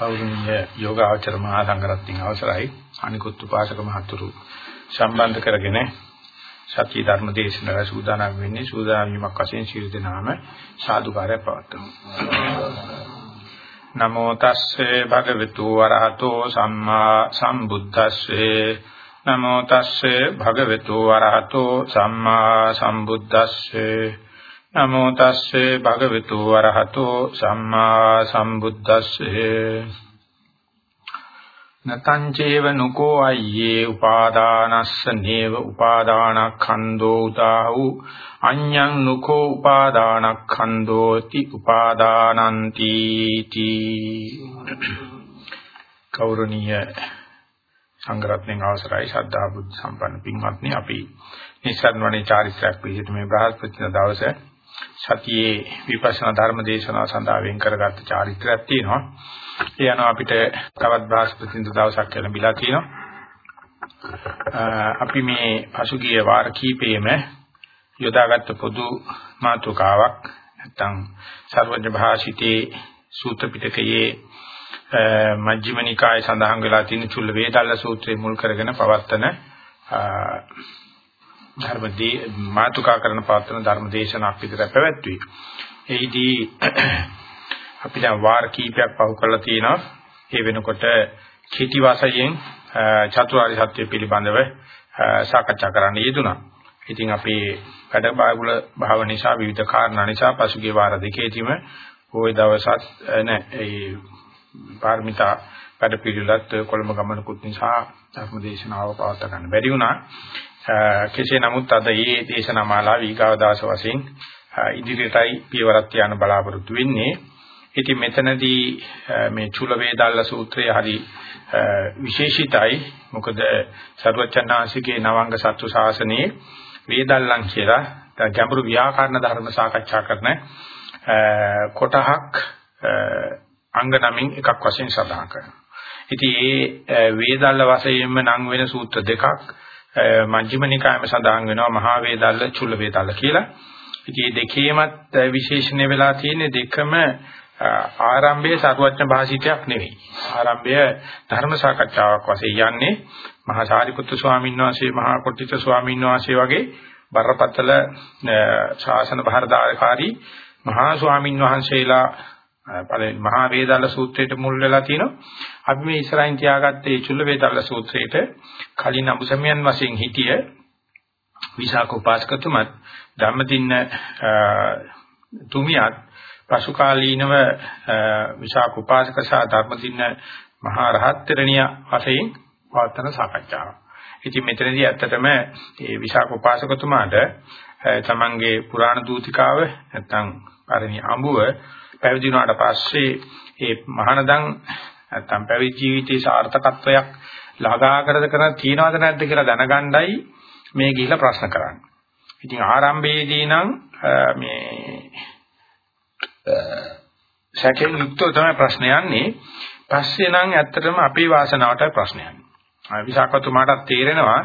කෞරුණීය යෝගාචර මහා සංඝරත්නයන් අවසරයි. අනිකුත් උපාසක මහතුරු සම්බන්ධ කරගෙන සත්‍ය ධර්ම දේශනාව සූදානම් වෙන්නේ සූදානම් වීමක් වශයෙන් ශීල දනාම සාදුකාරය පවත්වමු. නමෝ තස්සේ භගවතු වරහතෝ සම්මා සම්බුද්දස්සේ. නමෝ තස්සේ භගවතු වරහතෝ සම්මා සම්බුද්දස්සේ. නමෝ තස්සේ භගවතු වරහතෝ සම්මා සම්බුද්දස්සේ. නතං චේව නුකෝ අය්යේ උපාදානස්ස නේව උපාදානඛණ්ඩෝ උදාහු. අඤ්ඤං නුකෝ උපාදානඛණ්ඩෝති උපාදානಂತಿ තී. කෞරණීය සංග්‍රහයෙන් අවසරයි ශ්‍රද්ධා බුද්ධ සම්පන්න පින්වත්නි අපි නිස්සාරණේ චාරිත්‍රාක් විදිහට මේ බ්‍රහස්පති දවසේ සතියේ විපස්සනා ධර්ම දේශනාව සඳහා වෙන් කරගත්ත චාරිත්‍රාක් තියෙනවා. ඒ අනුව අපිට තවත් බ්‍රහස්පති දවසක් ලැබිලා තියෙනවා. අපි මේ පසුගිය වාර කීපෙම යොදාගත්ත පොදු මාතෘකාවක් නැත්නම් සර්වඥ භාෂිතේ සූත්‍ර පිටකයේ මජ්ක්‍ධිම නිකායේ සඳහන් වෙලා තියෙන චුල්ල වේදල්ල සූත්‍රය මුල් කරගෙන පවත්තන ධර්මදී මාතුකා කරන පාත්‍රන ධර්ම දේශනාවක් විතර පැවැත්වුවේ. එහිදී අපි දැන් වාර කීපයක් පහු කරලා තියෙනවා. ඒ වෙනකොට චීටි වාසයෙන් චතුරාර්ය සත්‍ය පිළිබඳව සාකච්ඡා කරන්න යෙදුණා. ඉතින් අපේ වැඩ බාගුල භාව නිසා විවිධ කාරණා නිසා පසුගිය වාර දෙකේදීම ওই දවසත් නෑ ඒ පාරමිතා වැඩ පිළිවෙලත් කොළඹ ගමනකුත් නිසා ධර්ම දේශනාව පවත්වා ගන්න බැරි වුණා. කෙසේ නමුත් අද මේ දේශනා මාලාව ඊගාව දාස වශයෙන් ඉදිරියටයි පියවරක් යන බලාපොරොත්තු වෙන්නේ. ඉතින් මෙතනදී මේ චුල වේදල්ල සූත්‍රය හරි විශේෂිතයි. මොකද සර්වචන්නාංශිකේ නවංග සත්තු ශාසනයේ වේදල්ලන් කියලා ගැඹුරු ව්‍යාකරණ ධර්ම සාකච්ඡා කරන කොටහක් අංග නමින් එකක් වශයෙන් සඳහන් කරනවා. ඉතින් මේ වේදල්ල වශයෙන්ම නම් වෙන සූත්‍ර දෙකක් මජ්ක්‍ධිම නිකායම සඳහන් වෙනවා මහා වේදල්ල චුල්ල වේදල්ල කියලා. ඉතින් මේ දෙකේමත් විශේෂණය වෙලා තියෙන දෙකම ආරම්භයේ සරුවචන භාෂිතයක් නෙවෙයි. ආරම්භය ධර්ම සාකච්ඡාවක් වශයෙන් යන්නේ මහා සාරිපුත්තු ස්වාමීන් වහන්සේ මහා කොට්ටිත ස්වාමීන් වහන්සේ වගේ බරපතල ශාසන භාරදාකාරී මහා ස්වාමීන් වහන්සේලා පළවෙනි මහා වේදාල සූත්‍රයට මුල් වෙලා තිනවා. අපි මේ ඉස්සරහින් තියාගත්තේ චුල්ල වේදාල සූත්‍රයට කලින් අමුසමයන් වශයෙන් හිටිය විසාක උපාසකතුමත් ධම්මදින්න තුමියත් පසු කාලීනව විසාක උපාසක සහ ධර්මදින්න මහා රහත්තරණිය වශයෙන් පවත්වන සාකච්ඡාවක්. ඉතින් මෙතනදී ඇත්තටම මේ විසාක උපාසකතුමාට තමන්ගේ පුරාණ දූතිකාව නැත්නම් පරිණි අඹුව පැවිදි වුණාට පස්සේ ඒ මහානදන් නැත්තම් පැවිදි ජීවිතයේ සාර්ථකත්වයක් ළඟා කරද කරන තියනවද නැද්ද කියලා දැනගන්නයි මේ ගිහිලා ප්‍රශ්න කරන්නේ. ඉතින් ආරම්භයේදී නම් මේ සැකෙන් යුක්තව තමයි ප්‍රශ්න යන්නේ. පස්සේ නම් ඇත්තටම අපේ වාසනාවට ප්‍රශ්න යන්නේ. විසාකතුමාටත් තේරෙනවා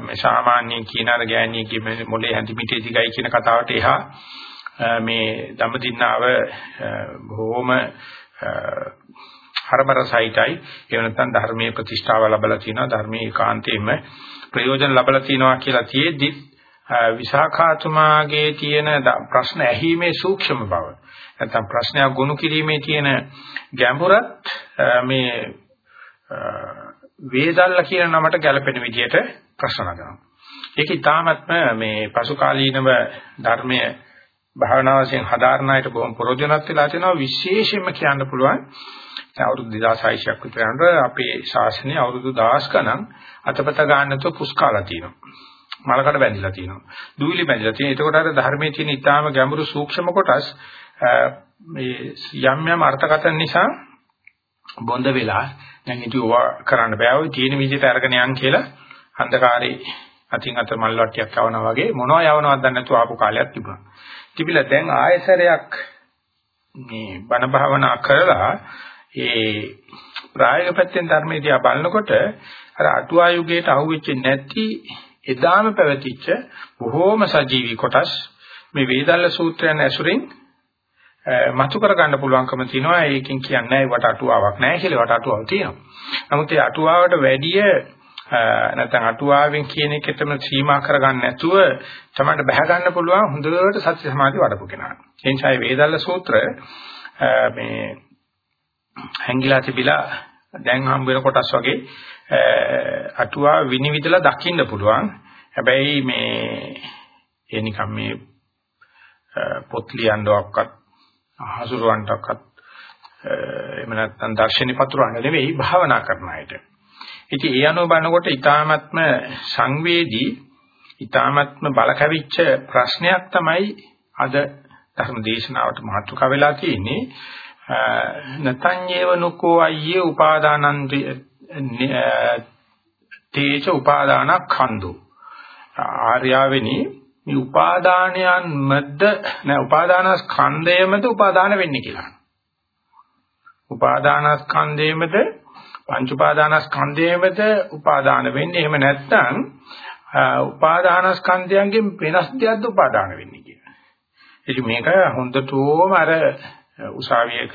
මේ සාමාන්‍යයෙන් කියන අර ගෑණිය කිය මොලේ හැඳි මිටේ දිගයි කියන කතාවට එහා මේ ධම්මදින්නාව බොහොම හරබරසයිටයි එහෙම නැත්නම් ධර්මයේ ප්‍රතිෂ්ඨාව ලැබලා තිනවා ධර්මයේ ඒකාන්තයෙන්ම ප්‍රයෝජන ලැබලා තිනවා කියලා තියෙද්දි විසාඛාතුමාගේ තියෙන ප්‍රශ්න ඇහිීමේ සූක්ෂම බව නැත්නම් ප්‍රශ්නයක් ගොනු කිරීමේ තියෙන ගැඹුරත් මේ වේදල්ල කියන නමට ගැලපෙන විදිහට ප්‍රශ්න නගනවා. ඒක ඉතාමත්ම මේ පසු කාලීනව ධර්මයේ භාවනා වශයෙන් හදාරණයට බොහොම ප්‍රයෝජනවත් වෙලා තියෙනවා. විශේෂයෙන්ම කියන්න පුළුවන් අවුරුදු 2600ක් විතර යනකොට අපේ ශාසනය අවුරුදු 10 ගණන් අතපත ගන්නතෝ පුස්කාලා තියෙනවා. මලකඩ බැඳිලා තියෙනවා. දූවිලි බැඳිලා තියෙනවා. ඒකෝට අර ධර්මයේ තියෙන ඊටාම ගැඹුරු සූක්ෂම කොටස් මේ යම් යම් අර්ථකථන නිසා බොඳ වෙලා දැන් ඉතින් කරන්න බෑ. ඔය තියෙන විදිහට අරගෙන යන් කියලා අන්ධකාරේ අතින් අත මල් වට්ටියක් යවනවා වගේ මොනවා යවනවද නැතුව ආපු කාලයක් තිබුණා. තිබිලා දැන් ආයසරයක් මේ බණ භාවනා කරලා ඒ ප්‍රායෝගික පැත්තෙන් ධර්මයේ දිහා බලනකොට අර අටුවා යුගයට අහුවෙච්ච නැති එදාම පැවතිච්ච බොහෝම සජීවී කොටස් මේ වේදල්ල සූත්‍රයන් ඇසුරින් මතු කර ගන්න පුළුවන්කම තියෙනවා. ඒකෙන් කියන්නේ වට අටුවාවක් නැහැ කියලා වට අටුවාවක් තියෙනවා. නමුත් ඒ අටුවාවට වැඩිය නැත්නම් අටුවාවෙන් කියන එකටම සීමා කරගන්න නැතුව තමයි බහ ගන්න පුළුවන් හොඳට සත්‍ය සමාධි වඩපු කෙනා. ඒ නිසා වේදල්ල සූත්‍ර මේ හැංගිලා තිබිලා දැන් හම්බ වෙන කොටස් වගේ අටුවා විනිවිදලා දකින්න පුළුවන්. හැබැයි මේ ඒ නිකම් මේ පොත් ලියන්නවක්වත් හසුරවන්නවක්වත් එහෙම නැත්නම් දර්ශනි පතුරවන්න නෙවෙයි භාවනා කරන අයට. ඉතින් ඒ අනුව බලනකොට ඊ타මත්ම සංවේදී ඊ타මත්ම බලකවිච්ච ප්‍රශ්නයක් තමයි අද ධර්ම දේශනාවට මාතෘකා වෙලා තියෙන්නේ. නතඤ්ඤේව නුකෝ අයියේ උපාදානන්ති තේච උපාදානඛන්‍දෝ ආර්යාවෙනි මේ උපාදානයන් මැද නෑ උපාදානස්කන්ධයමද උපාදාන වෙන්නේ කියලා. උපාදානස්කන්ධයමද පංච උපාදානස්කන්ධයමද උපාදාන වෙන්නේ. එහෙම නැත්නම් උපාදානස්කන්ධයන්ගෙන් වෙනස් දෙයක්ද උපාදාන වෙන්නේ කියලා. ඉතින් මේක හොඳටම අර උසාවියක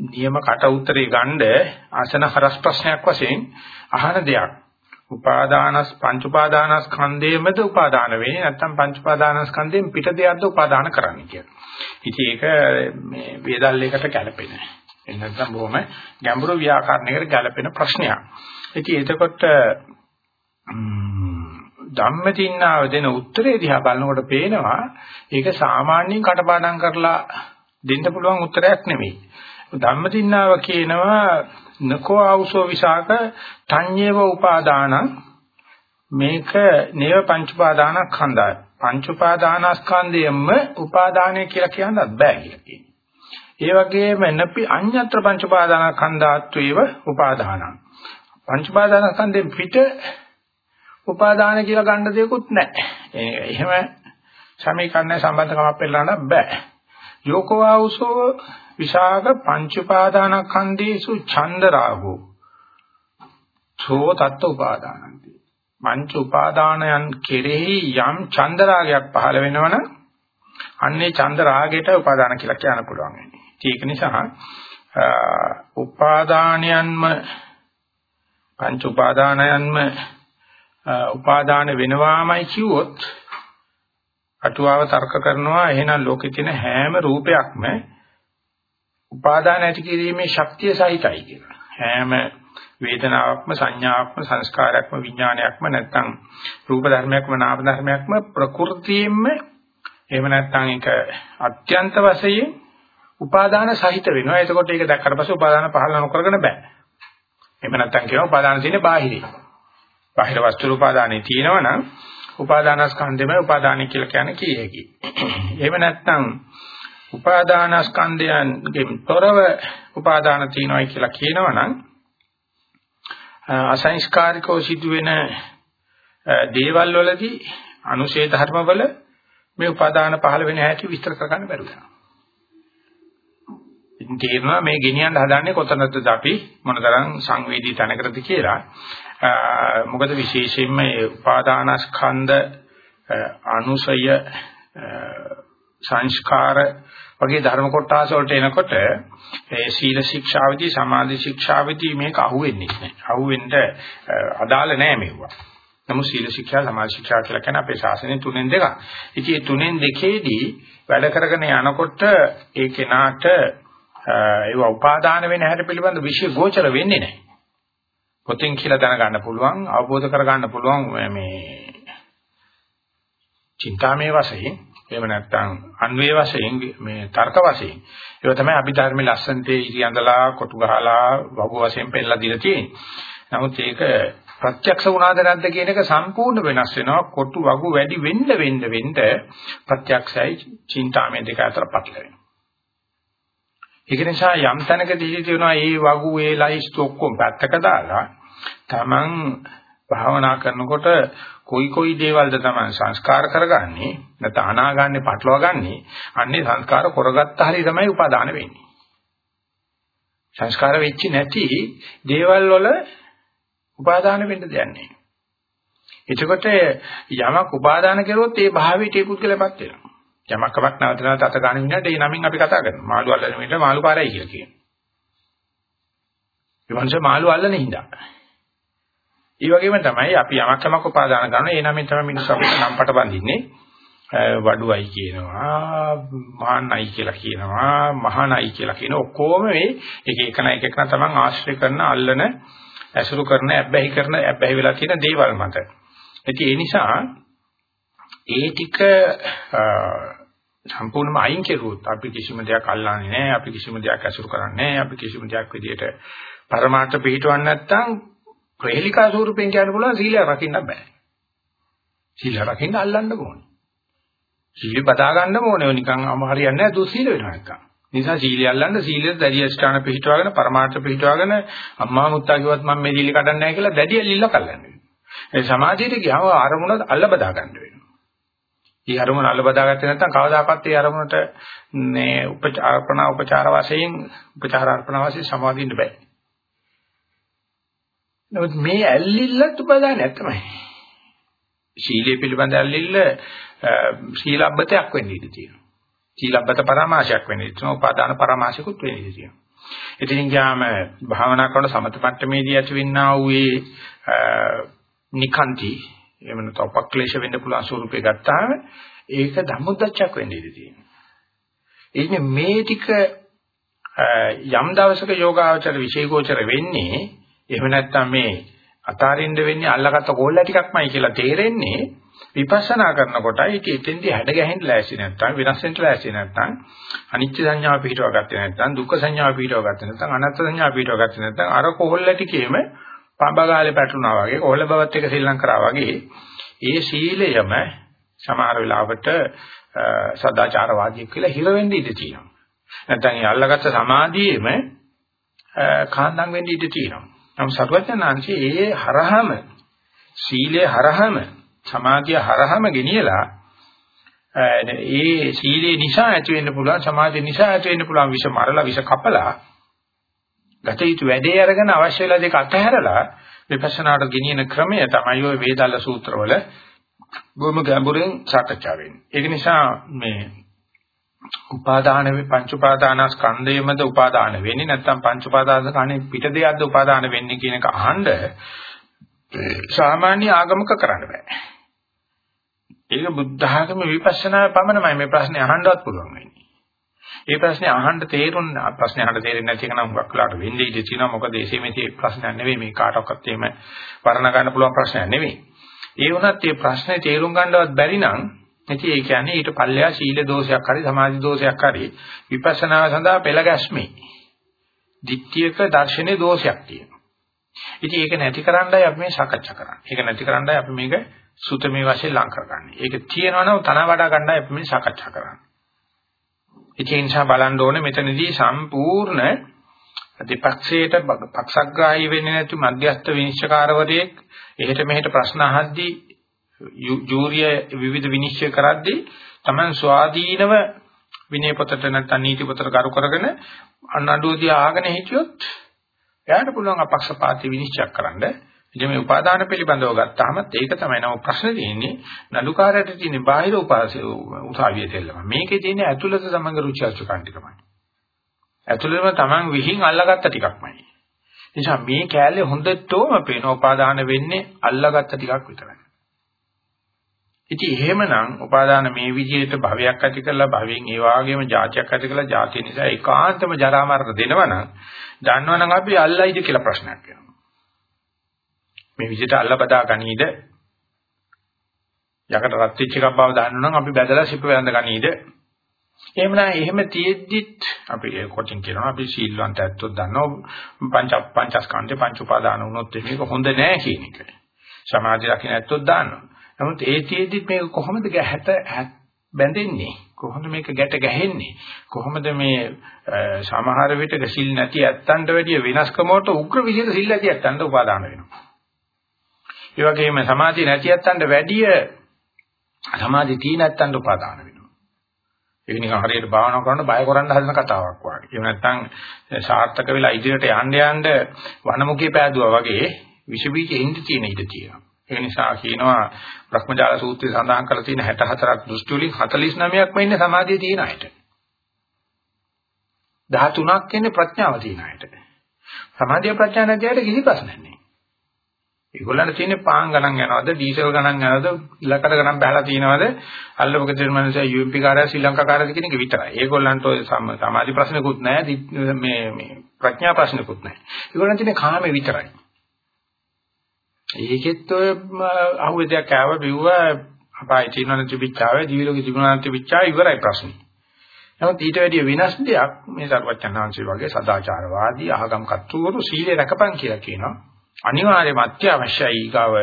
නියම කට උත්තරේ ගන්න ආසන හරස් ප්‍රශ්නයක් වශයෙන් අහන දෙයක්. උපාදානස් පංච උපාදානස්කන්ධයේමද උපාදාන වෙන්නේ නැත්නම් පංච උපාදානස්කන්ධයෙන් පිට දෙයක්ද උපාදාන කරන්නේ කියලා. ඉතින් ඒක මේ වේදල්ලයකට ගැලපෙන. එහෙම නැත්නම් බොහොම ගැඹුරු ව්‍යාකරණයකට ගැලපෙන ප්‍රශ්නයක්. ඉතින් එතකොට ධම්මචින්නාව දෙන උත්තරේ දිහා බලනකොට පේනවා ඒක සාමාන්‍යයෙන් කටපාඩම් කරලා දෙන්න පුළුවන් උත්තරයක් නෙමෙයි. ධම්මචින්නාව කියනවා නකෝ ආවුසෝ විසාක තඤ්ඤේව උපාදාන මේක නේව පංච උපාදානක් ඛණ්ඩය පංච උපාදානස්කන්ධයෙන්ම උපාදානය කියලා කියන්නත් බෑ කියලා කියනවා. ඒ වගේම නපි අඤ්ඤත්‍ර පංච උපාදානස්කන්ධාත්වේව උපාදානං. පංච උපාදානස්කන්ධයෙන් පිට උපාදාන කියලා ගන්න දෙයක්වත් නැහැ. එහෙම සමීකරණ සම්බන්ධකමක් පෙන්නන්න බෑ. යෝකවාවුසෝ විශාක පංච උපාදානස්කන්ධේසු ඡන්ද රාගෝ සෝ තත්ත උපාදානන්ති පංච උපාදානයන් කෙරෙහි යම් ඡන්ද රාගයක් පහළ වෙනවනම් අන්නේ ඡන්ද රාගයට උපාදාන කියලා කියන්න පුළුවන්. ඒක නිසා උපාදානයන්ම පංච උපාදානයන්ම උපාදාන වෙනවාමයි කිව්වොත් අටුවාව තර්ක කරනවා එහෙනම් ලෝකේ තියෙන හැම රූපයක්ම උපාදාන ඇති කිරීමේ ශක්තිය සහිතයි කියලා. හැම වේදනාවක්ම සංඥාවක්ම සංස්කාරයක්ම විඥානයක්ම නැත්නම් රූප ධර්මයක්ම නාම ධර්මයක්ම ප්‍රകൃතියෙන්ම එහෙම නැත්නම් ඒක අත්‍යන්ත වශයෙන් උපාදාන සහිත වෙනවා. එතකොට ඒක දැක්කට පස්සේ උපාදාන පහළ නොකරගෙන බෑ. එහෙම නැත්නම් කියනවා උපාදාන තියෙන්නේ බාහිරේ. බාහිර වස්තු උපාදානේ තියෙනවනම් උපාදානස්කන්ධෙම උපාදානයි කියලා කියන්නේ කීයකි. එහෙම නැත්නම් උපාදානස්කන්ධයන්ගෙන් තොරව උපාදාන තියෙනවායි කියලා කියනවනම් අසංස්කාරිකව සිදුවෙන දේවල් වලදී අනුශේ ධර්මවල මේ උපාදාන පහළ වෙන හැටි විස්තර කරගන්න බැරුව යනවා. ඉතින් තේරෙනවා මේ ගෙනියන්න හදන්නේ කොතනද අපි මොනතරම් සංවේදී තැනකටද කියලා. මොකද විශේෂයෙන්ම මේ උපාදානස්කන්ධ අනුසය සංස්කාර වගේ ධර්ම කොටස වලට එනකොට ඒ සීල ශික්ෂාවදී සමාධි ශික්ෂාවදී මේක අහුවෙන්නේ නැහැ. අහුවෙන්න අදාළ නැහැ මේවා. නමුත් සීල ශික්ෂා සමාධි ශික්ෂා කියලා කියන අපේ ශාසනය තුනෙන් දෙකක්. ඉතින් මේ තුනෙන් දෙකේදී වැඩ කරගෙන යනකොට ඒ කෙනාට ඒව උපාදාන වෙන හැටි පිළිබඳ විශේෂ ගෝචර වෙන්නේ නැහැ. පොතෙන් කියලා දැනගන්න පුළුවන් අවබෝධ කරගන්න පුළුවන් මේ චින්තාමේ වශයෙන් එහෙම නැත්නම් අන්වේ වශයෙන් මේ තර්ක වශයෙන් ඒක තමයි අභිධර්මයේ ලස්සනට ඉරියඳලා කොටු ගහලා වගු වශයෙන් පෙන්නලා දීලා තියෙන්නේ. නමුත් ඒක ප්‍රත්‍යක්ෂ වුණාද නැද්ද කියන එක සම්පූර්ණ වෙනස් වෙනවා. කොටු වගු වැඩි වෙන්න වෙන්න වෙන්න ප්‍රත්‍යක්ෂයි චින්තාමේ දෙක අතර පටලවෙනවා. ඒක නිසා යම් තැනකදී තියෙනවා මේ වගු ඒ ලයිස්ට් ඔක්කොම පැත්තක දාලා Taman භාවනා කරනකොට කොයි කොයි දේවල්ද තමයි සංස්කාර කරගන්නේ නැත්නම් අනාගන්නේ පටලවා ගන්නෙ අන්නේ සංස්කාර කරගත්ත හැටි තමයි උපාදාන වෙන්නේ. සංස්කාර වෙච්ච නැති දේවල් වල උපාදාන වෙන්න දෙයක් නැහැ. එතකොට යමක් උපාදාන කරුවොත් ඒ භාවයට ඒ පුද්ගලයාපත් වෙනවා. යමක් කමක් නැවත නැවත අත ගන්න විනාට ඒ නමින් අපි කතා කරනවා. මාළු අල්ලන විට මාළු පාරයි කියලා කියනවා. ඒ වන්සේ මාළු අල්ලන හින්දා. ඒ වගේම තමයි අපි යමක් කමක් උපාදාන කරනවා. ඒ නමින් තමයි මිනිස්සු අපිට නම්පට බඳින්නේ. වඩුවයි කියනවා, මහානයි කියලා කියනවා, මහානයි කියලා කියන ඔක්කොම මේ එක එකන එක එකන තමන් ආශ්‍රය කරන අල්ලන ඇසුරු කරන ඇබ්බැහි කරන ඇබ්බැහි වෙලා තියෙන දේවල් මත. ඉතින් ඒ නිසා ඒ ටික සම්පූර්ණයෙන්ම අයින් කෙරුවොත් අපි කිසිම දෙයක් අල්ලන්නේ නැහැ අපි කිසිම දෙයක් ඇසුරු කරන්නේ නැහැ අපි කිසිම දෙයක් විදියට පරමාර්ථ පිළිටවන්නේ නැත්නම් ප්‍රේලිකා ස්වරූපෙන් කියන්න පුළුවන් සීලය රකින්න බෑ. සීලය රකින්න අල්ලන්න ඕනේ. සීල බදා ගන්න ඕනේ. නිකන් හරියන්නේ නැහැ. දුස්සීල වෙනවා නැත්නම් නිසා සීලය අල්ලන්න සීලෙ දැඩි අස්ථාන පිළිටවාගෙන පරමාර්ථ පිළිටවාගෙන අම්මා මුත්තා කිව්වත් මම මේ සීල කඩන්නේ නැහැ කියලා දැඩි ඇලිල්ල කල්ලන්නේ ඒ සමාධියට ගියව අරමුණ අල්ල බදා ගන්න වෙනවා. ඒ අරමුණ අල්ල බදාගත්තේ නැත්නම් කවදාකවත් ඒ අරමුණට මේ උපචාරපණ උපචාර වශයෙන් උපචාර අර්පණ වශයෙන් සමාදින්න බෑ. නමුත් මේ ඇල්ලිල්ලත් උපදානයක් තමයි. සීලය පිළිබඳ ඇල්ලිල්ල සීලබ්බතයක් වෙන්න ඉඩ තියෙනවා. සීලබ්බත පරමාශයක් වෙන්න ඉඩ තියෙනවා. උපාදාන පරමාශිකුත් වෙන්න ඉඩ තියෙනවා. ඉතින් යාම භාවනා කරන සමතපට්ඨමේදී ඇතිවෙනා වූ ඒ නිකාන්ති එහෙම නැත්නම් උපක්ලේශ වෙන්න පුළුවන් ස්වරූපේ ගත්තාම ඒක ධම්මොද්දච්චයක් වෙන්න ඉඩ තියෙනවා. එන්නේ මේ ටික යම් දවසක යෝගාවචර විශේෂෝචර වෙන්නේ එහෙම නැත්නම් මේ අතාරින්න වෙන්නේ අල්ලගත්ත කෝල්ලා ටිකක්මයි කියලා තේරෙන්නේ විපස්සනා කරනකොට ඒක එතෙන්දී හැඩ ගැහෙන්න ලෑස්ති නැත්නම් විනාශ වෙන්න ලෑස්ති නැත්නම් අනිත්‍ය සංඥාව පිටව ගත්තේ නැත්නම් දුක්ඛ සංඥාව පිටව ගත්තේ නැත්නම් අනාත්ම සංඥාව පිටව ගත්තේ නැත්නම් අර කොහොල්ල ටිකේම පඹගාලේ පැටලුණා වගේ කොහොල්ල බවත් එක ශ්‍රී කරා වගේ ඒ සීලයම සමහර වෙලාවට සදාචාරවාදී කියලා හිර වෙන්න ඉඩ තියෙනවා. නැත්නම් ඒ අල්ලගත්ත සමාධියේම කාන්දම් වෙන්න ඉඩ තියෙනවා. නම් සර්වඥාන්සේ ඒ හරහම සීලේ හරහම සමාධිය හරහම ගෙනියලා ඒ සීලේ නිසා ඇති වෙන්න පුළුවන් සමාධිය නිසා ඇති වෙන්න පුළුවන් විෂ මරලා විෂ කපලා ගත යුතු වැඩේ අරගෙන අවශ්‍ය වෙලා දෙක අතහැරලා විපස්සනාට ගෙනියන ක්‍රමය තමයි ওই වේදාල සූත්‍රවල බොහොම ගැඹුරින් සාකච්ඡා වෙන්නේ. ඒක නිසා මේ උපාදාන වේ පංච උපාදානස්කන්ධයමද උපාදාන වෙන්නේ නැත්නම් පංච උපාදානස්කන්ධේ පිට දෙයක්ද උපාදාන වෙන්නේ කියන එක අහන්න සාමාන්‍ය ආගමක කරන්න බෑ. ඒක බුද්ධ ආගම විපස්සනා පමණමයි මේ ප්‍රශ්නේ අහන්නවත් පුළුවන් වෙන්නේ. ඒ ප්‍රශ්නේ අහන්න තේරුම් ප්‍රශ්නේ අහන්න තේරෙන්නේ නැති එක නම් හුඟක් වෙලාට වෙන්නේ ඉඳී තියෙනවා මොකද එසේ මෙසේ ප්‍රශ්නයක් නෙවෙයි මේ කාටවත් එහෙම වර්ණ ගන්න පුළුවන් ප්‍රශ්නයක් නෙවෙයි. ඒ වුණත් මේ ප්‍රශ්නේ තේරුම් ගන්නවත් බැරි නම් ඉතින් ඒ කියන්නේ ඊට පල්ලෙහා සීල දෝෂයක් හරි සමාධි දෝෂයක් හරි විපස්සනා සඳහා පෙළ ගැස්මේ. ditthiyක දර්ශනේ දෝෂයක් තියෙනවා. ඉතින් ඒක නැති කරන්නයි අපි මේ සාකච්ඡා කරන්නේ. ඒක නැති කරන්නයි අපි මේක සුතමේ වශයෙන් ලං කරගන්නේ. ඒක තියෙනවනම් තන වඩා ගන්නයි අපි මේ සාකච්ඡා කරන්නේ. ඒ නිසා බලන්න ඕනේ මෙතනදී සම්පූර්ණ දෙපක්ෂයට පක්ෂග්‍රාහී වෙන්නේ නැති මධ්‍යස්ථ විනිශ්චයකාරවරයෙක් එහෙට මෙහෙට ප්‍රශ්න අහද්දී ජූරිය විවිධ විනිශ්චය කරද්දී Taman ස්වාධීනව විනය පොතට නැත්නම් නීති පොතට කරු කරගෙන අනඩුවදී ආගෙන හිටියොත් එයාට පුළුවන් අපක්ෂපාතී විනිශ්චය කරන්න. ඉතින් මේ උපාදාන පිළිබඳව ගත්තාම ඒක තමයි නම ප්‍රශ්නේ තියෙන්නේ නඩුකාරයට තියෙන බාහිර උපාසය උසාවිය දෙල්ලම. මේකේ තියෙන ඇතුළත සමග රුචි අරුචිකම් ටිකමයි. ඇතුළතම Taman විහිං අල්ලගත්ත ටිකක්මයි. නිසා මේ කෑල්ලේ හොඳටම පේන උපාදාන වෙන්නේ අල්ලගත්ත ටිකක් විතරයි. ඉතින් එහෙමනම් උපාදාන මේ විදිහට භවයක් ඇති කරලා භවෙන් ඒ වාගේම જાතියක් ඇති කරලා જાතිය නිසා ඒකාන්තම ජරා මරණ දෙනවනම් දන්නවනම් අපි අල්ලයිද කියලා ප්‍රශ්නයක් එනවා. මේ විදිහට අල්ලබදා ගනීද? යකට රත් වෙච්ච එකක් බව දන්නවනම් අපි බැදලා සිප වැඳ ගනීද? එහෙම නැහැ එහෙම තියෙද්දිත් අපි කොටින් කියනවා අපි සීල්වන්ත ඇත්තොත් දන්නවා. පංච පංචස්කන්ධේ පංච උපාදාන වුණොත් මේක හොඳ නෑ කියන එක. සමාධි රකින්න ඇත්තොත් දන්නවා. නමුත් ඒ තියෙද්දිත් මේක කොහොමද ගැහැට බැඳෙන්නේ? කොහොමද මේක ගැට ගැහෙන්නේ? කොහොමද මේ සමහර විට සිල් නැති ඇත්තන්ට වැඩිය වෙනස්කමකට උග්‍ර විශේෂ සිල් නැති ඇත්තන්ට උපාදාන වෙනවා? ඒ වගේම සමාධිය නැති යත්තන්ට වැඩිය සමාධිය තියෙන යත්තන්ට උපාදාන වෙනවා. ඒක නිකන් හරියට භාවනා කරන බය කරන්න හදන කතාවක් වගේ. ඒ නැත්තම් සාර්ථක වෙලා ඉදිරියට යන්න යන්න වනමුඛේ පෑදුවා වගේ විෂ බීජ එන්න තියෙන ඉඩ තියෙනවා. ඒ නිසා කියනවා බ්‍රහ්මජාල සූත්‍රයේ සඳහන් කරලා තියෙන 64ක් දෘෂ්ටි වලින් 49ක්ම ඉන්නේ සමාධිය තියෙන අයට. 13ක් ඉන්නේ ප්‍රඥාව තියෙන අයට. සමාධිය ප්‍රඥා නැති අයට කිසි ප්‍රශ්නයක් නැහැ. ඒගොල්ලන්ට තියෙන්නේ පාන් ගණන් යනවද ඩීසල් ගණන් යනවද ඉලක්කඩ ගණන් බහලා තියෙනවද අල්ලපක තියෙන මනුස්සය UMP කාර්යය ශ්‍රී ලංකා කාර්යය කියන එක විතරයි. ඒගොල්ලන්ට ඔය සමාධි ප්‍රශ්නකුත් නැහැ මේ මේ ප්‍රඥා ප්‍රශ්නකුත් නැහැ. ඒගොල්ලන්ට තියෙන්නේ කාමේ විතරයි. ඒකෙත් ඔය අහුවේ දෙයක් ආව බිව්ව අපායි තියෙනවනේ තිබිච්චාවේ දිවිලෝකෙ තිබුණාට තිබිච්චා ඉවරයි ප්‍රශ්නේ. නමුත් ඊට වැඩිය වෙනස් දෙයක් මේ සර්වඥාන්සේ වගේ සදාචාරවාදී අහගම් කතුවරු සීලය රැකපන් කියලා කියනවා. අනිවාර්යයෙන්ම අත්‍යවශ්‍යයි ඊගාව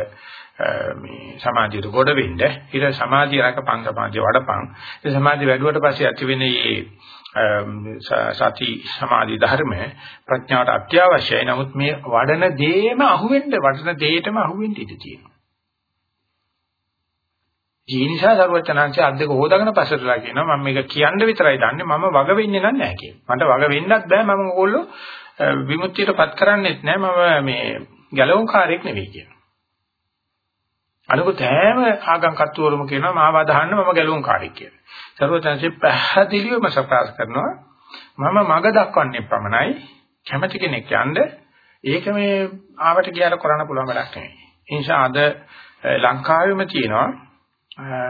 මේ සමාධියට ගොඩ වෙන්න. ඊට සමාධිය රැකපන් සමාධිය වඩපන්. ඒ සමාධිය වැඩුවට පස්සේ ඇති වෙන මේ සති සමාධි ධර්ම ප්‍රඥාවට අත්‍යවශ්‍යයි. නමුත් මේ වඩන දේම අහුවෙන්න වඩන දේටම අහුවෙන්න ඉඩ තියෙනවා. ඒ නිසා සරුවචනාංශය අද්දක හොදාගෙන පස්සටලා කියනවා මම මේක කියන්න විතරයි දන්නේ මම වග වෙන්නේ නැහැ කියලා. මට වග වෙන්නත් බෑ මම ඕගොල්ලෝ විමුක්තියටපත් කරන්නේත් නැහැ මම මේ ගැලවුම්කාරයෙක් නෙවෙයි කියනවා. අනිකුත් හැම ආගම් කත්තුවරම කියනවා මාව අදහන්න මම ගැලවුම්කාරයෙක් කියලා. සරුවචනාංශය පැහැදිලිවම සප්‍රාස කරනවා මම මග දක්වන්නේ පමණයි කැමැති කෙනෙක් යන්න ඒක මේ ආවට ගියාට කරන්න පුළුවන් වැඩක් නෙවෙයි. ඒ නිසා අද ලංකාවෙම තියෙනවා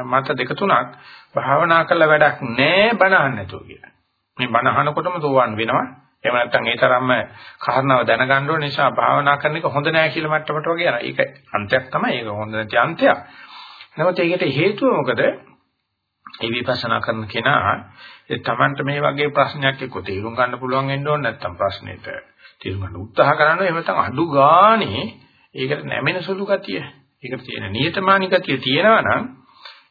මත දෙක තුනක් භාවනා කළ වැඩක් නෑ බණ අහන්න නැතුව කියලා. මේ බණ අහනකොටම සෝවන් වෙනවා. එහෙම නැත්නම් ඒ තරම්ම කාරණාව දැනගන්න ඕන නිසා භාවනා කරන එක හොඳ නෑ කියලා මට්ටමට වගේ යනවා. ඒක අන්තයක් තමයි. ඒක හොඳ නැති අන්තයක්. නමුත් ඒකට හේතුව මොකද? ඒ විපස්සනා කරන කෙනා ඒ Tamanට මේ වගේ ප්‍රශ්නයක් එක්ක තේරුම් ගන්න පුළුවන් වෙන්න ඕන නැත්නම් ප්‍රශ්නෙට තේරුම් ගන්න උත්සාහ කරනවා. එහෙම නැත්නම් අඩු ගානේ ඒකට නැමෙන සුළු ගතිය. ඒකට තියෙන නියතමානී ගතිය තියෙනවා නම්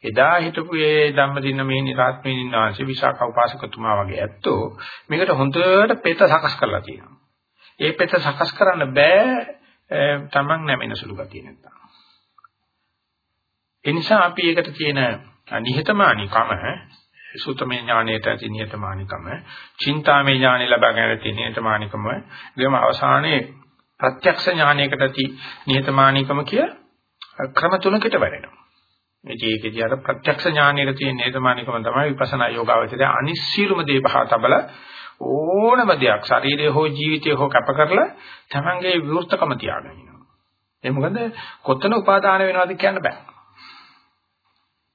එදා හිටපු ඒ ධම්මදින මේ නිරාත්මේ නිවාසී විශාඛ උපාසකතුමා වගේ ඇත්තෝ මේකට හොඳට පෙත සකස් කරලා තියෙනවා. ඒ පෙත සකස් කරන්න බෑ තමන් නැමෙන සුළු ගතිය නැත්තම්. ඒ නිසා අපි ඒකට තියෙන නිහතමානීකම සුතමේ ඥානයට ඇති නිහතමානීකම, චින්තාමේ ඥානෙ ලබා ගැනීම තියෙන නිහතමානීකම, ඊගම අවසානයේ ප්‍රත්‍යක්ෂ ඥානයකට ඇති නිහතමානීකම කිය ක්‍රම තුනකට වැඩෙනවා. ඉතින් ඒකේදී අර ප්‍රත්‍යක්ෂ ඥානයේ තියෙන නේතමානිකම තමයි විපස්සනා යෝගාවචරය අනිස්සීලුම දේ පහතබල ඕනම දෙයක් ශරීරය හෝ ජීවිතය හෝ කැප කරලා තමන්ගේ විවෘතකම තියාගෙන ඉන්නවා. ඒ මොකද කොතන උපාදාන වෙනවද කියන්න බෑ.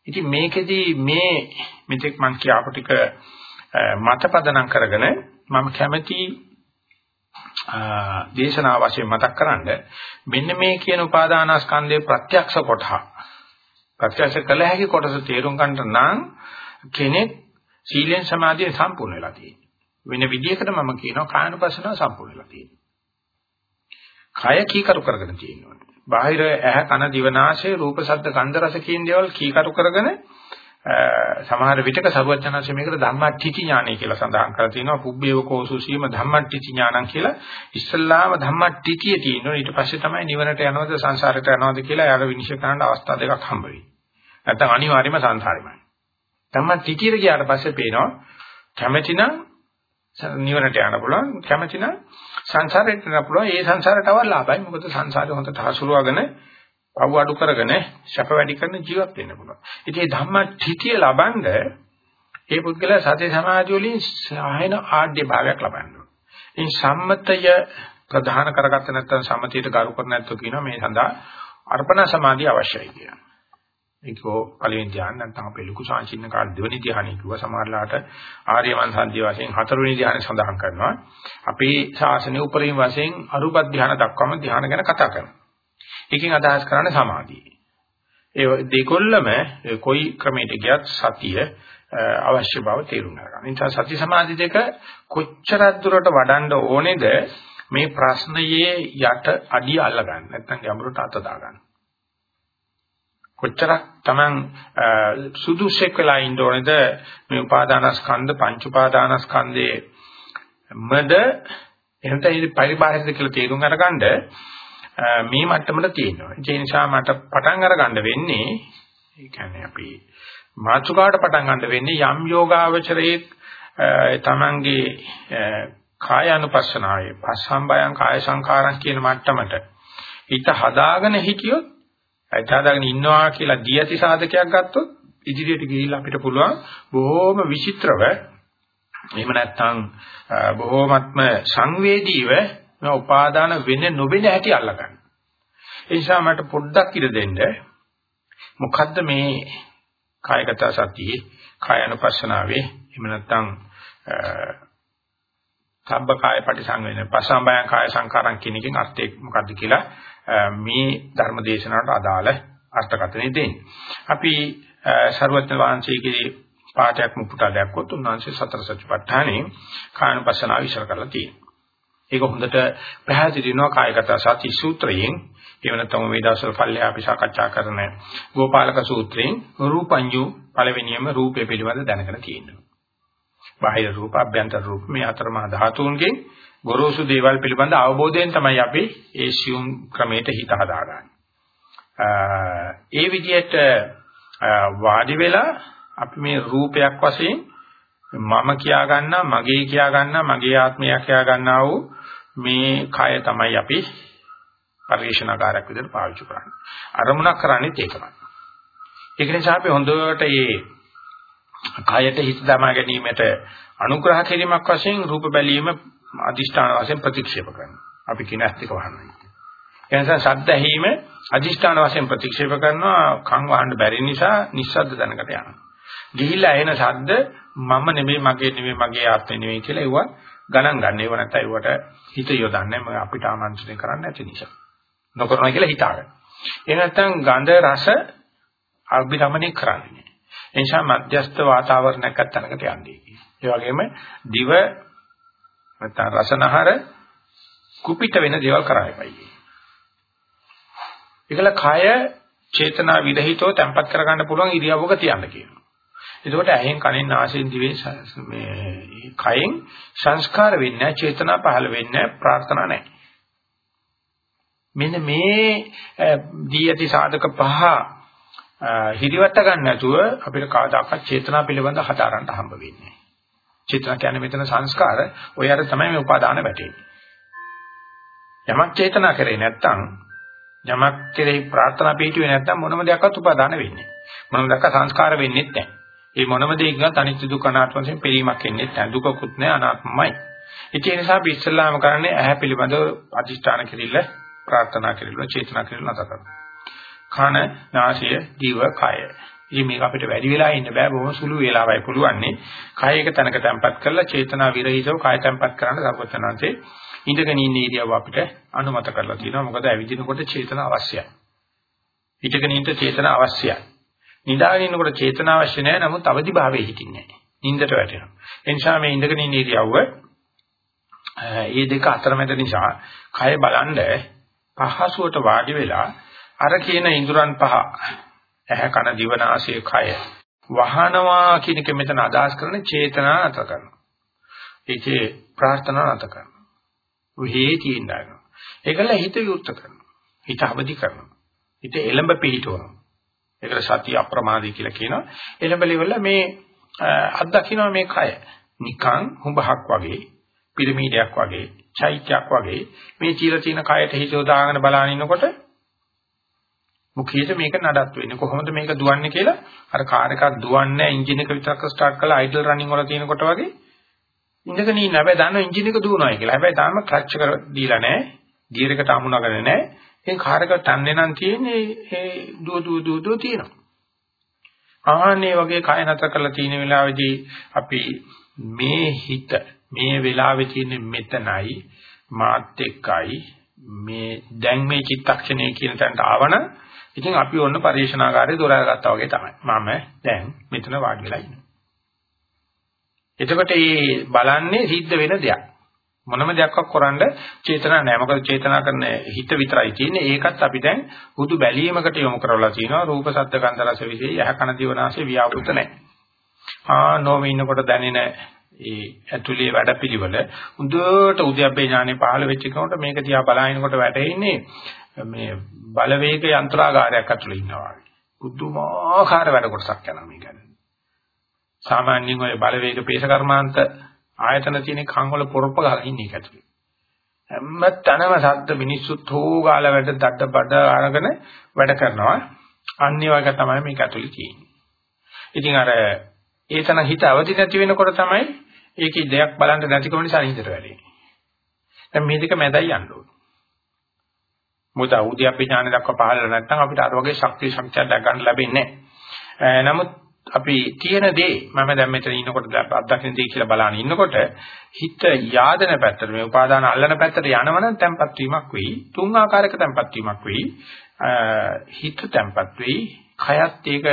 ඉතින් මේකෙදී මේ මෙතෙක් මම කියාපු ටික මතපදනම් කරගෙන මම කැමැති දේශනා වශයෙන් මතක් කරන්න මෙන්න මේ කියන උපාදානස්කන්ධයේ ප්‍රත්‍යක්ෂ කොටහ ප්‍රත්‍යක්ෂ කළ හැකි කොටස තේරුම් ගන්නට නම් කෙනෙක් සීලෙන් සමාධියෙන් සම්පූර්ණ වෙලා තියෙනවා. වෙන විදිහකට මම කියනවා කායනුපස්සනාව සම්පූර්ණ වෙලා තියෙනවා. කය කීකරු කරගෙන තියෙනවා. බාහිර ඇහ කන දිව නාසය රූප ශබ්ද ගන්ධ රස කියන දේවල් කීකරු කරගෙන සමහර විටක සරුවචනanse මේකට ධම්මට්ඨිති ඥානය කියලා සඳහන් කරලා තිනවා පුබ්බේව කෝසුසීම ධම්මට්ඨිති ඥානං කියලා ඉස්සල්ලාම ධම්මට්ඨිතිය තියෙනවා ඊට පස්සේ තමයි නිවනට යනවද සංසාරයට යනවද කියලා යාර විනිශ්චය කරන්න අවස්ථා දෙකක් හම්බ වෙන්නේ නැත්නම් අනිවාර්යයෙන්ම සංසාරෙමයි ධම්මට්ඨිතියට ගියාට පස්සේ පේනවා කැමැතිනම් නිවනට යන්න පුළුවන් කැමැතිනම් සංසාරයට යන්න පුළුවන් ඒ සංසාරයට අවල් ලාභයි මොකද සංසාරේ හොඳට හසුරුවගෙන පව් අඩු කරගෙන සැප වැඩි කරන ජීවත් වෙන්න පුළුවන්. ඉතින් මේ ධම්ම ඨිතිය ලබනද ඒ පුද්ගලයා සති සමාධි වලින් සායන ආඩ්‍ය භාවයක් ලබන්න ඕන. ඉතින් සම්මතය ප්‍රධාන කරගත්ත නැත්නම් සම්මතියට ගරු කර නැත්නම් කියනවා මේ සඳහා අර්පණ සමාධිය අවශ්‍යයි කියලා. ඒකෝ පළවෙනි ධ්‍යාන නැත්නම් අපේ ලুকু සංචින්න කාල දෙවෙනි ධ්‍යානෙ කිව්වා සමහරලාට ආර්යවන් සන්ධිය වශයෙන් හතරවෙනි ධ්‍යානෙ සඳහන් කරනවා. අපේ ශාසනයේ උපරිම වශයෙන් අරුප ධ්‍යාන දක්වාම ධ්‍යාන ගැන කතා කරනවා. එකකින් අදහස් කරන්නේ සමාධිය. ඒ දෙකොල්ලම කොයි ක්‍රමයකට ගියත් සතිය අවශ්‍ය බව තේරුම් ගන්න. ඒ නිසා සති සමාධි දෙක කොච්චර දුරට වඩන්න ඕනේද මේ ප්‍රශ්නයේ යට අඩිය අල්ල ගන්න. නැත්නම් ගැඹුරට අත දා ගන්න. කොච්චරක් Taman සුදුසෙක් වෙලා ඉන්න ඕනේද මේ උපාදානස්කන්ධ පංච උපාදානස්කන්ධයේ මද එහෙනම් ඒ පරිබාහිරද කියලා තේරුම් අරගන්න මේ මට්ටමට තියෙනවා. ඒ නිසා මට පටන් අරගන්න වෙන්නේ ඒ කියන්නේ අපි මාතෘකාවට පටන් ගන්න වෙන්නේ යම් යෝගාවචරයේ තමන්ගේ කාය අනුපස්සනාවේ පස්සම්බයං කාය සංකාරං කියන මට්ටමට හිත හදාගෙන හිටියොත් ඇත්තාදාගෙන ඉන්නවා කියලා දී ඇති සාධකයක් ගත්තොත් ඉදිරියට ගිහිල්ලා අපිට පුළුවන් බොහොම විචිත්‍රව එහෙම නැත්නම් බොහොමත්ම සංවේදීව මේ උපාදාන වෙන්නේ නොවෙන හැටි අල්ලගන්න. ඒ නිසා මට පොඩ්ඩක් ඉර දෙන්න. මොකද්ද මේ කායගත සතියේ කාය අනුපස්සනාවේ එහෙම නැත්නම් සබ්බ කාය පරිසංවේදන පසම්බයං කාය සංකාරම් කියන එකෙන් අර්ථය මොකද්ද කියලා මේ ධර්ම දේශනාවට අදාළ අර්ථකථනය දෙන්නේ. අපි ਸਰවඥ වහන්සේගේ පාඩයක් මුපුටා දැක්කොත් උන්වහන්සේ සතර සතිපට්ඨානෙ කායනුපස්සනාව විශ්ල කරලා තියෙනවා. ඒක හොඳට පැහැදිලි වෙනවා කායගත සති සූත්‍රයෙන් එහෙම නැත්නම් මේ දවස්වල පල්ලේ අපි සාකච්ඡා කරන ගෝපාලක සූත්‍රයෙන් රූපඤ්ඤු පළවෙනියම රූපය පිළිබඳ දැනගෙන තියෙනවා. බාහිර රූප අභ්‍යන්තර රූප මේ අතරමහා ධාතුන්ගෙන් ගොරෝසු දේවල් පිළිබඳ අවබෝධයෙන් තමයි අපි ඒ සියුම් ක්‍රමයට හිත හදාගන්නේ. ඒ විදිහට වාඩි වෙලා අපි මේ රූපයක් වශයෙන් මම කියා ගන්නා මගේ කියා ගන්නා මගේ ආත්මය කියා ගන්නා වූ මේ කය තමයි අපි පරිශනාකාරයක් විදිහට පාවිච්චි කරන්නේ. අරමුණක් කරන්නේ ඒකමයි. ඒක නිසා අපි හොඳට මේ කයට හිත දමා ගැනීමට අනුග්‍රහ කිරීමක් වශයෙන් රූප බැලීම අදිෂ්ඨාන වශයෙන් ප්‍රතික්ෂේප කරනවා. අපි කියන ඇත්තක වහනවා. ඒ නිසා ශබ්ද ඇහිීම අදිෂ්ඨාන වශයෙන් ප්‍රතික්ෂේප කරනවා කන් වහන්න බැරි නිසා නිස්සද්ද දැනකට යනවා. ගිහිල්ලා එන ශබ්ද මම නෙමෙයි මගේ නෙමෙයි මගේ ආත්මෙ නෙමෙයි කියලා ඒවා ගණන් ගන්න. ඒව නැත්නම් ඒවට හිත යොදන්නේ මම අපිට ආමන්ත්‍රණය කරන්න නැති නිසා. නොකරනවා කියලා හිතාගෙන. ඒ නැත්නම් ගන්ධ රස අභිරමණය කරන්නේ. ඒ නිසා මධ්‍යස්ථ වාතාවරණයක් අත්නකට යන්නේ. ඒ වගේම දිව නැත්නම් රසනහර කුපිත වෙන දේවල් කරායපයි. ඒකල කය චේතනා විරහිතව තැම්පත් කරගන්න පුළුවන් ඉරියව්වක තියන්න කියනවා. එතකොට ඇහෙන් කනෙන් නාසයෙන් දිවෙන් මේ කයෙන් සංස්කාර වෙන්නේ චේතනා පහළ වෙන්නේ ප්‍රාර්ථනා නැහැ. මෙන්න මේ දී ඇති සාධක පහ හිරිවට ගන්න නැතුව අපිට කවදාකවත් චේතනා පිළිබඳ හදාරන්න හම්බ වෙන්නේ නැහැ. චේතනා කියන්නේ මෙතන සංස්කාර ඔය අර තමයි මේ උපාදාන වැටෙන්නේ. යමක් චේතනා කරේ නැත්තම් යමක් කෙරෙහි ප්‍රාර්ථනා පිටුවේ නැත්තම් මොනම දෙයක්වත් උපාදාන වෙන්නේ මොනම දෙයක් සංස්කාර වෙන්නේ නැහැ. මේ මොනම දෙයකින්වත් අනිත්‍ය දුක්ඛ අනාත්ම වශයෙන් පිළිමක් එන්නේ නැහැ. දුකකුත් නැහැ අනාත්මයි. ඒ නිසා අපි ඉස්සල්ලාම කරන්නේ ඇහැ පිළිබඳව අධිෂ්ඨාන කෙරෙල්ල ප්‍රාර්ථනා කෙරෙල්ල චේතනා කෙරෙල්ල නැත කරනවා. කන, නාසය, දිව, කය. ඉතින් මේක අපිට වැඩි වෙලා ඉන්න බෑ බොහොම සුළු වේලාවයි පුළුවන්නේ. කය එක තැනක තැම්පත් කරලා චේතනා විරහිතව කය තැම්පත් කරන්න සර්වඥාන්සේ ඉඳගෙන ඉන්න ඉරියව්ව අපිට අනුමත කරලා තියෙනවා. මොකද ඇවිදිනකොට චේතන අවශ්‍යයි. හිටගෙන ඉන්න චේතන අවශ්‍යයි. නිදාගෙන ඉන්නකොට චේතන අවශ්‍ය නැහැ. නමුත් අවදි භාවයේ හිටින්නේ නැහැ. නින්දට වැටෙනවා. ඒ නිසා මේ ඉඳගෙන ඉන්න ඉරියව්ව මේ දෙක අතරමැද නිසා කය බලන්ඩ පහසුවට වාඩි වෙලා අර කියන ඉඳුරන් පහ ඇහැ කන දිව නාසය කය වහනවා කියන එක මෙතන අදහස් කරන චේතනා නැත කරනවා. ඒකේ ප්‍රාර්ථනා නැත කරනවා. ඔහේ තියෙන්න ගන්නවා. ඒකල හිත විවෘත කරනවා. හිත අවදි කරනවා. හිත එළඹ පිහිටවනවා. ඒකට සතිය අප්‍රමාදී කියලා කියනවා. එළඹලිවල මේ අත්දකින්න මේ කය නිකං හුඹහක් වගේ පිරමීඩයක් වගේ චෛත්‍යයක් වගේ මේ චීල තියෙන කයට හිත යොදාගෙන බලන ඉන්නකොට මුඛයට මේක නඩත් වෙන්නේ කොහොමද මේක දුවන්නේ කියලා අර කාර් එකක් දුවන්නේ එන්ජින් එක විතරක් ස්ටාර්ට් කරලා අයිඩල් රනින් වල තියෙනකොට වගේ ඉඳගෙන ඉන්න හැබැයි දන්නවා එන්ජින් එක දුවනවා කියලා. හැබැයි තාම ක්ලච් එක දීලා නැහැ. ගියර් එකට අමුණගෙන නැහැ. ඒ කාර් එක තන්නේ නම් තියෙන්නේ ඒ දුව දුව දුව දුව තියෙනවා. ආන්නේ වගේ කය නැතර කරලා තියෙන වෙලාවේදී අපි මේ හිත මේ වෙලාවේ තියෙන මෙතනයි මාත් එක්කයි මේ දැන් මේ චිත්තක්ෂණය කියන තැනට ආවන ඉතින් අපි ඔන්න පරිශනාකාරයේ දොරාගත්තා වගේ තමයි. මම දැන් මෙතන වාඩි වෙලා ඉන්නවා. එතකොට මේ බලන්නේ සිද්ධ වෙන දෙයක්. මොනම දෙයක්වත් කරන්න චේතනා නැහැ. මොකද චේතනා කරන හිත විතරයි තියෙන්නේ. ඒකත් අපි දැන් හුදු බැලීමකට යොමු කරලා තියෙනවා. රූප, ශබ්ද, ගන්ධ, රස, විශේෂ යහ කන දිවනාසේ ව්‍යාපෘත නැහැ. ආ නොම ඉන්නකොට දැනෙන ඒ ඇතුලේ වැඩපිළිවෙල හොඳට උද්‍යප්පේ ඥානෙ පහළ වෙච්ච කෙනෙකුට මේක දිහා බලනකොට වැටෙන්නේ මේ බලවේග යන්ත්‍රාගාරයක් ඇතුලේ ඉන්නවා වගේ. බුදුමාකාර වැඩ කොටසක් යනවා මේක. සාමාන්‍යයෙන් ඔය බලවේග පේශ කර්මාන්ත ආයතන තියෙන කන් වල පොරොප්ප ගහලා ඉන්නේ ඒක ඇතුලේ. හැම තැනම සද්ද මිනිස්සුත් හොගාලා වැඩ දඩ බඩ අරගෙන වැඩ කරනවා. අන්නේ වගේ තමයි මේක ඇතුලේ තියෙන්නේ. ඉතින් අර ඒතන හිත අවදි නැති වෙනකොට තමයි ඒකේ දෙයක් බලන්න නැතිකම නිසා නිතර වෙන්නේ. දැන් මේ දෙක මැදයි යන්න ඕනේ. මොකද උද්‍යප්ප ඥාන දක්වා පහළ නැත්නම් අපිට අර වගේ ශක්තිය ශක්තිය දැක ගන්න ලැබෙන්නේ නැහැ. නමුත් අපි කියන දේ මම දැන් මෙතන ඉන්නකොට අත්දකින්න දේ කියලා බලන ඉන්නකොට හිත යාදන පැත්තට මේ උපාදාන අල්ලන පැත්තට යනවනම් tempat වීමක් වෙයි. තුන් ආකාරයක tempat වීමක් වෙයි. හිත tempat වෙයි. කයත් ඒක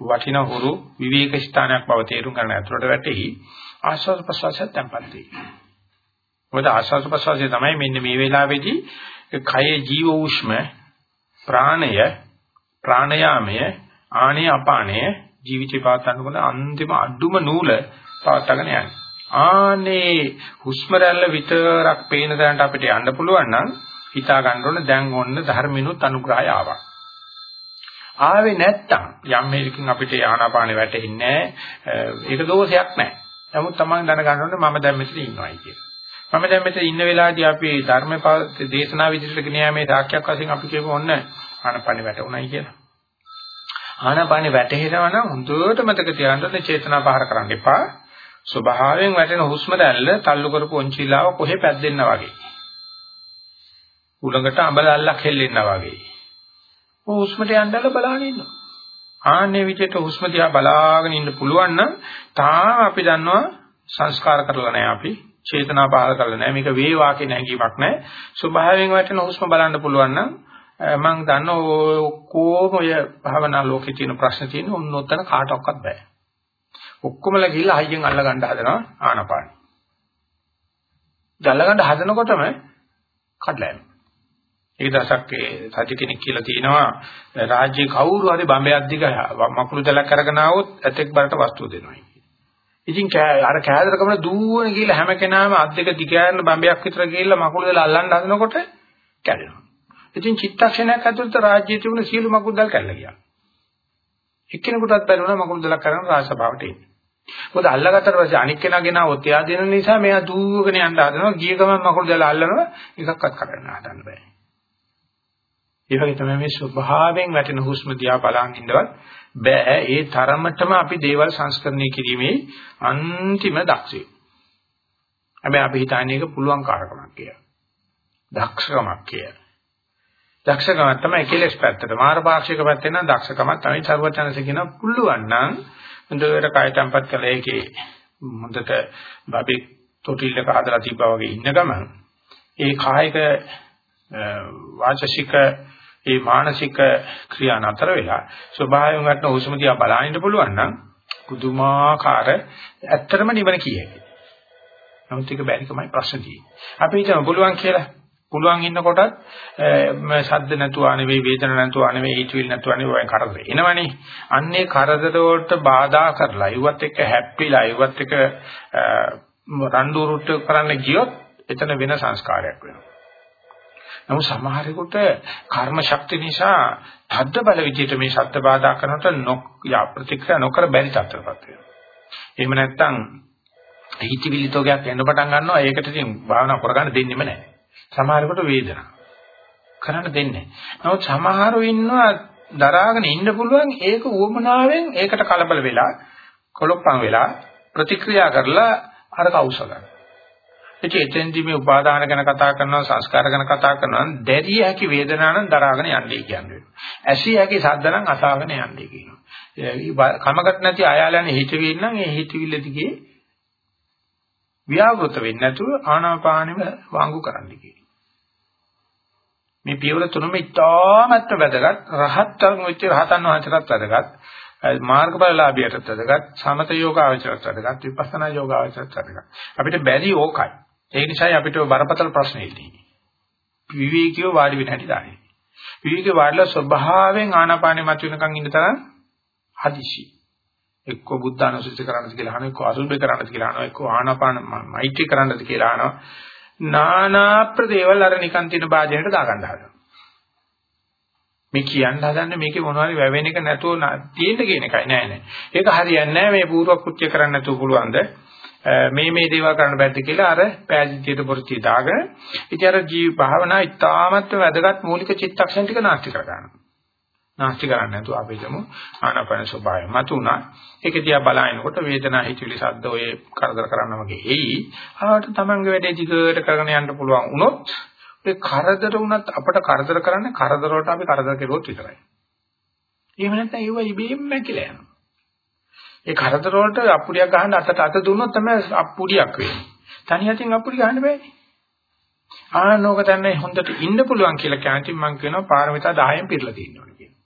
වටින හුරු විවේක ස්ථානයක් බව තේරුම් ගන්න ඇතුළට වැටෙයි. ආස්වාද ප්‍රසවාසය tempat වෙයි. මොකද ආස්වාද ප්‍රසවාසය තමයි මෙන්න මේ වෙලාවේදී කයේ ජීව උෂ්ම ප්‍රාණය ප්‍රාණයාමය ආනේ අපාණය ජීවිතේ පවත්වන්නකොට අන්තිම අඩුම නූල පවත්වාගෙන යන්නේ. ආනේ හුස්ම රැල්ල විතරක් පේන තැනට අපිට යන්න පුළුවන් නම් හිතා ගන්න ඕන දැන් ඔන්න ධර්මිනුත් අනුග්‍රහය ආවා. ආවේ නැත්තම් යම් මේකකින් අපිට ආනාපානෙ වැටෙන්නේ නැහැ. ඒක දෝෂයක් නැහැ. නමුත් තමන් දැනගන්න ඕනේ මම දැන් මෙතන ඉන්නවයි කියලා. මම දැන් මෙතන ඉන්න වෙලාවේදී අපි ධර්ම දේශනා විදිහට ගෙන යාමේ සාක්ෂයක් වශයෙන් අපි කියමු ඔන්න ආනපන වැටුණයි කියලා. ආනපන වැටහෙනවා නම් හොඳට මතක තියාගන්න චේතනා පහර කරන්න එපා. ස්වභාවයෙන් වැටෙන හුස්ම රැල්ල තල්ලු කරපු ඔන්චිලාව කොහෙ පැද්දෙන්න වගේ. උලඟට අඹලල්ලක් හෙල්ලෙන්න වගේ. ඔය හුස්මට යන්නදලා බලන්න ඉන්නවා. ආන්නේ විදිහට හුස්ම දිහා බලාගෙන ඉන්න පුළුවන් නම් තාම අපි දන්නවා සංස්කාර කරලා නැහැ අපි චේතනා පහල කරලා නැහැ. මේක වේවා කියන හැඟීමක් නැහැ. ස්වභාවයෙන් වැටෙන හුස්ම බලන්න පුළුවන් නම් මම දන්න ඔක්කොම ඔය භවනා ලෝකේ තියෙන ප්‍රශ්න තියෙන උන් ඔතන කාටවත් බෑ. ඔක්කොමලා ගිහිල්ලා හයියෙන් අල්ල ගන්න හදනවා ආනපාන. දැල්ල ගන්න හදනකොටම කඩලා යනවා. ඒ දවසක් ඒ සත්‍ය කෙනෙක් කියලා තියෙනවා රාජ්‍ය කවුරු හරි බම්බයක් දිග මකුළු දැලක් අරගෙන ආවොත් ඇතෙක් බරට වස්තුව දෙනවා. ඉතින් අර කෑදරකම දුවන ගිහලා හැම කෙනාම අත් දෙක දිගෑරන බම්බයක් විතර ගිහලා මකුළු වල අල්ලන්න හදනකොට කැඩෙනවා. ඉතින් චිත්තක්ෂණයක් ඇතුළත රාජ්‍යයේ තිබුණ සියලු මකුළු දල් කැඩලා ගියා. එක්කෙනෙකුටත් බැරිුණා මකුළු දලක් කරන රාජසභාවට එන්න. මොකද අල්ලගත්තට පස්සේ අනික් කෙනා ගෙනාවොත් එයා දෙන නිසා මෙයා දුවගෙන යන්න හදනවා. ගිය ගමන් මකුළු දල අල්ලනවා. එකක්වත් කරන්න හදන්න බෑ. ඒ වගේ තමයි මේ ස්වභාවයෙන් වැටෙන හුස්ම දිහා බලන් ඉඳවත් බෑ ඒ තරමටම අපි දේවල් සංස්කරණය කිරීමේ අන්තිම දක්ෂය. හැබැයි අපි හිතන්නේ ඒක පුළුවන් කාරකමක් කියලා. දක්ෂකමක් කියලා. දක්ෂකම තමයි කෙලෙස් පැත්තට මාර්ගපාක්ෂික පැත්තේ නම් දක්ෂකම තමයි ਸਰවචනස කියන පුළුවන් නම් හොඳට කය තැම්පත් කළා ඒකේ හොඳට බබේ තොටිල්ලක හදලා තිබ්බා වගේ ඉන්න ගමන් ඒ කායික වාචසික ඒ මානසික ක්‍රියා නතර වෙලා ස්වභාවයෙන් වටන හුස්ම දිහා බලන්න පුළුවන් නම් පුදුමාකාර ඇත්තටම නිවන කියයි. නමුත් ඒක බැරිකමයි ප්‍රශ්න තියෙන්නේ. අපි හිතමු පුළුවන් කියලා. පුළුවන් ඉන්නකොටත් ශබ්ද නැතුව නෙවෙයි වේදන නැතුව නෙවෙයි හිතවිලි නැතුව නෙවෙයි වයින් කරදර එනවනේ. අන්නේ කරදර වලට බාධා කරලා ඉවත් එක්ක හැප්පිලා ඉවත් එක්ක රණ්ඩු රුට්ට කරන්න ගියොත් එතන වෙන සංස්කාරයක් වෙනවා. නමුත් සමහරෙකුට කර්ම ශක්තිය නිසා තද්ද බල විදිහට මේ ශබ්ද බාධා කරනකොට නො ප්‍රතික්‍රියා නොකර බැරි තත්ත්වයකට වෙනවා. එහෙම නැත්නම් හිතවිලි තෝගයක් එන්න පටන් ගන්නවා ඒකට ඉතින් භාවනා කරගන්න දෙන්නෙම නැහැ. සමහරෙකුට වේදනාව කරන්න දෙන්නේ නැහැ. නමුත් සමහරව ඉන්නවා දරාගෙන ඉන්න පුළුවන් ඒක උවමනාවෙන් ඒකට කලබල වෙලා කොලොප්පම් වෙලා ප්‍රතික්‍රියා කරලා අර කවුස ගන්න. ඉතින් එතෙන්දි මේ උපාදාන ගැන කතා කරනවා සංස්කාර ගැන කතා කරනවා දැරිය හැකි වේදනාවන් දරාගෙන යන්නේ කියන්නේ. ඇසිය හැකි සද්ද නම් අසාගෙන යන්නේ කියනවා. කමකට නැති ආයාලන්නේ හිතවිල්ල නම් ඒ හිතවිල්ල දිගේ ව්‍යාවෘත වෙන්නේ නැතුව ආනාපානෙම වාංගු කරන්න කියනවා. මේ පියවර තුනම ඉතාමත් වැදගත් රහත්තන් වෙච්ච රහතන් වහන්සේටත් වැදගත් මාර්ගඵලලාභියටත් වැදගත් සමත යෝගාවචරයට වැදගත් විපස්සනා යෝගාවචරයට වැදගත් අපිට බැරි ඕකයි ඒ නිසායි අපිට බරපතල ප්‍රශ්නේ ඉන්නේ. විවේකීව වාඩි වෙන හැටි දාන්නේ. විවේකී වාඩිලා ස්වභාවයෙන් ආනාපානෙ මත වෙනකන් ඉන්න තරම් හදිසි. එක්ක බුද්ධානුසුති කරන්නද කියලා අහනවා එක්ක අසුබේ කරන්නද කියලා අහනවා එක්ක ආනාපාන මෛත්‍රී කරන්නද කියලා අහනවා. නානා ප්‍රදේවල් අර නිකන් තියෙන වාදනයට දාගන්න හදනවා. මේ කියන්න හදන්නේ මේකේ මොනවාරි වැවෙන එක නැතුව තියෙන්න කියන එකයි නෑ නෑ. ඒක හරියන්නේ නෑ මේ පූර්ව කෘත්‍ය කරන්න නැතුව පුළුවන්ද? මේ මේ දේවල් කරන්න බැද්ද කියලා අර පෑදිතියට පොරචි දාගෙන ඉතින් අර ජීව භාවනා ඉතාමත් වැදගත් මූලික චිත්තක්ෂණ ටික නාස්ති කර ගන්නවා. නාස්ති කරන්නේ නැතුව අපි ගමු ආනාපාන ස්වභාවය මතුණා. ඒක දිහා බලනකොට වේදනා හිතවිලි සද්ද ඔය කරදර කරන්න වගේ එයි. ආවට තමන්ගේ වැඩේ දිගට කරගෙන යන්න පුළුවන් වුණොත් ඒ කරදර වුණත් අපට කරදර කරන්නේ කරදර වලට අපි කරදර කෙරුවොත් විතරයි. එහෙම නැත්නම් ඒව ඉබේම මැකිලා යනවා. ඒ කරදර වලට අප්පුඩියක් ගහන්න අතට අත දුන්නොත් තමයි අප්පුඩියක් වෙන්නේ. තනි අතින් අප්පුඩි ගහන්න බෑනේ. ආනෝක තමයි හොඳට ඉන්න පුළුවන් කියලා කැන්ටින් මම කියනවා පාරමිතා 10න් පිරලා තියෙනවා කියලා.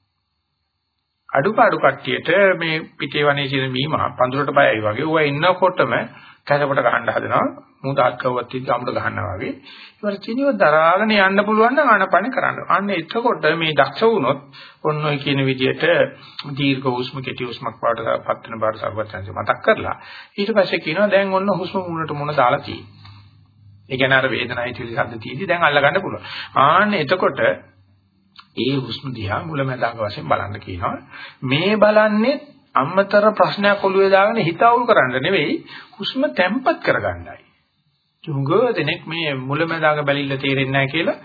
අඩුපාඩු කට්ටියට මේ පිටේ වනේ තියෙන මීමා පඳුරට බයයි වගේ ඌවා ඉන්නකොටම කැසපට ගහන්න හදනවා මූදාත් කවවත් ඉඳ අමුඩ ගහනවා වගේ ඒවට චිනියව දරාගෙන යන්න පුළුවන් නම් ආනපන කරන්න. අන්න එතකොට මේ දක්ෂ වුණොත් ඔන්න ඔය කියන විදිහට දීර්ඝ හුස්ම කෙටි හුස්මක් පාට පත් වෙන බාර සර්වඥාන්සේ මතක් කරලා ඊට පස්සේ කියනවා දැන් ඔන්න හුස්ම මුණට මුණ දාලා තියෙන්නේ. ඒ කියන්නේ අර වේදනයි තියලි ශබ්ද තියෙදි දැන් අල්ල ගන්න පුළුවන්. ආන්න එතකොට ඒ හුස්ම දිහා මුලැමැදාක වශයෙන් බලන්න කියනවා. මේ බලන්නේ අම්මතර ප්‍රශ්නයක් ඔළුවේ දාගෙන හිත අවුල් කරන්න නෙවෙයි හුස්ම තැම්පත් කරගන්නයි. තුඟ දෙනෙක් මේ මුලැමැදාක බැලිල්ල තේරෙන්නේ නැහැ කියලා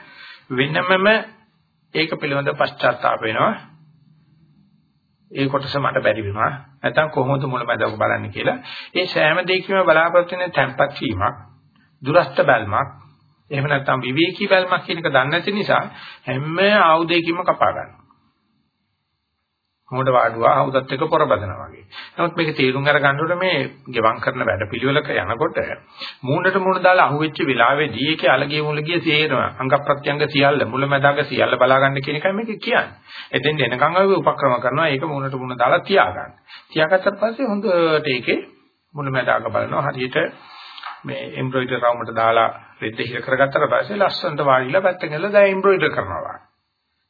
වෙනමම ඒක පිළිබඳ පශ්චාත්තාප වෙනවා. ඒ කොටස මට බැරි වෙනවා. නැත්නම් කොහොමද මුලැමැදාක බලන්නේ කියලා. ඒ සෑම දෙයකම බලාපොරොත්තු වෙන තැම්පත් වීමක්, දුරස්ත බැල්මක්, එහෙම නැත්නම් විවේකී බැල්මක් කියන එක දන්නේ නැති නිසා හැම ආයුධයකින්ම කපා ගන්නවා. මොකට වාඩුවා හවුදත් එක පොරබදනවා වගේ. නමුත් මේක තේරුම් අරගන්නකොට මේ ගෙවම් කරන වැඩපිළිවෙලක යනකොට මූණට මූණ දාලා අහුවෙච්ච වෙලාවේදී ඒකේ අලගිය මුලගිය තේරෙනවා. අංග ප්‍රත්‍යංග සියල්ල මුලැමැදාක සියල්ල බලා ගන්න කියන එකයි මේක කියන්නේ. එතෙන් එනකන් අපි උපක්‍රම කරනවා ඒක මූණට මූණ දාලා තියාගන්න. තියාගත්තට පස්සේ හොඳට ඒකේ මුලැමැදාක බලනවා හරියට මේ එම්බ්‍රොයිඩර් රවුමට දාලා රෙද්ද හිර කරගත්තට පස්සේ ලස්සනට වාඩිලා පැත්තකින් ගිහලා දැන් එම්බ්‍රොයිඩර් කරනවා.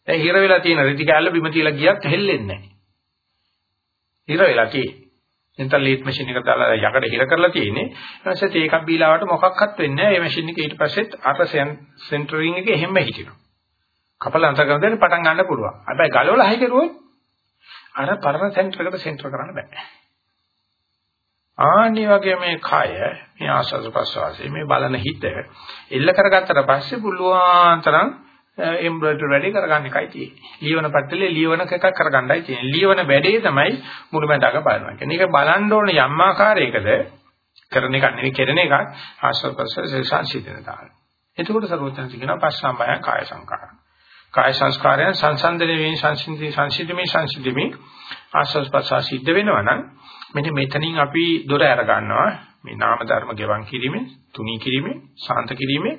දැන් හිර වෙලා තියෙන රෙදි කැල්ල බිම තියලා ගියත් හෙල්ලෙන්නේ නැහැ. හිර වෙලා තියෙන්නේ. එතන ලීට් මැෂින් එක දාලා යකඩ හිර කරලා තියෙන්නේ. ඊට පස්සේ ඒකක් බීලාවට මොකක්වත් වෙන්නේ නැහැ. මේ මැෂින් එක ඊට පස්සෙත් අර සෙන්ටරින් එක එහෙම හිටිනවා. කපල අන්ත කරන දෙන්න පටන් ගන්න පුළුවන්. හැබැයි ගලවලා හයි කරුවොත් අර පරණ සෙන්ටර් එකට සෙන්ටර් කරන්න බෑ. ආනි වගේ මේ කය මේ ආස්වාද ප්‍රසවාසයේ මේ බලන හිත එල්ල කරගත්තට පස්සේ පුළුවන් තරම් එම්බ්‍රොයිඩර් වැඩේ කරගන්න එකයි තියෙන්නේ. ලියවන පැත්තලේ ලියවන එකක් කරගන්නයි තියෙන්නේ. ලියවන වැඩේ තමයි මුළුමැදක බලනවා. කියන්නේ ඒක බලන්න ඕන යම් ආකාරයකද කරන එක නෙවෙයි කරන එක ආස්වාද ප්‍රසවාසයේ සංසිඳනතාවය. එතකොට සර්වඥාන්සේ කියනවා පස්සම්බය කාය සංකාර. කාය සංස්කාරයන් සංසන්දනයේ වෙන සංසිඳි සංසිඳීමේ සංසිඳීමේ ආස්වාද ප්‍රසවාස සිද්ධ වෙනවා නම් මෙන්න මෙතනින් අපි දොර අර ගන්නවා මේ නාම ධර්ම ගෙවන් කිරීමෙන් තුනී කිරීමෙන් ශාන්ත කිරීමෙන්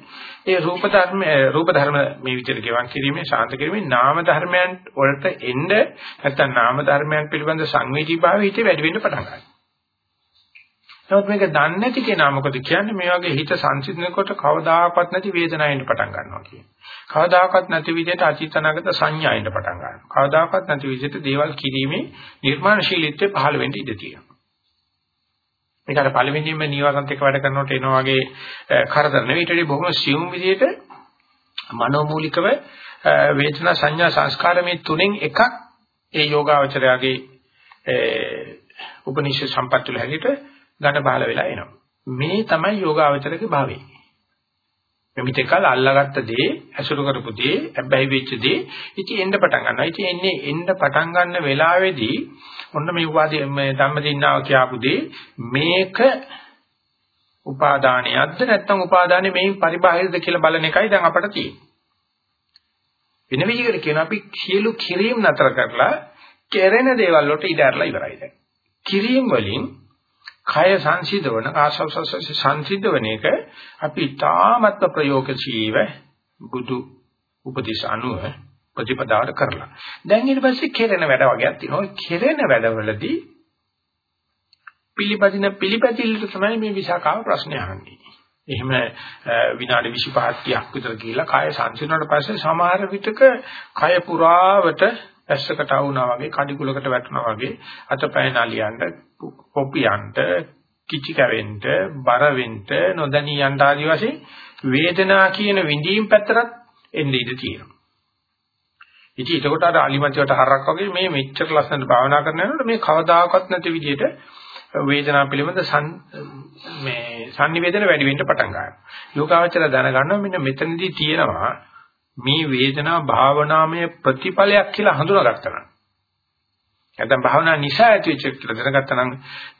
ඒ රූප ධර්ම රූප ධර්ම මේ විදිහට ගෙවන් කිරීමෙන් ශාන්ත කිරීමෙන් නාම ධර්මයන් වලට එන්න නැත්නම් නාම ධර්මයන් පිළිබඳ සංවේදී භාවය හිතේ වැඩි වෙන්න පටන් ගන්නවා. නමුත් මේක දන්නේ නැති කෙනා මොකද කියන්නේ මේ වගේ හිත සංසිඳනකොට කවදාකවත් නැති වේදනාවෙන් පටන් ගන්නවා කියන්නේ. කවදාකවත් නැති විදිහට අචිතනගත සංඥාවෙන් පටන් ගන්නවා. කවදාකවත් නැති විදිහට දේවල් කිරීමේ නිර්මාණශීලීත්වය පහළ වෙන්න ඉඩ තියෙනවා. මේක අර පළවෙනියෙන්ම නීවරණත් එක්ක වැඩ කරනකොට එනවා වගේ කරදර නෙවෙයි ඊට වඩා බොහොම සියුම් විදිහට මනෝමූලිකව වේදනා සංඥා සංස්කාර මේ තුනෙන් එකක් ඒ යෝගාවචරයාගේ උපනිෂේ සම්පත් වල හැටියට ගන්න බහල වෙලා එනවා. මේ තමයි යෝගාවචරකේ භාවය. මෙමිතකල් අල්ලාගත්ත දේ, ඇසුරු කරපු දේ, හැබැයි වෙච්ච දේ ඉතින් එන්න පටන් ගන්නවා. ඉතින් එන්නේ එන්න පටන් ගන්න වෙලාවේදී ඔන්න මේ උපාදී මේ ධම්මදින්නාව කියපු දේ මේක උපාදානියක්ද නැත්නම් උපාදානෙ මේන් පරිබාහිරද කියලා බලන එකයි දැන් අපට තියෙන්නේ. වෙන විදිහකට කියන අපි සියලු කිරීම නතර කරලා කෙරෙන දේවල් වලට ඉඩ ඇරලා ඉවරයි දැන්. කිරීම වලින් කය සංසිඳවන ආශවසස සංසිඳවන එක අපි තාමත්ම ප්‍රයෝගශීලව බුදු උපදේශ අනුව ප්‍රතිපදාවට කරලා. දැන් ඊට පස්සේ කෙරෙන වැඩ වගේක් තියෙනවා. කෙරෙන වැඩවලදී පිළිපදින පිළිපැතිල්ලට තමයි මේ විසාකාව ප්‍රශ්නේ අහන්නේ. එහෙම විනාඩි 25ක් 30ක් විතර ගිහිල්ලා කය සංසිඳුණාට පස්සේ සමහර විටක කය පුරාවට ඇස්සකට වුණා වගේ කඩිකුලකට වැටුණා වගේ අතපය නලියන්න කොපියන්ට කිචි කැවෙන්න බර වෙන්න නොදැනී යන්න ආදි වශයෙන් වේදනා කියන විඳීම් පැත්තට එන්නේ ඉඳ තියෙනවා. ඉතින් ඒකට අර අලිමන්තියට හරක් වගේ මේ මෙච්චර ලස්සනට භාවනා කරන යනකොට මේ කවදාකවත් නැති විදිහට වේදනාව පිළිබඳ මේ sannivedana වැඩි වෙන්න පටන් ගන්නවා. යෝගාවචර දැනගන්නවා මෙන්න මෙතනදී තියෙනවා මේ වේදනාව භාවනාමය ප්‍රතිඵලයක් කියලා හඳුනාගත්තා නම්. නැත්නම් භාවනා නිසා ඇතිවෙච්ච කියලා දැනගත්තා නම්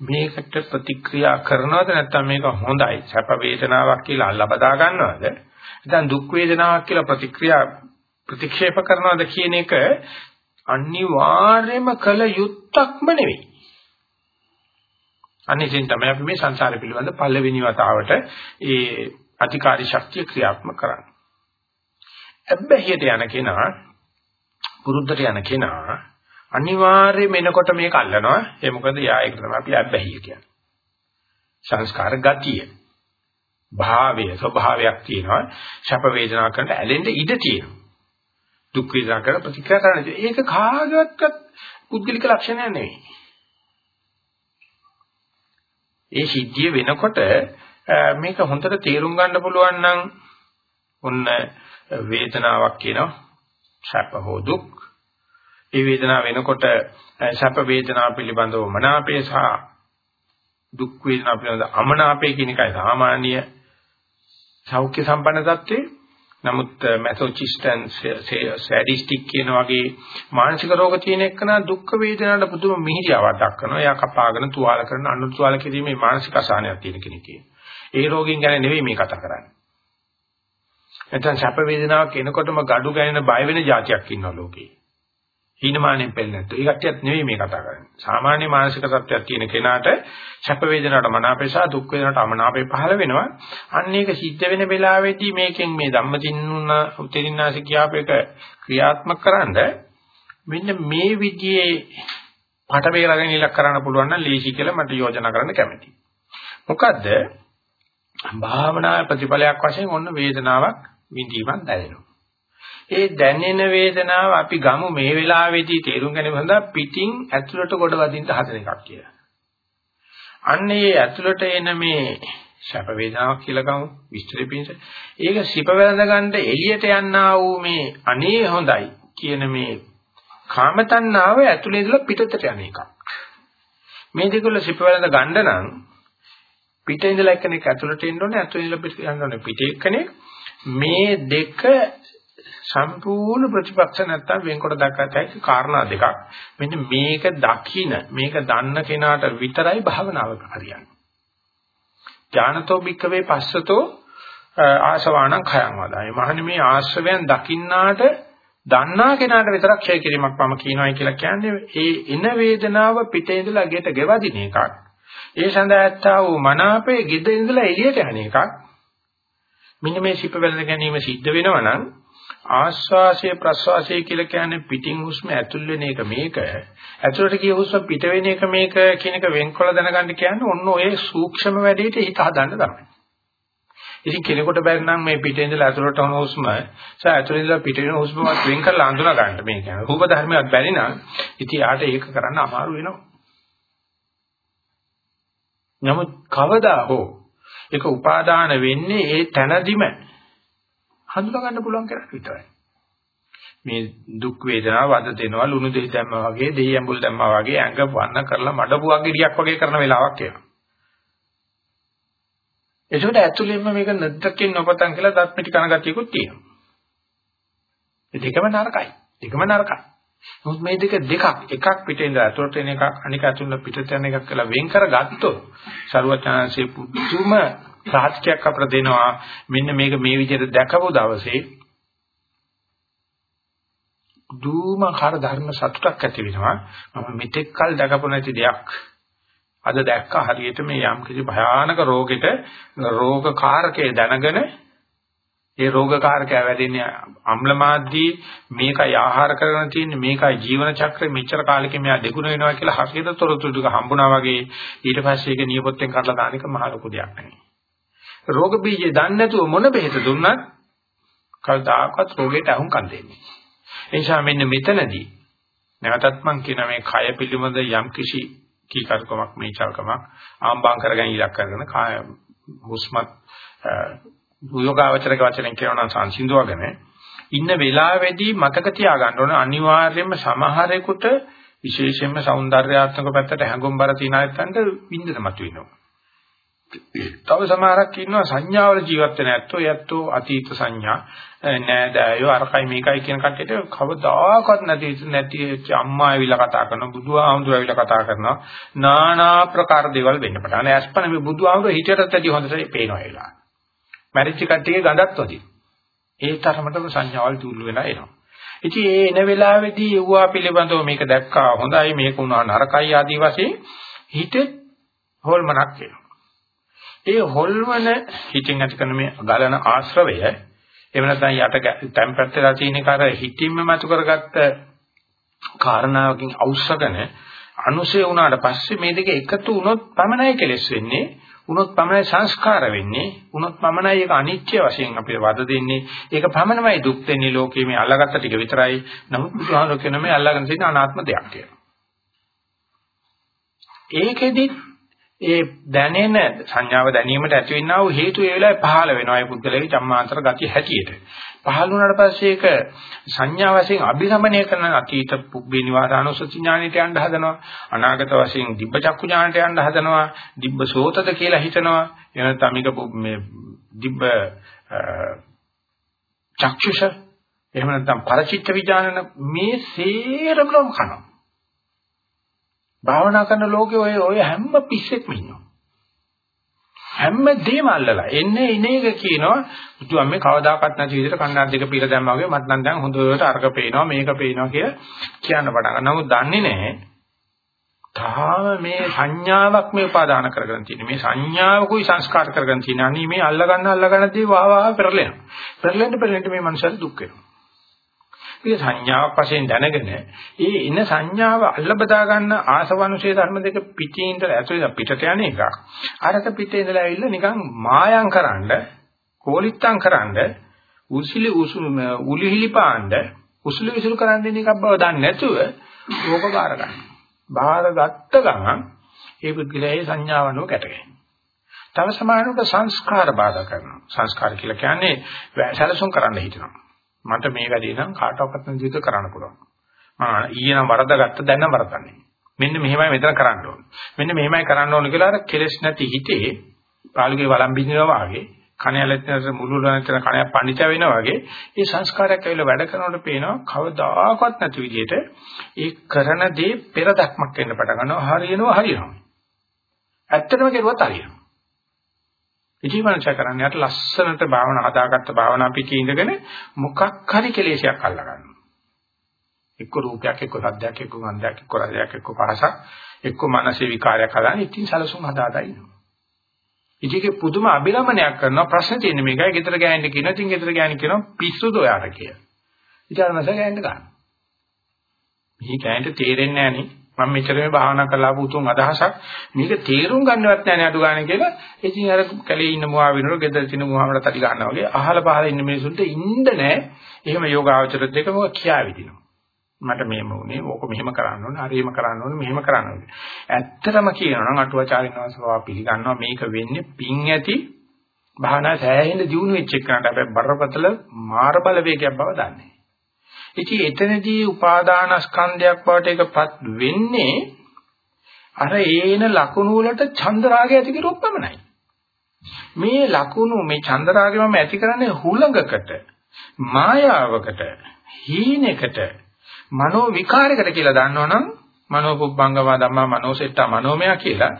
මේකට ප්‍රතික්‍රියා කරනවද නැත්නම් මේක හොඳයි සැප වේදනාවක් කියලා අල්ලා බදා ගන්නවද නැත්නම් දුක් වේදනාවක් කියලා ප්‍රතික්‍රියා ප්‍රතික්ෂේප කරනවද කියන එක අනිවාර්යයෙන්ම කළ යුත්තක්ම නෙවෙයි. අනිසින් තමයි අපි මේ සංසාරය පිළිබඳ පළවෙනි වතාවට ඒ අධිකාරී ශක්තිය ක්‍රියාත්මක කරන්නේ. අබ්බැහියට යන කෙනා පුරුද්දට යන කෙනා අනිවාර්යයෙන්ම එනකොට මේක අල්ලනවා. ඒ මොකද යා ඒක තමයි අපි අබ්බැහිය කියන්නේ. සංස්කාර ගතිය. භාවය ස්වභාවයක් තියෙනවා. ශප වේදනා කරනට ඇලෙන්න ඉඩ තියෙනවා. දුක් වේදනා කරන ප්‍රතික්‍රියා කරන්නේ. ඒක කාගවත් පුද්ගලික ලක්ෂණයක් නෙවෙයි. ඒ සිද්ධිය වෙනකොට මේක හොඳට තේරුම් ගන්න පුළුවන් නම් ඔන්න වේදනාවක් කියනවා. සැප හෝ දුක්. ඒ වේදනාව වෙනකොට සැප වේදනාව පිළිබඳව මනාපේ සහ දුක් වේදනාව පිළිබඳව අමනාපේ කියන එකයි සාමාන්‍ය සෞඛ්‍ය සම්පන්න තත්ත්වේ නමුත් මැසොචිස්ටන් සැඩිස්ටික් කියන වගේ මානසික රෝග තියෙන එක්කන දුක් වේදනාවට පුදුම මිහිරියාවක් දක්වනවා. එයා කපාගෙන තුවාල කරන අනු තුවාල කිරීමේ මානසික අසහනයක් තියෙන කෙනෙක් ඒ රෝගින් ගැන නෙවෙයි මේ කතා කරන්නේ. නැත්නම් සැප වේදනාවක් එනකොටම gadu ගැනෙන බය වෙන જાතියක් ඉන්නවා ලෝකේ. හීනමානෙන් පෙළෙන්නේ නැත්නම් ඒ කට්ටියත් නෙවෙයි මේ කතා කරන්නේ. සාමාන්‍ය මානසික තත්ත්වයක් තියෙන කෙනාට සැප වේදනාවට මනාපේ සහ දුක් වේදනාවට අමනාපේ පහළ වෙනවා. අන්න ඒක සිද්ධ වෙන වෙලාවේදී මේකෙන් මේ ධම්මචින්නුන උතරින්නාසි කියාප එක ක්‍රියාත්මක කරන්ඩ මෙන්න මේ විදිහේ පට වේලාගෙන ඉලක්ක කරන්න පුළුවන් නම් ලේසි කියලා මට යෝජනා කරන්න කැමතියි. මොකද්ද? භාවනා ප්‍රතිඵලයක් වශයෙන් ඔන්න වේදනාවක් විඳීමක් දැනෙනවා. ඒ දැනෙන වේදනාව අපි ගමු මේ වෙලාවේදී තේරුම් ගැනීම සඳහා පිටින් ඇතුළට ගොඩ වදින්න හදන එකක් කියලා. අන්න ඒ ඇතුළට එන මේ ශප වේදනාවක් කියලා ගමු විස්තරෙ පිණිස. ඒක සිප වැළඳ ගන්න එළියට යන්නා වූ මේ අනේ හොඳයි කියන මේ කාමතණ්ණාව ඇතුළේ ඉඳලා පිටතට යන එකක්. මේ දෙකවල සිප වැළඳ ගන්න නම් පිටින් ඉඳලා එක්කෙනෙක් ඇතුළට එන්න ඕනේ ඇතුළේ ඉඳලා පිට යන්න ඕනේ පිටේ එක්කෙනෙක් මේ දෙක සම්පූර්ණ ප්‍රතිපක්ෂ නැත්තම් වෙන්කොට දක්වත හැකි කාරණා දෙකක්. මෙන්න මේක දකින මේක දන්න කෙනාට විතරයි භාවනාව හරියන්නේ. ඥානතෝ භික්කවේ පස්සතෝ ආශවාණං khයං වදායි. මහන්නේ මේ ආශ්‍රවයන් දකින්නාට දන්නා කෙනාට විතරක් ක්ෂය කිරීමක් මම කියනවායි කියලා කියන්නේ ඒ එන වේදනාව පිටේ ඉඳලා ගෙට ගෙවදින එකක්. ඒ සඳහා ඇත්තා වූ මනාපේ ගෙද ඉඳලා එළියට යන එකක්. මෙන්න මේ සිප වැළඳ ගැනීම සිද්ධ වෙනවා නම් ආශ්වාසය ප්‍රශ්වාසය කියලා කියන්නේ පිටින් හුස්ම ඇතුල් වෙන එක මේක. ඇතුළට ගිය හුස්ම පිට වෙන එක මේක කියන එක වෙන්කොල දැනගන්න කියන්නේ ඔන්න ඔය සූක්ෂම වැඩේට හිත හදන්න තමයි. ඉතින් කෙනෙකුට බැරි නම් මේ පිටේ ඉඳලා ඇතුළට යන හුස්ම සහ ඇතුළේ ඉඳලා පිට වෙන හුස්මවත් වෙන් කරලා අඳුනා ගන්න මේ කියන්නේ. රූප ධර්මයක් බැරි නම් ඉතින් යාට ඒක කරන්න අමාරු වෙනවා. නමුත් කවදා හෝ ඒක උපාදාන වෙන්නේ ඒ තැනදිම හඳුනා ගන්න පුළුවන් කෙනෙක් විතරයි. මේ දුක් වේදනාව වද දෙනවා ලුණු දෙහි දැම්මා වගේ දෙහි ඇඹුල් දැම්මා වගේ ඇඟ වන්න කරලා මඩපුවක් ගෙඩියක් වගේ කරන වෙලාවක් එනවා. ඒකට ඇතුළෙන්ම මේක නැද්දකින් නොපතන් කියලා දත් පිටි කන ගතියකුත් තියෙනවා. ඒ දෙකම නරකයි. දෙකම නරකයි. නමුත් මේ දෙක දෙකක් එකක් පිටින් ඉඳලා ඇතුළට එන එකක් අනික ඇතුළට පිටට යන එකක් කියලා වෙන් කරගත්තොත් ਸਰවඥාන්සේ පුදුම සාහිත්‍යයක් අපට දෙනවා. මෙන්න මේක මේ විදිහට දැකපු දවසේ දුමාකාර ධර්ම සතුටක් ඇති වෙනවා. මම මෙතෙක් කල් දැකපු නැති දෙයක්. අද දැක්ක හරියට මේ යම් කිසි භයානක රෝගෙට රෝගකාරකේ දැනගෙන ඒ රෝගකාරකය වැඩෙන්නේ අම්ල මාධ්‍යී මේකයි ආහාර කරගෙන තියෙන්නේ මේකයි ජීවන චක්‍රය මෙච්චර කාලෙකින් මෙයා දෙගුණ වෙනවා කියලා හරියට තොරතුරු ටික හම්බුණා වගේ ඊට පස්සේ ඒක නියපොත්තෙන් කඩලා දාන එක මහ ලොකු දෙයක් නෙවෙයි රෝග බීජය දන්නේ නැතුව මොන බෙහෙත දුන්නත් කවදාකවත් රෝගයට අහුම්කම් දෙන්නේ. ඒ නිසා මෙන්න මෙතනදී නැවතත් මම කියන මේ කය පිළිබඳ යම් කිසි කීකරුකමක් මේ චල්කමක් ආම්බාම් කරගෙන ඉලක්ක කරන කාය හුස්මත් භුයෝගාවචරක වචනෙන් කියනවා නම් සංසිඳුවගෙන ඉන්න වෙලාවේදී මතක තියාගන්න ඕන අනිවාර්යයෙන්ම සමහරෙකුට විශේෂයෙන්ම సౌందర్యාත්මක පැත්තට හැඟුම්බර තියන අයත්න්ට විඳින මතුවෙනවා. තව සමහරක් ඉන්නවා සංඥාවල ජීවත් වෙන ඇත්තෝ යැත්තෝ අතීත සංඥා. නෑදෑයෝ අරකයි මේකයි කියන කට්ටියට කවදාකවත් නැති නැති අම්මා ඇවිල්ලා කතා කරනවා බුදුහාමුදුරුවෝ ඇවිල්ලා කතා කරනවා. নানা ප්‍රකාර දේවල් වෙන්න පටන් ගන්නවා. අස්පන මේ බුදුහාමුදුරුවෝ හිතටත් ඇති හොඳට පේනවා ඒලා මැරිච්ච කට්ටියගේ ගඳත් වදී ඒ තරමටම සංඥාවල් තුල්ලු වෙලා එනවා. ඉතින් ඒ එන වෙලාවේදී යුවා පිළිබඳව මේක දැක්කා. හොඳයි මේක උනා නරකයි ආදී වශයෙන් හිතේ හොල්මනක් වෙනවා ඒ හොල්වන හිතින් ඇති කරන මේ ගලන ආශ්‍රවය එහෙම නැත්නම් යට තැම්පත් වෙලා තියෙන එක අර හිතින්ම මතු කරගත්ත කාරණාවකින් අවශ්‍යකන අනුසය වුණාට පස්සේ මේ දෙක එකතු වුණොත් පමණයි කෙලස් වෙන්නේ උනොත් පමණයි සංස්කාර වෙන්නේ උනොත් පමණයි ඒක අනිත්‍ය වශයෙන් අපිට වද දෙන්නේ. ඒක පමණමයි දුක් දෙන්නේ ලෝකයේ මේ අල්ලගත්ත ටික විතරයි. නමුත් බුදුහාමර කියන මේ අල්ලගෙන තියෙන අනාත්ම දෙයක් කියලා. ඒකෙදි ඒ දැනෙන සංඥාව දැනීමට ඇතිවෙනා වූ හේතු ඒ වෙලාවේ පහළ වෙනවා ඒ පුද්ගලයාගේ චම්මාන්තර ගතිය හැටියට. පහළ වුණාට පස්සේ ඒක සංඥා වශයෙන් අභිරමණය කරන අතීත පුබ්බේ නිවාසානුසති ඥානෙට යන්න හදනවා. අනාගත වශයෙන් දිබ්බ චක්කු ඥානෙට යන්න හදනවා. දිබ්බ සෝතද කියලා හිතනවා. එන තමික මේ දිබ්බ චක්ෂුෂ එහෙම නැත්නම් පරචිත්ත විඥානන මේ සේරම කනවා. භාවනා කරන ලෝකේ ඔය ඔය හැම පිස්සෙක්ම ඉන්නවා. හැම දෙම අල්ලලා එන්නේ ඉනේක කියනවා බුදුන් මේ කවදාකවත් නැති විදිහට කන්නාඩි දෙක පීලා දැම්මා වගේ මට නම් දැන් හොඳට අර්ග පේනවා මේක පේනවා කියලා කියන්න පටන් ගන්නවා. නමුත් දන්නේ නැහැ තාම මේ සංඥාවක් මේ උපාදාන කරගෙන තියෙන මේ සංඥාවකුයි සංස්කාර කරගෙන තියෙන අනී මේ අල්ල ගන්න අල්ල ගන්න දේ වා වා පෙරලෙනවා. පෙරලෙන්න පෙරලෙන්න මේ මනුස්සයාට දුක් වෙනවා. ඒක සංඥාවක් වශයෙන් දැනගෙන ඒ එන සංඥාව අල්ල බදා ගන්න ආසවනුසේ ධර්ම දෙක පිටින් ඉඳලා ඇතුළේ පිටට යන එකක්. අරක පිටේ ඉඳලා ඇවිල්ලා නිකන් මායම් කරන්න, කෝලිත්තම් කරන්න, උසිලි උසුම උලිහිලි පාණ්ඩ, උසුලි විසුලු කරන්න දෙන එකක් බව දන්නේ නැතුව ඕක බාර ගන්න. බාර ගත්ත ගමන් ඒ පුද්ගලයාගේ සංඥාවනෝ කැටගෙන. තව සමානකට සංස්කාර බාධා කරනවා. සංස්කාර කියලා කියන්නේ සැලසුම් කරන්න හිතනවා. මට මේ වැඩේ නම් කාටවත් නැති විදිහට කරන්න පුළුවන්. මම ඊයේ නම් වරදගත්ත දැන් නම් වරදන්නේ. මෙන්න මෙහෙමයි මෙතන කරන්න ඕනේ. මෙන්න මෙහෙමයි කරන්න ඕනේ කියලා අර කෙලස් නැති හිතේ පාළුගේ වළම් බින්දිනවා වාගේ කණයලෙත් මුළු ලැනතර කණයක් පඬිත වෙනවා වගේ මේ සංස්කාරයක් ඇවිල්ලා වැඩ කරනකොට පේනවා කවදාකවත් නැති විදිහට ඒ කරන දේ පෙර දක්මක් වෙන්න පටන් ගන්නවා හරියනවා හරියනවා. ඇත්තටම කෙරුවත් හරියනවා. ඉතිමංශ කරන්නේ අර ලස්සනට භාවනා හදාගත්ත භාවනා පිටේ ඉඳගෙන මොකක් හරි කෙලෙසයක් අල්ලා ගන්නවා. එක්ක රූපයක් එක්ක සද්දයක් එක්ක ගන්ධයක් එක්ක රසයක් එක්ක පහසක් එක්ක මානසික විකාරයක් හදාගෙන ඉතින් සලසුම් හදාදා ඉන්නවා. ඉතිගේ පුදුම අභිරමණයක් කරනවා ප්‍රශ්න තියෙන්නේ මේකයි ගෙදර ගෑනිට කියනවා ඉතින් ගෙදර ගෑණි කියනවා පිස්සුද ඔයාට කියලා. ඉතින් අර මස ගෑනිට ගන්න. මේ ගෑනිට තේරෙන්නේ නැහැ නේ මම මෙච්චර මේ භාවනා කරලා ආපු උතුම් අදහසක්. මේක තේරුම් ගන්නවත් නැහැ නේ අඩු ගන්න කියලා. ඉතින් අර කැලේ ඉන්න මුවා විනර ගෙදර තින මුවාමල තටි ගන්නවා වගේ. අහල පහල ඉන්න මිනිසුන්ට ඉන්න නැහැ. එහෙම යෝගාචර දෙක මොකක් කියා විදිනවා. මට මේම උනේ ඕක මෙහෙම කරන්න ඕනේ හරියම කරන්න ඕනේ මෙහෙම කරන්න ඕනේ. ඇත්තටම කියනවා නම් අටුවාචාරින් වහන්සේවා පිළිගන්නවා. මේක වෙන්නේ පිං ඇති භාවනා සෑහෙන දියුණු වෙච්ච එකකට හැබැයි බරපතල මාර බලවේගයක් බව දන්නේ. ඉතින් එතනදී උපාදානස්කන්ධයක් බවට ඒකපත් වෙන්නේ අර ඒන ලකුණු වලට චන්දරාගය ඇති කරුවොත් පමණයි. මේ ලකුණු මේ චන්දරාගය මම ඇති කරන්නේ හුලඟකට මායාවකට හීනෙකට මනෝ විකාරයකට කියලා දන්නවනම් මනෝ පුබ්බංගම ධම්මා මනෝසෙට්ටා මනෝමය කියලා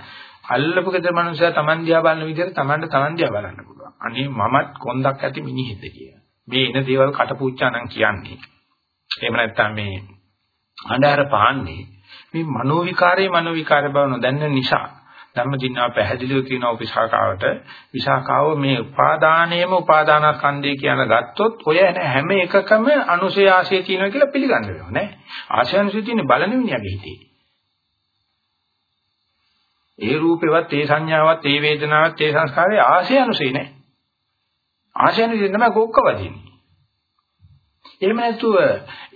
අල්ලපු ගෙදර මනුස්සයා Taman දිහා බලන විදිහට Tamanට Taman දිහා බලන්න පුළුවන්. අනේ මමත් කොන්දක් ඇති මිනිහෙද කියලා. මේ එන දේවල් කටපූච්චා නම් කියන්නේ. එහෙම නැත්නම් මේ අnder පාන්නේ මේ මනෝ විකාරයේ මනෝ විකාර බව නොදන්න නිසා ධම්මදින්නා පැහැදිලිව කියනවා විසාකාවට විසාකාව මේ උපාදානයේම උපාදානස්කන්ධය කියන ගත්තොත් ඔය හැම එකකම අනුසය ආශය තියෙනවා කියලා පිළිගන්න වෙනවා නේ? ආශයන්සය තියෙන බලන විනියගේ හිතේ. ඒ රූපේවත් ඒ සංඥාවත් ඒ වේදනාවත් ඒ සංස්කාරයේ ආශය අනුසය නේ. ආශයන්සය තමයි කොක්කවදින්නේ එහෙම නැතුව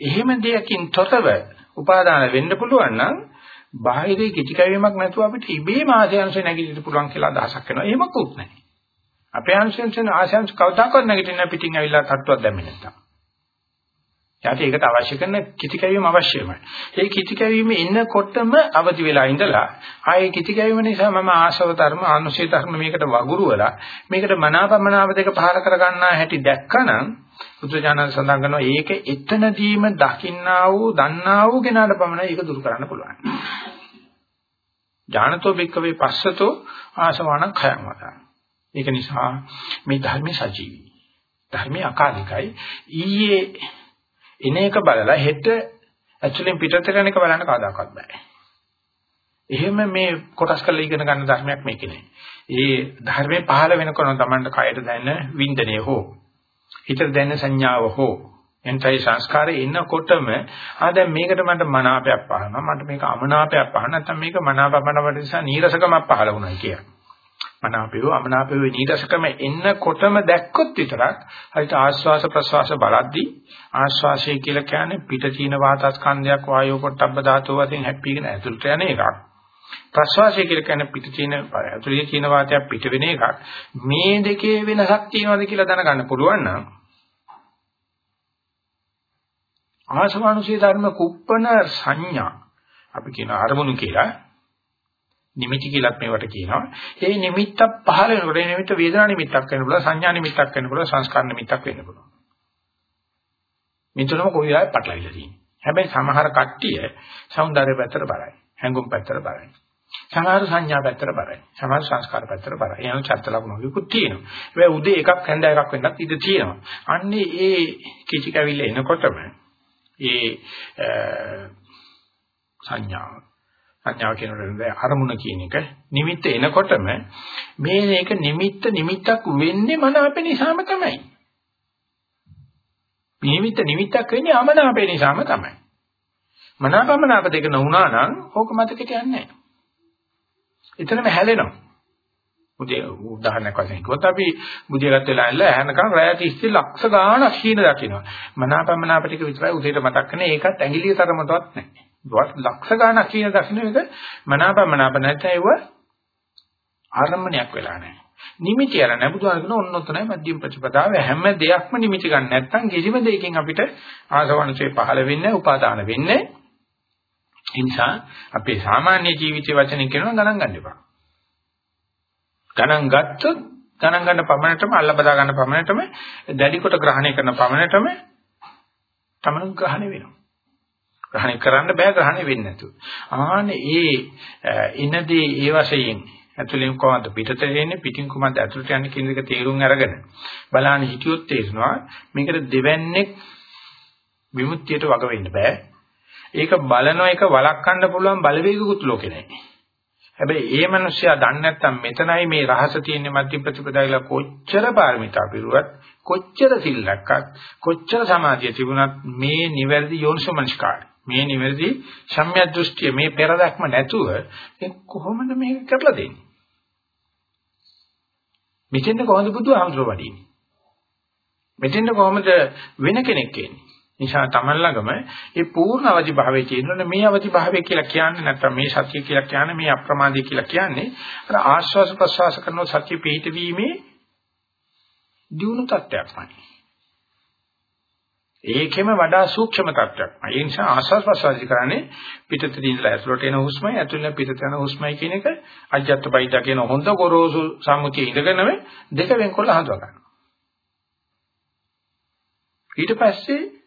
එහෙම දෙයකින් තොරව උපාදාන වෙන්න පුළුවන් නම් බාහිරේ කිචි කැවීමක් නැතුව අපිට ඉබේම ආශයන්සේ නැගිටින්න පුළුවන් කියලා අදහසක් වෙනවා. එහෙමකුත් නැහැ. අපේ ආශයන්සේ ආශයන්ස කවදාකවත් නැගිටින්න පිටින් ඇවිල්ලා තට්ටුවක් දැම්මේ නැත්තම්. යාට ඒකට අවශ්‍ය කරන කිචි කැවීම අවශ්‍යමයි. ඒ කිචි කැවීම එනකොටම අවදි වෙලා ඉඳලා ආයේ කිචි කැවීම නිසා මම ආශව ධර්ම ආනුෂේ ධර්ම මේකට වගුරුවලා මේකට මනාපමනාව දෙක පහල කර ගන්නා හැටි දැක්කනම් බුදුජානක සඳහන් කරනවා ඒක එතනදීම දකින්නා වූ දන්නා වූ කෙනාට පමණයි ඒක දුරු කරන්න පුළුවන්. ඥානතෝ බික්කවේ පස්සතෝ ආසවාණං khයං වදා. ඒක නිසා මේ ධර්මයේ සජීවී. ධර්මයේ අකාලිකයි. ඊයේ එන එක බලලා හෙට ඇක්චුලින් පිටත කරන එක බලන්න කවදාකවත් බෑ. එහෙම මේ කොටස් කරලා ඉගෙන ගන්න ධර්මයක් මේක නේ. ඒ ධර්මයේ පහළ වෙනකොට තමයි කයට දැනෙන වින්දනය හෝ හිතට දැනෙන සංඥාව හෝ එන්ටයි සංස්කාරේ එනකොටම ආ දැන් මේකට මට මනාපයක් පහනවා මට මේක අමනාපයක් පහන නැත්නම් මේක මනාපමනවට නිසා නීරසකමක් පහළ වුණා කියලා. මනාපයෝ අමනාපයෝ නීරසකම එන්නකොටම දැක්කොත් විතරක් හරිත ආස්වාස ප්‍රස්වාස බලද්දී ආස්වාසය කියලා කියන්නේ පිට චීන වාතස්කන්ධයක් වායෝ පොට්ටබ්බ ධාතු වශයෙන් හැප්පීගෙන ඇතුළට යන එකක් ප්‍රස්වාසය කියලා කියන්නේ පිට චීන ඇතුළේ චීන වාතයක් පිට වෙන එකක් මේ දෙකේ වෙනසක් තියෙනවද කියලා දැනගන්න පුළුවන් නම් ආසවනුසේ ධර්ම කුප්පන සංඥා අපි කියන අරමුණු කියලා නිමිති කියලාත් මේවට කියනවා. ඒ නිමිත්ත පහළ වෙනකොට ඒ නිමිත්ත වේදනා නිමිත්තක් වෙන්න පුළුවන්, සංඥා නිමිත්තක් වෙන්න පුළුවන්, සංස්කාර නිමිත්තක් වෙන්න පුළුවන්. මේ තුනම කොයි වෙලාවෙ පටලවිලා තියෙන්නේ. හැබැයි සමහර කට්ටිය సౌందර්ය පැත්තට බලයි. හැඟුම් පැත්තට බලයි. සමහර සංඥා පැත්තට බලයි. සමහර සංස්කාර පැත්තට බලයි. එනවා චත්ත ලකුණු විකුත් තියෙනවා. හැබැයි උදේ එකක් හැන්ද එකක් වෙන්නත් ඉඩ තියෙනවා. අන්නේ ඒ කිචි කැවිල්ල එනකොටම ඒ සංඥාව සංඥාව කියනකොට අරමුණ කියන එක නිමිත්ත එනකොටම මේ මේක නිමිත්ත නිමිත්තක් වෙන්නේ මන අපේ නිසාම තමයි. නිමිත්ත නිමිත්තක් වෙන්නේ අමනාපේ නිසාම තමයි. මනාපමනාප දෙක නොවුනා නම් ඕක මතකෙට යන්නේ නැහැ. එතනම හැලෙනවා. උදේ උදාහරණයක් වශයෙන් කිව්වොත් අපි බුදියගත් වෙලා ඉල්ල ඇහැනකම් රැයට ඉස්සේ ලක්ෂ ගාණක් හීන දකින්නවා. මනාපමනාප ටික විතරයි උදේට මතක් කරන්නේ ඒකත් ඇඟිලිය තරමටවත් නැහැ. ලක්ෂ ගාණක් කියන දකින්න එක මනාපමනාප නැත්නම් ඒව ආරම්භණයක් වෙලා නැහැ. නිමිති අර නබුදුන කියන ඔන්න ඔතනයි මධ්‍යම ප්‍රතිපදාව හැම දෙයක්ම නිමිති ගන්න නැත්නම් කිසිම දෙයකින් අපිට ආසවංශේ පහළ වෙන්නේ උපාදාන වෙන්නේ ඒ නිසා අපේ සාමාන්‍ය ජීවිතයේ වචනින් කියනවා ගණන් ගන්න එපා. ගණන් ගත්තොත් ගණන් ගන්න පමණටම අල්ල බදා ගන්න පමණටම දැඩි කොට ග්‍රහණය කරන පමණටම තමනුත් ග්‍රහණය වෙනවා. ග්‍රහණය කරන්න බෑ ග්‍රහණය වෙන්නේ නැතුව. ආනේ ඒ ඉනදී ඒ වශයෙන් ඇතුලෙන් කොහොමද පිටත එන්නේ පිටින් කොහොමද ඇතුලට යන්නේ කියන එක තේරුම් අරගෙන බලන්න හිටියොත් තේරෙනවා මේකට දෙවන්නේ විමුක්තියට වග වෙන්න බෑ. ඒක බලන එක වළක්වන්න පුළුවන් බලවේගකුත් ලෝකේ නැහැ. හැබැයි ඒ මිනිස්සයා දන්නේ නැත්තම් මෙතනයි මේ රහස තියෙන්නේ මධ්‍ය ප්‍රතිපදාවල කොච්චර පාරමිතා පිරුවත් කොච්චර සිල් රැක්කත් කොච්චර සමාධිය තිබුණත් මේ නිවැරදි යෝනිසමනස්කාරය මේ නිවැරදි සම්‍යක් දෘෂ්ටිය මේ පෙරදක්ම නැතුව ඒ කොහොමද මේක කරලා දෙන්නේ? මෙතෙන්ද කොහොමද බුදුහාමුදුරුවෝ වඩින්නේ? මෙතෙන්ද කොහොමද වෙන කෙනෙක් එන්නේ? නිසා තමන් ළඟම ඒ පූර්ණ අවදි භාවයේ තියෙනවනේ මේ අවදි භාවය කියලා කියන්නේ නැත්නම් මේ සත්‍ය කියලා කියන්නේ මේ අප්‍රමාදී කියලා කියන්නේ අර ආශ්වාස ප්‍රශ්වාස කරන සත්‍ය පිහිටවීමේ දියුණු තත්ත්වයක්මයි. ඒකෙම වඩා සූක්ෂම තත්ත්වයක්. ඒ නිසා ආස්වාස් ප්‍රසවාසි කරන්නේ පිටතට ඉඳලා ඇතුළට එන හුස්මයි ඇතුළෙන් පිටත යන හුස්මයි කියන එක අජ්ජත් බයිදා කියන හොඳ ගොරෝසු සම්මුතිය ඉඳගෙනම දෙක වෙන්කොල්ල හඳුනා ගන්නවා. ඊට පස්සේ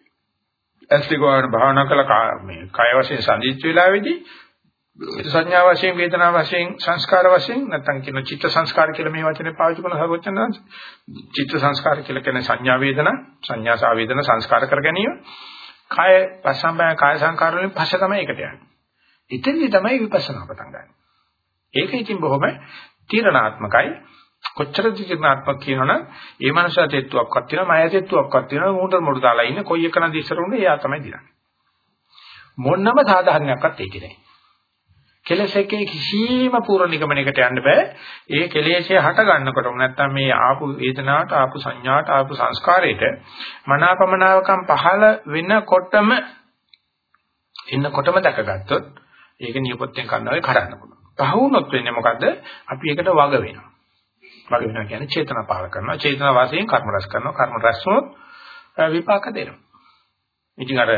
ඇස්ලිකෝන භාවනා කළ මේ කය වශයෙන් සංදිච්ච වෙලාවේදී සංඥා වශයෙන් වේදනා වශයෙන් සංස්කාර වශයෙන් නැත්නම් කියන චිත්ත සංස්කාර කියලා මේ වචනේ පාවිච්චි කරන සර්වචනංශ චිත්ත සංස්කාර කියලා කියන්නේ සංඥා වේදනා සංඥා සා වේදනා සංස්කාර කර ගැනීම කාය පසම්බය කාය සංකාර වලින් පස්සේ තමයි ඒකට යන්නේ. එතෙන්දි තමයි විපස්සනා පටන් ගන්න. ඒක ඉතින් බොහොම තීරණාත්මකයි. කොච්චර තීරණාත්මක කියනවනම් ඒ මනුෂ්‍ය තෙත්තුවක්වත් තියෙනවා මය තෙත්තුවක්වත් තියෙනවා මූණට මොඩ දාලා ඉන්න කොයි එකනද ඉස්සරුනේ එයා තමයි දිනන්නේ. මොන්නම සාධාරණයක්වත් ඒකේ නැහැ. කෙලෙස් එකේ කිසිම පූර්ව නිගමනයකට යන්න බෑ. ඒ කෙලෙස්ය හට ගන්නකොටම නැත්තම් මේ ආපු වේදනාවට ආපු සංඥාවට ආපු සංස්කාරයට මනාපමනාවකම් පහළ වෙනකොටම එන්නකොටම දැකගත්තොත් ඒක නියපොත්තෙන් කන්නාවේ කඩන්න පුළුවන්. පහවුනොත් වෙන්නේ මොකද්ද? අපි ඒකට වග වෙනවා. වග වෙනවා කියන්නේ චේතනා පහළ කරනවා. චේතනා වාසයෙන් කර්ම රැස් කරනවා. කර්ම රැස් වුණොත් විපාක දෙනවා. ඉතින් අර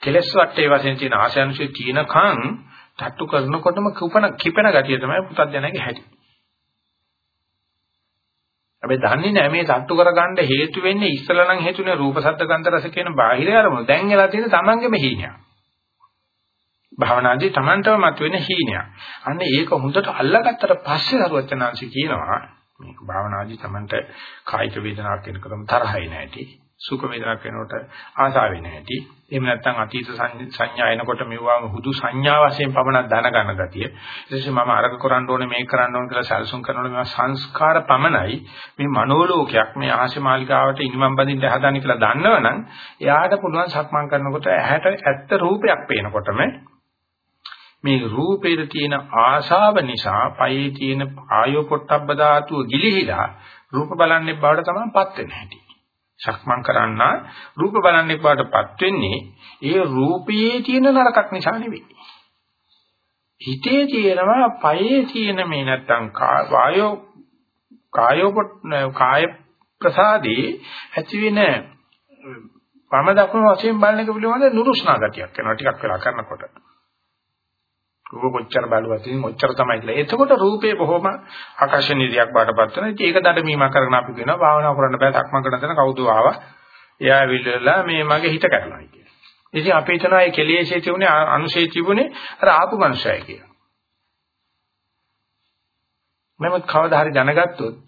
කෙලස් වටේ වශයෙන් තියෙන ආශයන්සෙ තියෙනකන් තට්ටු කරනකොටම කුපන කිපෙන ගතිය තමයි පුතත් දැනගේ හැටි. අපි දන්නේ නැහැ මේ තට්ටු කරගන්න හේතු වෙන්නේ ඉස්සලා නම් හේතුනේ රූප ශබ්ද ගන්ධ රස කියන බාහිර අරමුණු. දැන් එලා තියෙන තමන්ගේම හීනයක්. භවනාදී තමන්ටම මතුවෙන හීනයක්. අන්න ඒක හොඳට අල්ලගත්තට පස්සේ සරුවචනාංශي කියනවා මේක භවනාදී තමන්ට කායික වේදනාවක් වෙනකම් තරහයි නැහැටි. සුඛ වේදනාවක් වෙනකොට ආසාවෙ නැහැටි. එහෙම නැත්නම් අතීත සංඥා එනකොට මෙවුවාම හුදු සංඥා වශයෙන් පමණක් දැනගන්න ගතිය. ඊට මම අරක කරන්න ඕනේ මේක කරන්න ඕනේ කියලා සැලසුම් කරනකොට මේවා සංස්කාර පමණයි. මේ මනෝලෝකයක් මේ ආශි මාලිකාවට ඉනිමම් බඳින්න හදන්නේ කියලා දන්නවනම් එයාට පුළුවන් සක්මන් කරනකොට ඇහැට ඇත්ත රූපයක් පේනකොටම මේ රූපේට තියෙන ආශාව නිසා පයේ තියෙන ආයෝ පොට්ටබ්බ ධාතුව ගිලිහිලා රූප බලන්නේ බවට තමයි පත් වෙන්නේ හැටි. සක්මන් කරන්න රූප බලන්නේ බවටපත් වෙන්නේ ඒ රූපයේ තියෙන නරකක් නිසා නෙවෙයි. හිතේ තියෙනවා පයේ තියෙන මේ නැත්තම් වායෝ කායෝ කාය ප්‍රසාදී ඇති වෙන වම දකුණු වශයෙන් බලන එක පිළිබඳ නුරුස්නා ගතියක් වෙනවා ටිකක් වෙලා කරනකොට. රූප කොච්චර බලුවත් ඉතින් ඔච්චර තමයි කියලා. එතකොට රූපේ බොහොම ආකර්ෂණීය දෙයක් බාටපත් වෙනවා. ඉතින් ඒක දඩමීම කරගෙන අපි කියනවා භාවනා කරන්න බෑ සක්මන් කරන තැන කවුද ආවා. එයා විල්ලලා මේ මගේ හිත කරනවා කියලා. ඉතින් අපි හිතනවා මේ කෙලෙසේ තිබුණේ අනුශේ තිබුණේ අර ආපු මනුස්සයයි කියලා. නමුත් කවදා හරි දැනගත්තොත්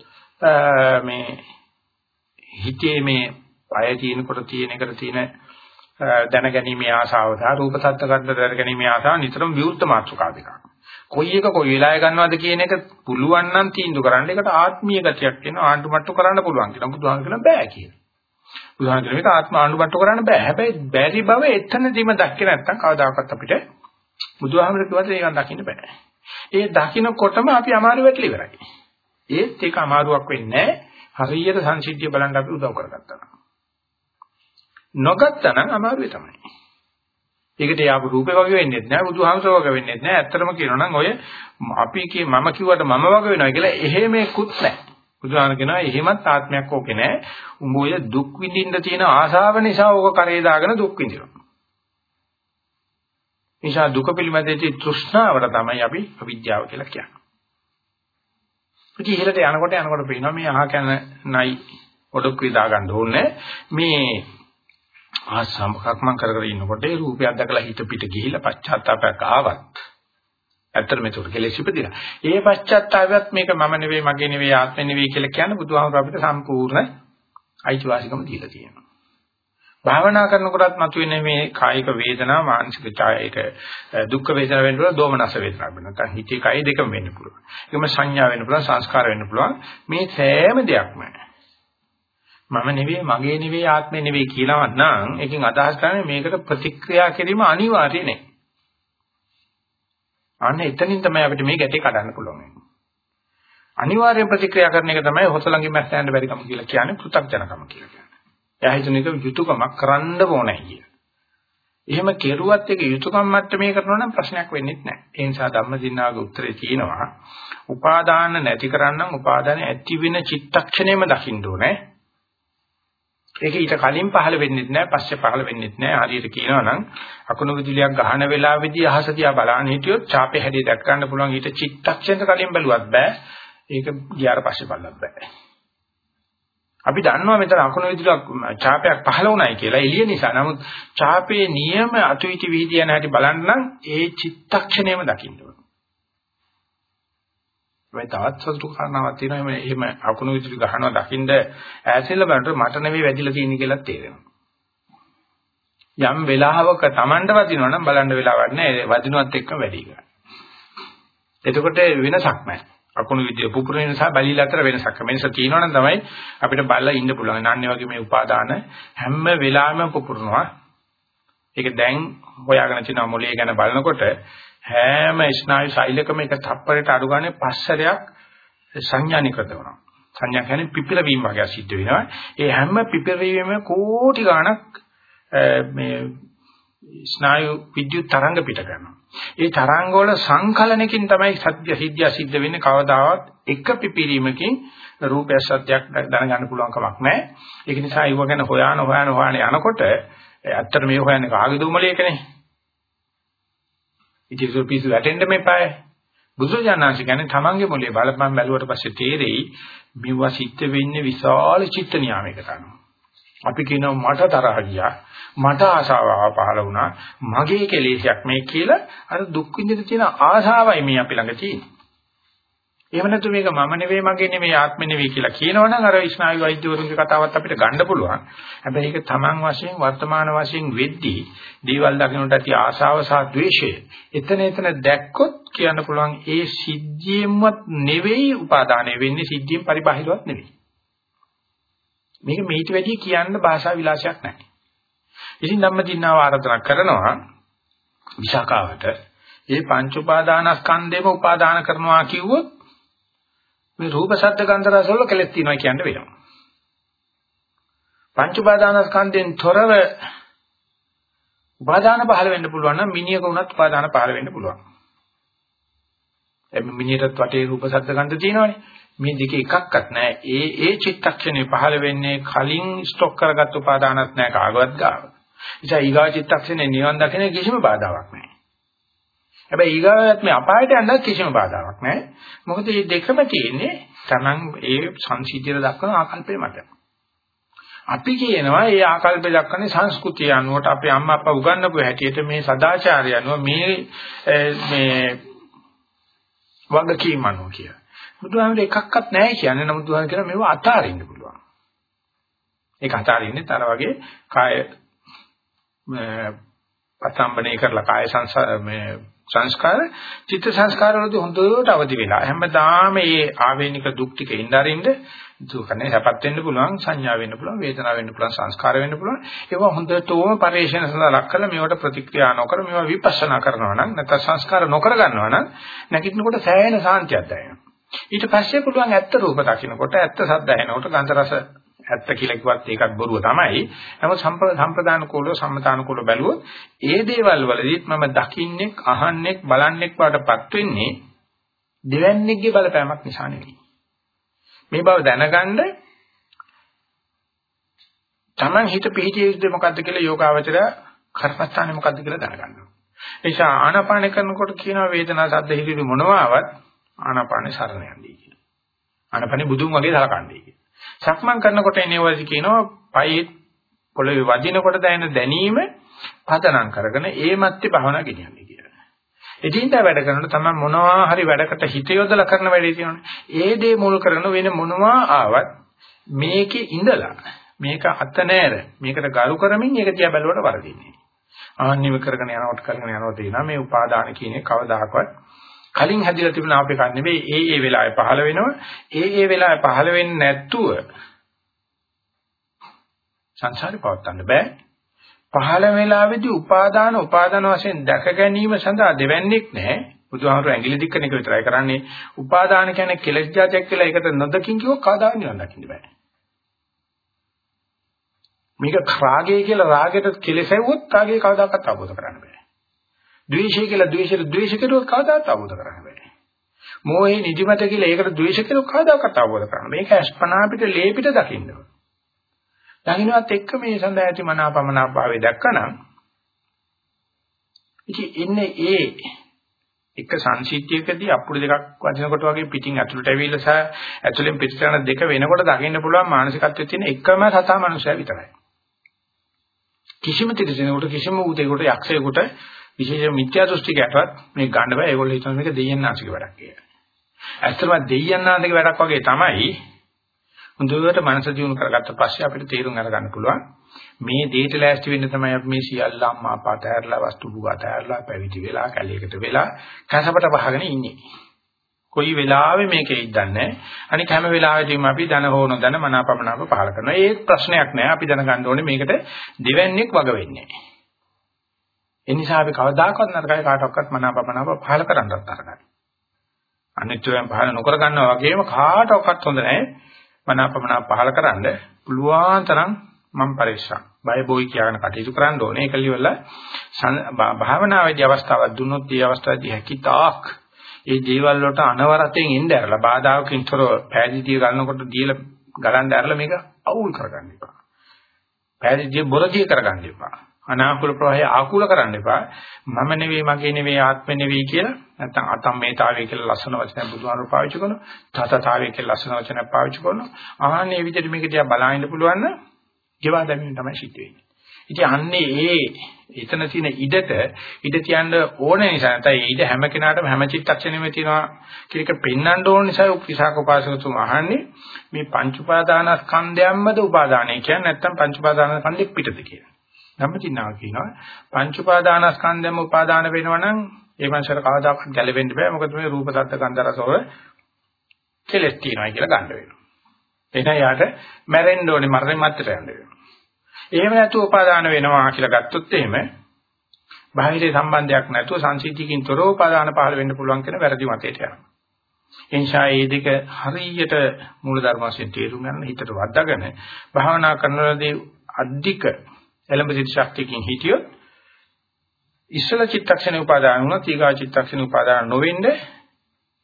මේ හිතේ මේ පය තියෙනකොට තියෙන එකට තියෙන දැනගැනීමේ ආශාව සහ රූප සත්ත්ව ගන්න දැනගැනීමේ ආශාව නිතරම විවුර්ත මාත්‍රකා දෙකක්. කොයි එක කොයි වෙලාවෙ ගන්නවද කියන එක පුළුවන් නම් තීන්දුව කරන්න. ඒකට ආත්මීය ගතියක් වෙනවා. ආණ්ඩු මට්ටු කරන්න පුළුවන් කියලා. බුදුහාම කියන බෑ කියලා. බුදුහාම කියන මේක ආත්ම ආණ්ඩු මට්ටු කරන්න බෑ. හැබැයි බැරි බව එතනදීම දැක්කේ නැත්නම් කවදාකවත් අපිට බුදුහාමර කිව්වට ඒක දකින්න බෑ. ඒ දකින්නකොටම අපි අමාරු වෙట్లా ඉවරයි. ඒත් ඒක අමාරුවක් වෙන්නේ නැහැ. හරියට සංසිද්ධිය බලන්න අපි උදව් කරගත්තා. නොගත්තා නම් අමාරුයි තමයි. ඒකට යාපු රූපේ වගේ වෙන්නේ නැහැ බුදුහාමසෝ වගේ වෙන්නේ නැහැ. ඇත්තටම කියනවා නම් ඔය අපි කිය මම කිව්වට මම වගේ වෙනවා කියලා එහෙමකුත් නැහැ. බුදුහාම කියනවා එහෙමත් ආත්මයක් ඕකේ නැහැ. උඹ ඔය දුක් විඳින්න තියෙන ආශාව නිසා ඕක කරේ දාගෙන දුක් විඳිනවා. නිසා දුක පිළිබඳදී තෘෂ්ණාවට තමයි අපි අවිද්‍යාව කියලා කියන්නේ. ඉතින් ඉහළට යනකොට යනකොට පේනවා මේ අහ කන නයි ඔඩොක් විදා ගන්න ඕනේ. මේ ආසම්කක් මම කර කර ඉන්නකොට ඒ රූපයක් දැකලා හිත පිට ගිහිලා පශ්චාත්තාවයක් ආවත් ඇත්තට මේක කෙලෙස් ඉපදිලා. ඒ පශ්චාත්තාවයත් මේක මම නෙවෙයි මගේ නෙවෙයි ආත්මෙ නෙවෙයි කියලා කියන බුදුහාමුදුර අපිට සම්පූර්ණ අයිතිවාසිකම දීලා තියෙනවා. භාවනා කරනකොටත් මතුවෙන මේ කායික වේදනා මානසික ඡායයක දුක් වේදනා වෙන්න පුළුවන් දෝමනස වේදනා වෙන්න නැත්නම් හිතේ කය දෙකම වෙන්න පුළුවන්. ඒකම සංඥා වෙන්න පුළුවන් සංස්කාර වෙන්න පුළුවන්. මේ සෑම දෙයක්ම මම නෙවෙයි මගේ නෙවෙයි ආත්මේ නෙවෙයි කියලාවත් නම් ඒකෙන් අදහස් කරන්නේ මේකට ප්‍රතික්‍රියා කිරීම අනිවාර්ය නේ. අන්න එතනින් තමයි අපිට මේ ගැටේ කඩන්න පුළුවන්. අනිවාර්ය ප්‍රතික්‍රියා කරන එක තමයි හොසලංගේ මැස්ස යන්න බැරිකම කියලා කියන්නේ පෘථග්ජනකම කියලා කියන්නේ. එයා හිතන එක යුතුයකමක් කරන්න ඕනේ කිය. එහෙම කෙරුවත් ඒක යුතුයකම් මට්ටමේ කරනවා නම් ප්‍රශ්නයක් වෙන්නේ නැහැ. ඒ නිසා ධම්මදින්නාගේ උත්තරේ තියෙනවා උපාදාන නැති කරන්නම් උපාදාන ඇති වෙන චිත්තක්ෂණයම දකින්න ඕනේ. ඒක ඊට කලින් පහළ වෙන්නේ නැහැ පස්සේ පහළ වෙන්නේ නැහැ හරියට කියනවා නම් අකුණු විදුලියක් ගහන වෙලාවේදී අහස දිහා බලන්න හිටියොත් ඡාපේ හැදී දැක් ගන්න පුළුවන්. ඊට චිත්තක්ෂණ කලින් බැලුවත් බෑ. ඒක ගියාට පස්සේ බලන්න බෑ. අපි දන්නවා මෙතන අකුණු විදුලියක් ඡාපයක් පහළ වුණයි කියලා එළිය නිසා. නමුත් ඡාපේ නියම අතුයිටි වීදිය යන හැටි බලන්න නම් ඒ චිත්තක්ෂණයම දකින්න මේ තවත් සතුටු කාරණාවක් තියෙනවා එහෙම එහෙම අකුණු විදුලි ගහනවා දකින්ද ඈසෙල්ල බලනකොට මට නෙවෙයි වැදිලා තියෙන්නේ කියලා තේරෙනවා. යම් වෙලාවක Tamanට වදිනවා නම් බලන්න වෙලාවක් නැහැ වදිනවත් එක්ක වැඩි ගන්න. එතකොට වෙනසක් නැහැ. අකුණු විදුලි පුපුරන නිසා බැලිලා අතර වෙනසක්. වෙනස තියෙනවා නම් තමයි අපිට බලලා ඉන්න පුළුවන්. නාන්නේ වගේ මේ උපාදාන හැම වෙලාවෙම පුපුරනවා. ඒක දැන් හොයාගෙන තියෙන මොලේ ගැන බලනකොට හැම ස්නායු ශෛලකම එක තප්පරයට අඩු ගානේ පස්සරයක් සංඥානිකත වෙනවා. සංඥා කියන්නේ පිපිරවීම වගේ සිද්ධ වෙනවා. ඒ හැම පිපිරවීමෙම කෝටි ගණක් මේ ස්නායු විද්‍යුත් තරංග පිට කරනවා. ඒ තරංග වල සංකලනකින් තමයි සත්‍ය සිද්ධිය සිද්ධ වෙන්නේ කවදාවත් එක පිපිරීමකින් රූපය සත්‍යයක් දැනගන්න පුළුවන් කමක් නැහැ. ඒක නිසා ඒව ගැන හොයාන හොයාන හොයාන යනකොට ඇත්තට මේ හොයන්නේ කාගේ දුමලේකනේ. ඉතින් පිසු වැටෙන්න මෙපාය. බුදුජානනාංශ කියන්නේ තමන්ගේ මොලේ බලපෑම් බැලුවට පස්සේ තේරෙයි මෙවුවා සිද්ධ වෙන්නේ විශාල චිත්ත නියාමයකට අනුව. අපි කියනවා මට තරහ ගියා මට ආශාව පහළ වුණා මගේ කෙලෙසයක් මේ කියලා අර දුක් විඳින තියෙන ආශාවයි මේ අපි ළඟ තියෙන්නේ. එහෙම නැතු මේක මම නෙවෙයි මගේ නෙවෙයි ආත්ම නෙවෙයි කියලා කියනවනම් අර ස්නායු වෛද්‍යවරුන්ගේ කතාවත් අපිට ගන්න පුළුවන්. හැබැයි ඒක Taman වශයෙන් වර්තමාන වශයෙන් වෙද්දී දේවල් දකින්නට ඇති ආශාව සහ ද්වේෂය එතන එතන දැක්කොත් කියන්න පුළුවන් ඒ සිද්ධියෙන්වත් නෙවෙයි උපාදානය වෙන්නේ සිද්ධියෙන් පරිබාහිරවත් නෙවෙයි. මේක මේිට වැඩි කියන්න භාෂා විලාසයක් නැහැ. ඉතින් ධම්මදින්නාව ආරාධනා කරනවා විශාකාවට ඒ පංච උපාදානස්කන්ධේම උපාදාන කරනවා කිව්වොත් මේ රූප ශබ්ද ගන්ධ රස වල කෙලෙස් තියෙනවා කියන්න වෙනවා. පංච උපාදානස්කන්ධෙන් තොරව උපාදාන පහළ වෙන්න පුළුවන් නම් මිනිහක උනත් උපාදාන පහළ වෙන්න පුළුවන්. එම් මිනිහටත් වටේ රූප ශබ්ද ගන්ධ තියෙනවනේ. මේ දෙක එකක්වත් නැහැ. ඒ ඒ චිත්තක්ෂණේ පහළ වෙන්නේ කලින් ස්ටොක් කරගත් උපාදානත් නැහැ කාගවත් ගාව. නිසා ඊගා චිත්තක්ෂණේ නිවන් දකින කිසිම බාධාවක් නැහැ. හැබැයි ඊගාවත් මේ අපායට යන්න කිසිම බාධාවක් නැහැ. මොකද මේ දෙකම තියෙන්නේ Taman ඒ සංසිද්ධිය දක්වන ආකල්පය මත. අපි කියනවා මේ ආකල්පය දක්වන්නේ සංස්කෘතිය අනුවට අපේ අම්මා අප්පා උගන්වපු හැටියට මේ සදාචාරය අනුව මේ මේ වගකීම් අනුව කියලා. බුදුහාමුදුරේ එකක්වත් නැහැ කියන්නේ නමුත් බුදුහාමුදුර කියන මේව අතාරින්න පුළුවන්. ඒක අතාරින්නේ තර වගේ කාය පතම්බනේ කරලා කාය සංස්කාර මේ සංස්කාර චිත්ත සංස්කාර වලදී හොඳට අවදි වෙලා හැමදාම මේ ආවේනික දුක් ටික ඉඳරින්ද දුකනේ හැපත් වෙන්න පුළුවන් සංඥා වෙන්න පුළුවන් වේදනාව වෙන්න පුළුවන් සංස්කාර වෙන්න පුළුවන්. ඒවා හොඳටම පරිශන සඳහා ලක් කරලා මේවට ප්‍රතික්‍රියා නොකර මේවා විපස්සනා කරනවා නම් නැත්නම් සංස්කාර නොකර ගන්නවා නම් නැගිටිනකොට සෑහෙන සාන්තියක් දැනෙනවා. ඊට පස්සේ පුළුවන් ඇත්ත රූප දකින්නකොට ඇත්ත සද්ද ඇහෙනකොට ගන්ධ රස ඇත්ත කියලා කිව්වත් ඒකත් බොරුව තමයි. නමුත් සම්ප්‍රදාන කෝලෝ සම්මතාන කෝලෝ බැලුවොත් ඒ දේවල් වලදීත් මම දකින්නේ, අහන්නේ, බලන්නේ වඩපත් වෙන්නේ දෙවන්නේගේ බලපෑමක් නිසා නෙවෙයි. මේ බව දැනගන්න Taman හිත පිහිටිය යුත්තේ මොකද්ද කියලා යෝගාවචරය කර්මස්ථානේ මොකද්ද කියලා දැනගන්න ඕනේ. ඒ නිසා ආනාපාන කරනකොට කියනවා වේදනා සද්ද හිතිරි මොනවාවත් ආනාපානේ සරණ යන්නේ කියලා. ආනාපානේ බුදුන් වගේ සලකන්නේ කියලා. සක්මන් කරනකොට එනවලදි කියනවා පයේ පොළවේ වදිනකොට දැනෙන දැනීම පදනම් කරගෙන ඒ මැත්තේ භවනා ගෙනියන්නේ කියලා. එදින්දා වැඩ කරනකොට තමයි මොනවා හරි වැඩකට හිත යොදලා කරන වැඩේ තියෙනවනේ. ඒ දේ මුල් කරගෙන වෙන මොනවා ආවත් මේකේ ඉඳලා මේක අත නෑර මේකට ගරු කරමින් ඒක තියා බැලුවට වරදින්නේ. ආන්නිව කරගෙන යනකොට කරගෙන යනකොට තියෙනවා මේ උපාදාන කියන්නේ කවදාකවත් කලින් හැදිලා තිබුණ අපේ කන් නෙවෙයි ඒ ඒ වෙලාවේ පහළ වෙනවා. ඒ ඒ වෙලාවේ පහළ වෙන්නේ නැත්තුව සංසාරේ පවත්වන්න බෑ. පහළ වෙලාවේදී උපාදාන උපාදාන වශයෙන් දැක ගැනීම සඳහා දෙවන්නේක් නැහැ. බුදුහාමුදුරු ඇඟිලි දික්කන එක විතරයි කරන්නේ. උපාදාන කියන්නේ කෙලෙස් જાතියක් කියලා ඒකට නොදකින් කිව්ව කවදා නිවන් දකින්න බෑ. මේක රාගය කියලා රාගෙට කෙලෙසෙව්වොත් රාගය කවදාකවත් අවබෝධ කරන්න බෑ. ද්වේෂය කියලා ද්වේෂයට ද්වේෂ කෙරුවොත් කවදාවත් අවබෝධ කරගන්න බෑ. මෝහේ නිදිමත කියලා ඒකට ද්වේෂ කෙරුවොත් කවදාවත් අවබෝධ කරගන්න. මේක අස්පනා පිට ලේ පිට දකින්න ඕන. දකින්නවත් එක්ක මේ සඳහා ඇති මනාපමනාභාවය දැක්කනම් ඉතින් එන්නේ ඒ එක සංසිද්ධියකදී අපුඩු දෙකක් වදිනකොට වගේ පිටින් ඇතුළට ඇවිල්ලා සහ ඇතුළෙන් පිටට යන දෙක වෙනකොට දකින්න පුළුවන් මානසිකත්වයේ තියෙන එකම සතා මනුස්සයා විතරයි. කිසිම තිරසනෙකුට කිසිම උදේකට යක්ෂයෙකුට විශේෂ මිත්‍යා දෘෂ්ටිකයටවත් මේ ගන්න බෑ. ඒගොල්ලෝ හිතන මේක දෙයයන්ාසික වැඩක් කියලා. ඇත්තටම දෙයයන්ාසික වැඩක් වගේ තමයි හොඳට මනස දියුණු කරගත්ත පස්සේ අපිට තේරුම් අරගන්න පුළුවන් මේ දෙයට ලෑස්ති වෙන්න තමයි අපි මේ සියල්ල අම්මා අප්පා තෑරලා වස්තු භුගා තෑරලා පැවිදි වෙලා කැලේකට වෙලා කසපට වහගෙන ඉන්නේ. කොයි වෙලාවෙ මේකේ ඉද්දන්නේ අනික හැම වෙලාවෙදීම අපි ධන හෝන ධන මනාපමනාප පහල කරනවා. ඒ ප්‍රශ්නයක් නෑ. අපි දැනගන්න ඕනේ මේකට දෙවන්නේක් වග වෙන්නේ. ඒ නිසා අපි කවදාකවත් නරකයි කාටවත් මනාපමනාප පහල කරන්නත් තරකයි. අනිත්‍යයෙන් පහල නොකර ගන්නවා වගේම කාටවත් හොඳ නැහැ. මනාපමනාප පහල කරන්න පුළුවන් තරම් මම පරිස්සම්. බය බොයි කියන කටයුතු කරන්න ඕනේ. ඒක liwල භාවනාවේදී අවස්ථාවක් දුන්නොත් ඒ අවස්ථාවේදී හැකිතාක් ඒ දේවල් වලට අනවරතෙන් ඉන්න ඇරලා බාධාකින් තොරව පෑදීතිය ගන්නකොට දීලා ගලන්න ඇරලා මේක අවුල් කරගන්න එපා. පැහැදිලි බොරදී කරගන්න එපා. අනාකූල ප්‍රවාහය ආකූල කරන්න එපා. මම නෙවෙයි මගේ නෙවෙයි ආත්මෙ නෙවෙයි කියලා නැත්නම් අතම්මේතාවය කියලා ලස්සන වචනයක් බුදුහාමුදුරු පාවිච්චි කරනවා. තතතාවය කියලා ලස්සන වචනයක් පාවිච්චි කරනවා. ආන්නේ විදිහට මේක දිහා බලන්න පුළුවන් නම් ගෙවා දැමීම තමයි සිද්ධ වෙන්නේ. ඉතින් අන්නේ ඒ එතන තියෙන ඉඩට ඉඩ තියන්න ඕන නිසා නැත්නම් ඉඩ හැම කෙනාටම හැම චිත්තක්ෂණෙම තියෙනවා කියන එක පෙන්වන්න ඕන නිසා උපිසාක උපාසකතුමා අහන්නේ මේ පංච උපාදානස්කන්ධයන්මද උපාදානය කියන්නේ නැත්නම් පංච උපාදානස්කන්ධෙ පිටද කියලා. ධම්මචින්නාව කියනවා පංච උපාදානස්කන්ධයම උපාදාන වෙනවා නම් ඒ මනසට කවදාකවත් ගැලවෙන්න බෑ මොකද මේ රූප සද්ද ගන්ධ රස වල කෙලස් තියෙනවා කියලා ගන්න වෙනවා. එහෙනම් යාට මැරෙන්න ඕනේ මරණය මත්තට යන්න වෙනවා. එහෙම නැතුව උපාදාන වෙනවා කියලා ගත්තොත් එහෙම බාහිර සම්බන්ධයක් නැතුව සංසිද්ධියකින් තොරව උපාදාන පහළ වෙන්න පුළුවන් කියන වැරදි මතයට යනවා. එනිසා මේ දෙක හරියට මූලධර්ම වශයෙන් තේරුම් ගන්න හිතට වද්දාගෙන භාවනා කරනවාදී අධික එළඹ සිට ශක්තියකින් හිටියොත් ඉස්සල චිත්තක්ෂණ උපාදාන වුණා ඊගා චිත්තක්ෂණ උපාදාන නොවෙන්න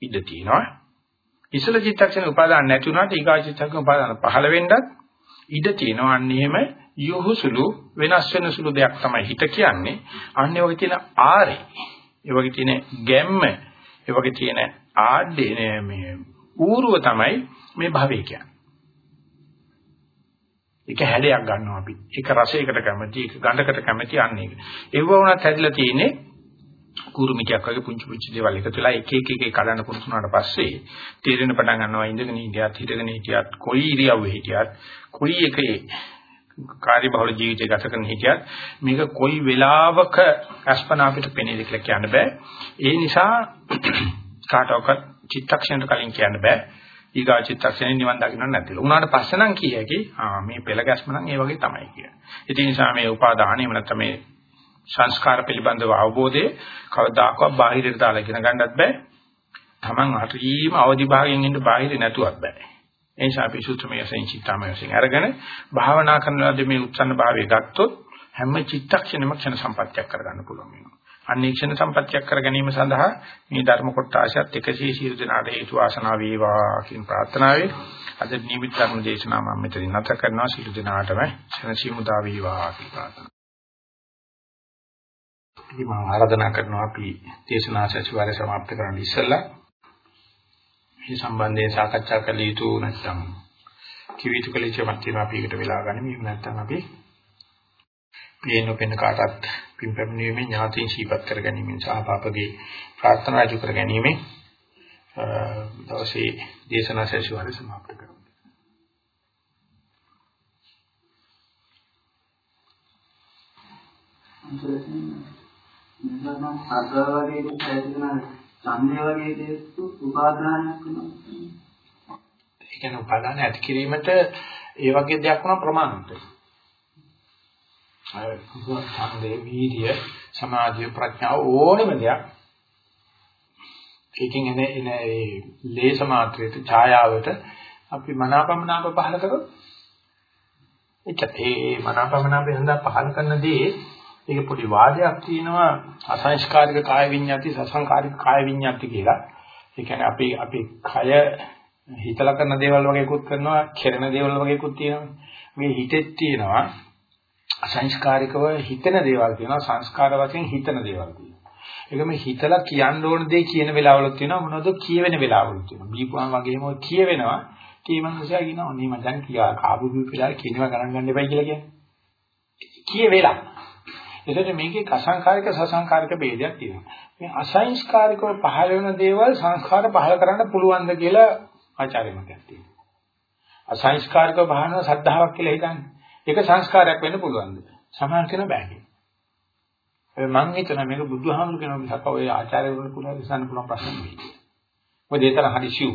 ඉඩ තියෙනවා. ඉස්සල චිත්තක්ෂණ උපාදාන නැති වුණාට ඊගා චිත්තක්ෂණ උපාදාන පහළ වෙන්නත් ඉඩ තියෙනවා. අන්න එහෙම යොහුසුළු වෙනස් වෙන සුළු දෙයක් තමයි හිත කියන්නේ. අන්න ඒ වගේ තියෙන ආරේ, ඒ වගේ තියෙන ගැම්ම, ඒ වගේ තියෙන ආඩේ මේ ඌරුව තමයි මේ භවය කියන්නේ. ඒක හැඩයක් ගන්නවා අපි. ඒක රසයකට කැමති, ඒක ගඳකට කැමති අන්න ඒක. ඒව වුණත් හැදිලා තියෙන්නේ කුරුමිටියක් වගේ පුංචි පුංචි දේවල් එකතු වෙලා එක එක එක කඩන පුරුතුනාට පස්සේ තීරණ පටන් ගන්නවා ඉඳගෙන හිටියත් හිටගෙන හිටියත් කොයි ඉරියව්වේ හිටියත් කොයි එකේ කාර්යබහුල ජීවිතය ගත කරන හිටියත් මේක කොයි වෙලාවක අස්පනා අපිට පෙනේද කියලා කියන්න බෑ. ඒ නිසා කාටවත් චිත්තක්ෂණයට කලින් කියන්න බෑ. ඊගා චිත්තක්ෂණේ නිවන් දකින්න නැතිල. උනාට පස්සේ නම් කිය හැකි ආ මේ පෙළ ගැස්ම නම් ඒ වගේ තමයි කියන්නේ. ඒ නිසා මේ උපාදානෙ එහෙම නැත්නම් මේ සංස්කාර පිළිබඳව අවබෝධය කවදාකවත් බාහිරට දාලා ඉගෙන ගන්නත් බෑ. Taman හරිම අවදි භාගයෙන් ඉන්න බාහිර නැතුවත් බෑ. ඒ නිසා අපි සූත්‍රමය වශයෙන් චිත්තාමය වශයෙන් අරගෙන භාවනා කරනවාදී මේ උත්සන්න භාවය ගත්තොත් හැම චිත්තක්ෂණෙම ක්ෂණ සම්පත්තියක් කරගන්න පුළුවන් වෙනවා. අනීක්ෂණ සම්පත්තියක් කර ගැනීම සඳහා මේ ධර්ම කොටාශයත් එකසේ සියලු දෙනාට හේතු ආසනාව වේවා කියන ප්‍රාර්ථනාවෙන් අද නිමිත් ධර්ම දේශනාව මම මෙතනින් නැත කරනවා සියලු දෙනාටම ශනසීමුදා වේවා කියලා ප්‍රාර්ථනා. ඉතින් මම ආරාධනා කරනවා අපි දේශනා සැසිවාරය સમાપ્ત කරන්න ඉස්සෙල්ලා මේ සම්බන්ධයෙන් සාකච්ඡා කළ යුතු නැත්නම් කිවිතු කළ යුතුමක් තියෙනවා අපි එකට වෙලා ගන්න. මේක නැත්නම් අපි පේන පෙන කාටත් පින්පැමිණීමේ ඥාතීන් සීපත් කර ගැනීමෙන් සහ පාපගේ ප්‍රාර්ථනා රජු කර ගැනීමෙන් දවසේ දේශනා සැසිවාරය સમાප්ත කරමු. නිර්වාණ සතරවගේ දේශනා ඡන්දේ වගේ දේසු උපාදානයක් වෙනවා. ඒ කියන්නේ උපාදාන ඇති කිරීමට ඒ වගේ දෙයක් වුණා ප්‍රමාණවත්. අය ඡන්දේ වීර්ය සමාධිය ප්‍රඥාව ඕනම දෙයක් ඒකෙන් එන එන ඒ ලේස මාත්‍රයට ඡායාවට අපි මනාපමනාප පහල කරොත් එච්ච ඒ මනාපමනාප හඳා පහල කරන දේ ඒක පොඩි වාදයක් තියෙනවා අසංස්කාරික කාය විඤ්ඤාති සසංකාරික කාය විඤ්ඤාති කියලා. ඒ කියන්නේ අපි අපි කය හිතලා කරන දේවල් වගේකුත් කරනවා, කෙරෙන දේවල් වගේකුත් තියෙනවා. මේ හිතෙත් තියෙනවා අසංස්කාරිකව හිතන දේවල් තියෙනවා, සංස්කාර වශයෙන් හිතන දේවල් තියෙනවා. ඒක මේ හිතලා කියන්න ඕන දේ කියන වෙලාවලුත් තියෙනවා, මොනවද කියවෙන වෙලාවලුත් තියෙනවා. බීපුවාම වගේම කියවෙනවා. කීමංගසයා කියනවා, "නේ මම දැන් කියා කාබු බීපිලා කියනවා ගණන් ගන්න එපයි" කියලා කියන්නේ. කියවෙලා එතකොට මේකේ අසංකාරික සසංකාරික ભેදයක් තියෙනවා. මේ අසංස්කාරිකව පහළ වෙන දේවල් සංස්කාර පහළ කරන්න පුළුවන්ද කියලා ආචාර්ය මතයක් තියෙනවා. අසංස්කාරිකව පහළ වෙන සද්ධාාවක් කියලා හිතන්නේ. ඒක සංස්කාරයක් වෙන්න පුළුවන්ද? සමාන කියන බෑ කියන්නේ. මම හිතනවා මේක බුදුහාමුදුරු කියන මිසක ඔය ආචාර්යවරුන් පුළුවන් ඉස්සන්න පුළුවන් ප්‍රශ්න නෙවෙයි. මොකද ඒ තරම් හරි සිව්.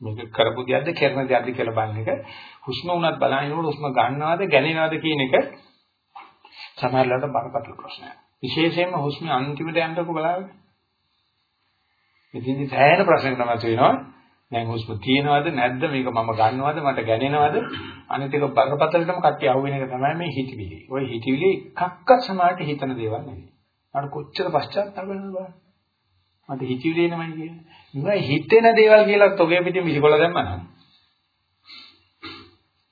මේක කරපු දෙයක්ද කරන දෙයක්ද කියලා බලන එක හුස්ම උනත් බලනකොට හුස්ම ගන්නවද ගැනෙනවද කියන එක සමහරවිට බරපතල ප්‍රශ්නයක්. විශේෂයෙන්ම හුස්ම අන්තිමට යනකොට බලන්න. ඉතින් සෑහෙන ප්‍රශ්නයක් තමයි තියෙනවා. දැන් හුස්ම තියෙනවද නැද්ද මේක මම ගන්නවද මට ගැනෙනවද අනිත් එක බරපතලටම කට්ටිය අහුවෙන එක තමයි මේ හිතවිලි. ওই හිතවිලි එකක්වත් සමාජයට හිතන දේවල් නෙවෙයි. මට කොච්චර පශ්චාත්තාප වෙනවද බලන්න. මට හිතවිලි එනමයි කියන්නේ. මේ හිතෙන දේවල් කියලා තොගේ පිටින් විසිකොල දැම්මනම්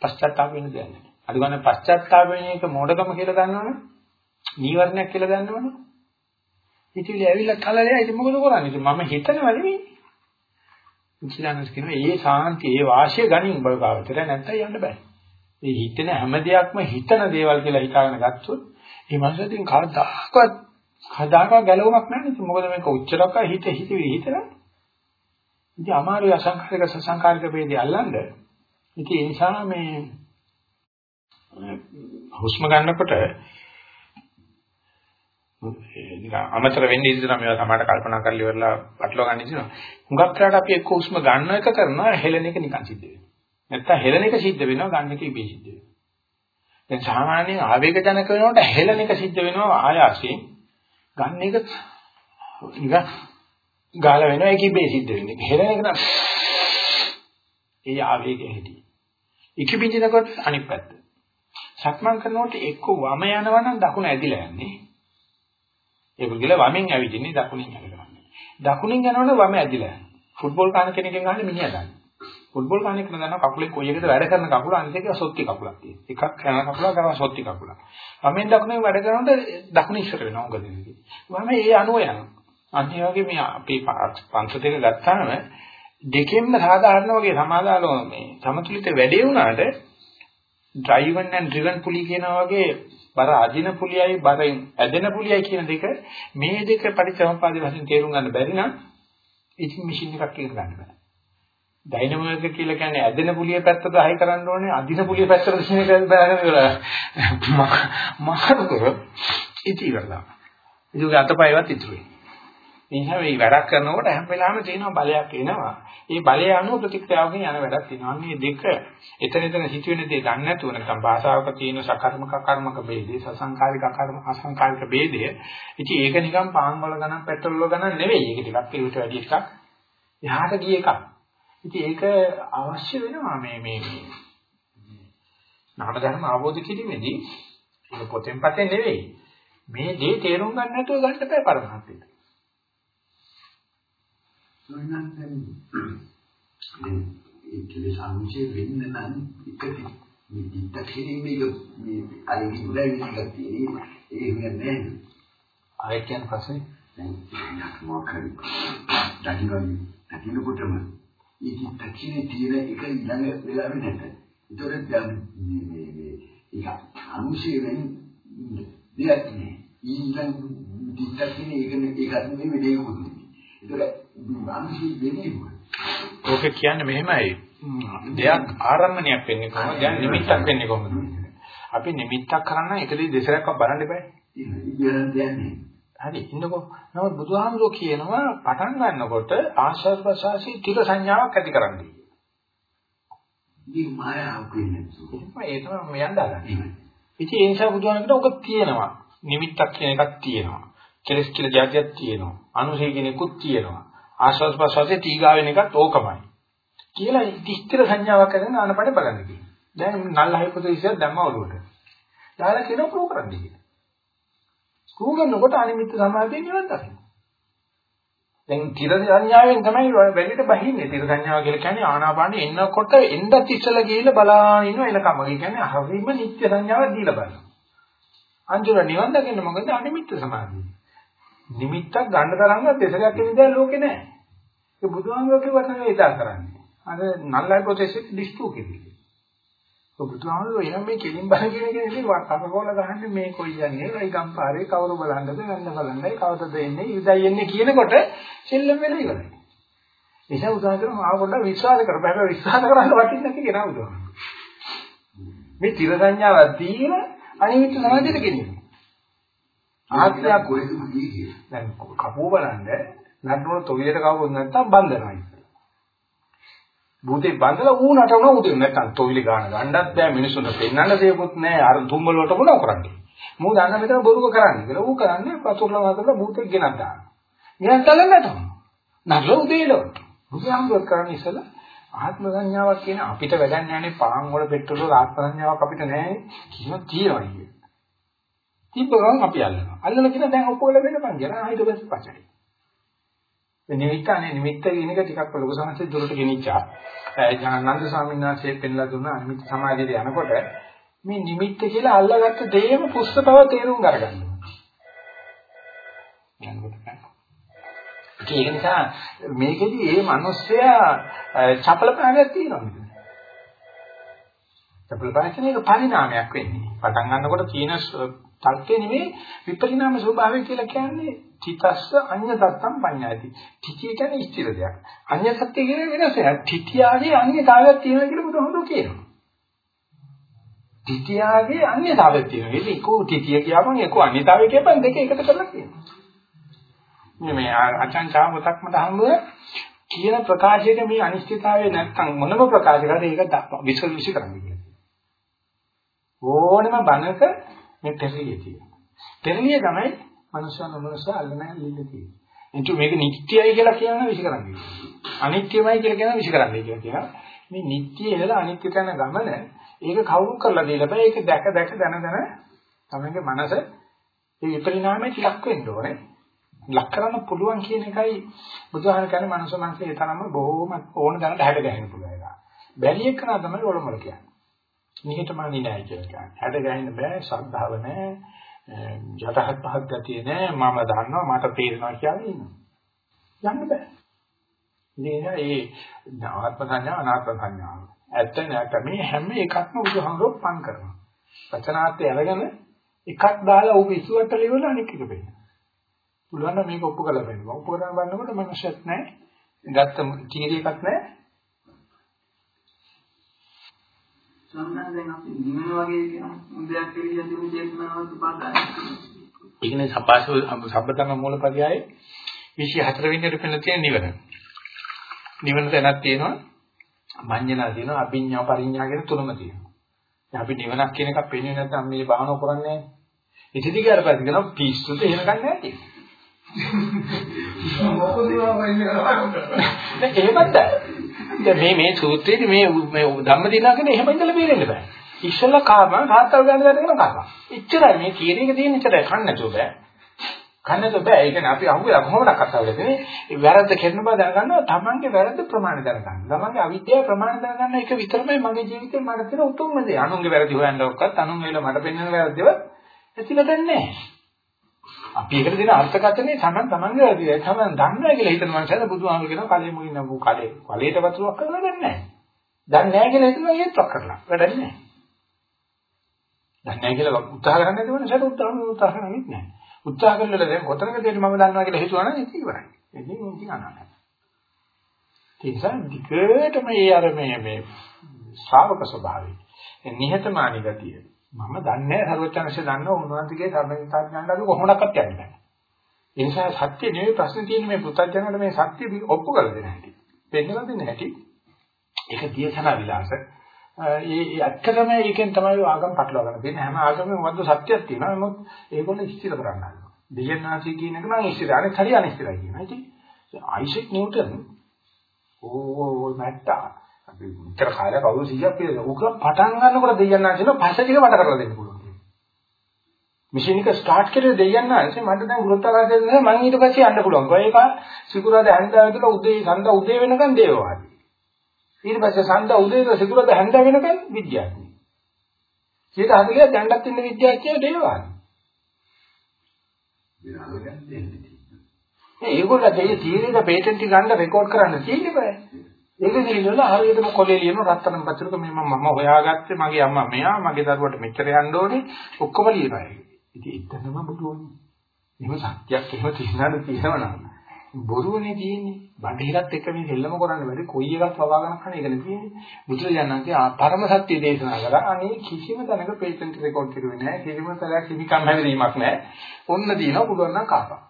පශ්චාත්තාප වෙන දෙයක් නෑ. අද ගන්න පශ්චාත්තාප වෙන එක මොඩකම කියලා දන්නවනේ. නීවරණයක් කියලා දන්නවනේ. ඉතින් ඇවිල්ලා කලලෙයි ඉතින් මොකද කරන්නේ? ඉතින් මම හිතනවා නෙමෙයි. ඉස්ලාමස් කියනවා ඒ සාන්තිය ඒ වාසිය ගනින් උඹ ගාවට නැත්තම් යන්න බෑ. ඒ හිතන හැම දෙයක්ම හිතන දේවල් කියලා හිතාගෙන ගත්තොත් මේ මනසෙන් කවදාකවත් කවදාකවත් ගැලවුමක් නැහැ නේද? මොකද මේක උච්චරක හිත හිතවි හිතලා. ඉතින් අමාරු අසංකාරික සසංකාරික ભેදය අල්ලන්න. ඉතින් ඒ නිසා මේ හුස්ම ගන්නකොට නිකන් අමතර වෙන්නේ ඉඳලා මේවා තමයි කල්පනා කරලා ඉවරලා පටලවා ගන්න ඉතිනවා. හුඟක් කරාට අපි එක්ක හුස්ම ගන්න එක කරනවා හෙලන එක නිකන් සිද්ධ වෙනවා. නැත්තම් හෙලන එක සිද්ධ වෙනවා ගන්න එක ඉබේ සිද්ධ වෙනවා. දැන් සාමාන්‍යයෙන් ආවේගජනක වෙනකොට හෙලන එක සිද්ධ වෙනවා ආයාසයෙන්. ගන්න එක නිකන් ගාල වෙනවා ඒක ඉබේ සිද්ධ වෙන්නේ. හෙලන එක නම් ඒ ආවේගය හැටි. ඉකිබින්දිනකොට අනිත් පැත්ත. සක්මන් කරනකොට එක්ක වම යනවා නම් දකුණ ඇදිලා යන්නේ. ඒක ගිල වමෙන් ඇවිදින්නේ දකුණින් යනවා. දකුණින් යනවනේ වම ඇදිලා යනවා. ෆුට්බෝල් කාන කෙනකින් අහන්නේ මිනිහා ගන්න. ෆුට්බෝල් කාන කෙනා දන්නවා කකුලේ කොයි එකද වැඩ කරන කකුල අනිත් එක සොත්ති කකුලක් තියෙන. එකක් යන කකුලක් කරා සොත්ති කකුලක්. වමෙන් දකුණෙන් වැඩ කරනකොට දකුණ ඉස්සර වෙනවා උගද දෙන්නේ. වම ඒ අනුව යනවා. අනිත් වගේ මේ අපි පන්ස දෙක ගත්තාම දෙකෙන්ම සාධාරණ වගේ සමාදානව මේ සමතුලිත වැඩේ වුණාට driven and driven පුලි කියනවා වගේ බර අදින පුලියයි බරෙන් ඇදෙන පුලියයි කියන දෙක මේ දෙක පරිසම්පාදයේ වශයෙන් තේරුම් ගන්න බැරි නම් ඉතින් මැෂින් එකක් කියලා ගන්න බෑ. ඩයිනමෝ එක කියලා කියන්නේ ඇදෙන පුලිය පැත්තට අහයි කරන්න ඕනේ අදින පුලිය පැත්තට දිශින කරලා බෑගෙන ඉවරයි. මහරකර ඉති ඉවරලා. ඒක අතපයවත් ඉතුරුයි. නිසා මේ වැඩක් කරනකොට හැම වෙලාවෙම තියෙන බලයක් එනවා. ඒ බලය අනුව ප්‍රතික්‍රියාවකින් යන වැඩක් තියෙනවා. මේ දෙක එතන එතන සිටින දේ දන්නේ නැතුව නැත්නම් භාෂාවක තියෙන සකර්මක කර්මක ભેදේ සසංකාරික කර්ම අසංකාරික ભેදය. ඉතින් ඒක නිකන් පාන් වල ගණන් පෙට්‍රල් වල ගණන් නෙවෙයි. ඒක ටිකක් ඒකට වැඩි එකක්. එහාට ගිය එකක්. ඉතින් ඒක අවශ්‍ය වෙනවා මේ මේ නාම ධර්ම අවබෝධ කිරීමේදී ඒක පොතෙන් පතේ නෙවෙයි. මේ දේ තේරුම් ගන්න නැතුව ගන්න බෑ පරමාර්ථයට. සෝනන්තන් දැන් ඒ කෙලෙස් අනුචේ වෙන්න නම් එකති මේ කෙනෙක් මේක මේ අයි ඉඳලා ඉන්නකක් තියෙන්නේ. ඒ වෙන්නේ ආයෙ කියන පස්සේ දැන් මොකක්ද දකින්නයි දකින්නකොටම දිත්ත කෙනේ තියෙන එක ඊළඟ වෙලාවෙ නැත. ඒතොර දැන් මේ මේ මේ ඒක අනුචේ වෙන්නේ දෙයක් නේ ඊළඟ කෙනේ ඒක ඒකත් නෙමෙයි මේක ඒතොර ඕක කියන්නේ මෙහෙමයි. දෙයක් ආරම්භණයක් වෙන්නේ කොහොමද? දැන් නිමිත්තක් වෙන්නේ කොහොමද? අපි නිමිත්තක් කරන්න එකදී දෙසරක්වත් බලන්න බෑ. හරි ඉන්නකො නමුත් බුදුහාමුදුරුවෝ කියනවා පටන් ගන්නකොට ආශ්වාස ප්‍රශ්වාසී තිර සංඥාවක් ඇති කරන්නේ. ඉතින් මායාවක් වෙන්නේ. ඒ තමයි යන්න හදන්නේ. ඉතින් ඒ නිසා බුදුහාමුදුරුවෝ ඔක තියෙනවා. නිමිත්තක් කියන එකක් තියෙනවා. කෙලස් කියලා જાතියක් තියෙනවා. අනුසය කෙනෙකුත් තියෙනවා. ආශ්වාස ප්‍රශ්වාසයේ තීගා වෙන එකත් ඕකමයි. කියලා ඉස්තර සංඥාවක් කරගෙන ආනපඩ බලන්න කියනවා. දැන් නල්ල හයිපොතීසියක් දැම්ම ඔළුවට. දාලා කියන ප්‍රෝ කරන්න කියලා. ස්කූ කරනකොට අනිමිත් සමාධිය නිවන් දකින්න. දැන් තිර සංඥාවෙන් තමයි වැඩිට බහින්නේ. තිර සංඥාව කියලා කියන්නේ ආනාපානෙ එන්නකොට එන්නත් ඉස්සලා ගිහිල්ලා බලාගෙන ඉන්න එනකම. ඒ කියන්නේ හරිම නිත්‍ය සංඥාවක් දීලා බලනවා. අන්තිම නිවන් දකින්න මොකද අනිමිත් සමාධිය. නිමිත්තක් ගන්න තරම්වත් දෙසරයක් වෙන දේ ලෝකේ නැහැ. ඒ බුදුහාමුදුරුවෝ වචන වේදා කරන්නේ. අර නල්ලයි ප්‍රොසෙස් එක ඩිස්ප්‍රූව් කෙරෙන්නේ. ඒ බුදුහාමුදුරුවෝ එනම් මේ කෙලින් බල කියන කෙනෙක් වටකෝල ගහන්නේ මේ කොයි යන්නේ ඒ ගම්පාරේ කවුරු බලන්නද ගන්න බලන්නයි කවුද එන්නේ ඉදයි එන්නේ කියනකොට සෙල්ලම් වෙලා ඉවරයි. නිසා උදාහරණ මාව පොඩ්ඩක් විශ්වාස කරපන්. හැබැයි විශ්වාස කරන්න වටින්නේ නැති කෙනා බුදුහාමුදුරුවෝ. මේ තිර සංඥාවක් දීලා අනිමිත් සමාධියට ගෙනියනවා. ආත්මයක් කොහෙද ගියේ කියලා. දැන් කපුව බලන්න නඩුවන තොවිලට කවුරුත් නැත්තම් බන්දනවා ඉතින්. භූතේ බන්දලා ඌ නටවන උදේ නැත්තම් තොවිලි ගන්න ගන්නත් බෑ මිනිසුන්ට පෙන්වන්න දෙයක්වත් නෑ අර තුම්බල වලට මොනව කරන්නේ. මූ දන්න මෙතන බොරුක කරන්නේ කියලා ඌ කරන්නේ පතුරලා වතුරලා භූතෙක් ගෙනත් දානවා. නිකන් තලන්න නැතම. නඩල උදේලෝ. බුදුහාමුදුරුවෝ කරන්නේ ඉස්සලා ආත්ම සංඥාවක් කියන අපිට වැඩක් නැහැනේ පාන් වල පෙට්‍රල් වල ආත්ම සංඥාවක් අපිට නැහැ කිසිම තියෙනවා කියන්නේ. තිබ්බම අපි අල්ලනවා. අල්ලලා කියන දැන් ඔක්කොම වෙනපන් කියලා ආයෙත් ඔබස් පචරි. මේ නිමිත්තනේ නිමිත්ත කියන එක ටිකක් ලොකු සංහසේ දුරට ගෙනිච්චා. ජානන්ද ස්වාමීන් වහන්සේ පෙන්ලා දුන්න අනිත් සමාජයේ යනකොට මේ නිමිත්ත කියලා අල්ලගත්ත දෙයම පුස්ත බව තේරුම් ගන්න. ඒක නිසා මේකෙදි මේ මිනිස්සයා චපල ප්‍රාණයක් තියෙනවා. චපල ප්‍රාණ එක පරිණාමයක් වෙන්නේ. පටන් ගන්නකොට තියෙන තත්ත්වේ නෙමෙයි විපරිණාම ස්වභාවය කියලා කියන්නේ තිතස්ස අඤ්‍ය දත්තම් පඤ්ඤාති. තිතිය කියන්නේ ස්ථිර දෙයක්. අඤ්‍ය සත්‍ය කියන්නේ වෙනස. තිතියාගේ අඤ්‍යතාවයක් තියෙනවා කියලා බුදුහමෝ කියනවා. තිතියාගේ අඤ්‍යතාවයක් තියෙනවා. ඒක එක්ක තිතිය කියපන් එක්ක අඤ්‍යතාවය කියපන් දෙක එකට කරලා කියනවා. මේ අචං චාමතක් මට හම්බුවේ කියන ප්‍රකාශයේ මේ අනිශ්චිතතාවය නැත්තම් මොනම ප්‍රකාශ කරද ඒක විශ්ව විශ්ව කරන්නේ කියලා. ඕනම බණක මේ පෙරලිය තියෙනවා. පෙරලිය තමයි මනුෂ්‍යන මනුෂ්‍ය අල්ලන ලිල්ල තියෙන්නේ. එතකොට මේක නිට්ටයයි කියලා කියන විශ්ව කරන්නේ. අනිත්‍යමයි කියලා කියන විශ්ව කරන්නේ කියලා කියනවා. මේ නිට්ටය ඉඳලා අනිත්‍ය යන ගමන ඒක කවුරු කරලා දීලා බෑ ඒක දැක දැක දන දන තමයිගේ මනස ඒ විපරිණාමයට ලක් වෙන්න ඕනේ. ලක් කරන්න පුළුවන් කියන එකයි බුදුහාම කියන්නේ මනුස්ස මනසේ ඒ තරම්ම බොහෝම ඕන දැනට හැඩ ගැහෙන්න පුළුවන් එක. බැලිය එක තමයි ඔලොමල කියන්නේ. නිහතමානී නැහැ කියලා කියන්නේ. හැඩ ගැහෙන්න බෑ, ශ්‍රද්ධාව නැහැ, යටහත් පහත් ගතිය නැහැ, මම දන්නවා මට තේරෙනවා කියලා ඉන්නවා. යන්න බෑ. ඉතින් ඒ ආත්ම සංඥා අනාත්ම සංඥා. ඇත්ත නැත්ත මේ හැම එකක්ම බුදුහාමරෝ පන් කරනවා. වචනාර්ථය අරගෙන එකක් දාලා උඹ ඉසුවට liverලා අනික් එක වෙනවා. පුළුවන් නම් මේක ඔප්පු කරලා බලන්න. ඔප්පු කරලා බලනකොට මනසක් නැහැ. ගත්ත කීරි එකක් නැහැ. සම්මන් දැන් අපි නිවන වගේ කියන දෙයක් කියලා දිනු දේශනාවක් උපාදානය ඒකනේ සපාස සම්බතම මූලපදයයි 24 වෙනි රිපෙන තියෙන නිවන. නිවන තැනක් තියෙනවා. මඤ්ඤණා තියෙනවා. අභිඥා පරිඥා කියන තුනම තියෙනවා. දැන් අපි නිවනක් කියන එකක් පෙන්වන්නේ නැත්නම් මේ භාවනාව කරන්නේ නැහැ. ඉතින් ඊට පස්සේ කියනවා පිස්සුද එහෙම ගන්න නැති. මොකද දැන් එහෙමත් දැන් මේ මේ සූත්‍රයේදී මේ මේ ධම්මදිනාගෙන එහෙම ඉඳලා බේරෙන්න බෑ. ඉස්සෙල්ලා කාම රාත්තල් ගන්න දැනගෙන කාම. එච්චරයි මේ කියන එක තියෙන එච්චරයි කන්න නැතුව බෑ. කන්න නැතුව බෑ. ඒ කියන්නේ අපි අහුවෙලා කොහොමද කතා කරන්නේ? ඒ වැරද්ද කරන බව දැනගන්නවා තමන්ගේ වැරද්ද ප්‍රමාණ දැනගන්න. තමන්ගේ අවිද්‍යාව ප්‍රමාණ දැනගන්න එක විතරමයි මගේ ජීවිතේ මට තියෙන උතුම්ම දේ. අනුන්ගේ වැරදි හොයන්න ඔක්කත් අනුන් වෙලා මට පෙන්වන වැරද්දව ඇතිලා දැන්නේ නැහැ. අපි ඒකට දෙන අර්ථකථනේ තමන් තමන්ගේ වැඩි. තමන් දන්නවා කියලා හිතන මනුස්සයද බුදුහාමුදුරු කියන කලෙ මුලින් නබු කලෙ. කලයට වතුරක් කරලා දන්නේ නැහැ. දන්නේ නැහැ කියලා හිතනවා ඒත්වක් කරලා. වැඩක් නැහැ. දන්නේ නැහැ කියලා උත්සාහ කරන්නේ නැති වෙනසට උත්සාහ උත්සාහ කරන්නේ නැහැ. උත්සාහ කරලා දැන් කොතනකදී මම දන්නවා කියලා හිතුවා නම් ඒක ඉවරයි. එදින් ඉතින් අනාගතයි. ඒ නිසා ධිකේටම මේ අර මේ මේ ශ්‍රාවක ස්වභාවය. නිහතමානී ගතිය. මම දන්නේ නැහැ සර්වඥාන්සේ දන්නවා උන්වහන්සේගේ සර්වඥතාඥානට අපි කොහොමඩක්වත් යන්නේ නැහැ. ඒ නිසා සත්‍ය නෙවෙයි ප්‍රශ්නේ තියෙන්නේ මේ පුතඥානට මේ සත්‍ය ඔප්පු කරලා දෙන හැටි. පෙන්නලා දෙන හැටි. ඒක දේශනා විලාස. ඒ ඇත්තටම ඒකෙන් තමයි ආගම පටලවා ගන්න තියෙන්නේ. හැම ආගමකම වද්ද සත්‍යයක් තියෙනවා. නමුත් ඒගොල්ලෝ ස්ථිර කරන්න හදනවා. දෙයන්නාසී කියන එක නම් ස්ථිර. අනෙක් හරිය අනිස්ථිරයි කියනවා. ඉතින් අයිසෙක් නිව්ටන් ඕ ඕ මැට්ටා අපි උත්තර කාලය කවුරු 100ක් කියලා උක පටන් ගන්නකොට දෙයයන් නැතිව පස්ස ටික වට කරලා දෙන්න පුළුවන්. මැෂින් එක ස්ටාර්ට් කරේ දෙයයන් නැතිව මට දැන් නිසා මම ඊට පස්සේ යන්න පුළුවන්. ඒක සිකුරාද හැන්දෑව කියලා උදේ සඳ උදේ වෙනකන් දේවවාදී. ඊට පස්සේ සඳ උදේ සිකුරාද හැන්දෑව වෙනකන් විද්‍යාඥයෙක්. ඊට හදලිය දැන්නත් ඉන්න විද්‍යාඥයෝ දේවවාදී. ඒගොල්ලෝ දෙය තීරේක පේටන්ට් ගන්න රෙකෝඩ් කරන්න තියෙන්නේ බෑ. ඒක නිල්වල හරියටම කොලේ ලියන රත්තරන් පත්‍රක මේ මම හොයාගත්තේ මගේ අම්මා මෙයා මගේ දරුවට මෙච්චර යන්න ඕනේ ඔක්කොම ලියනවා ඒක. ඉතින් එතනම බුදුවනේ. එහෙම සත්‍යයක් එහෙම තියනද තියෙනවනම් බොරුවනේ තියෙන්නේ. බඩහිරත් එක්ක මේ දෙල්ලම කරන්න බැරි කොයි එකක් වවා ගන්න කන එකනේ තියෙන්නේ. බුදුරජාණන්ගේ පරම සත්‍ය දේශනා කරා අනේ කිසිම තැනක පේටන්ට් රෙකෝඩ් කරුවේ නැහැ. කිසිම තැනක හිමිකම් හැදීමක් නැහැ. ඔන්න දිනවා පුළුවන් නම් කාපා.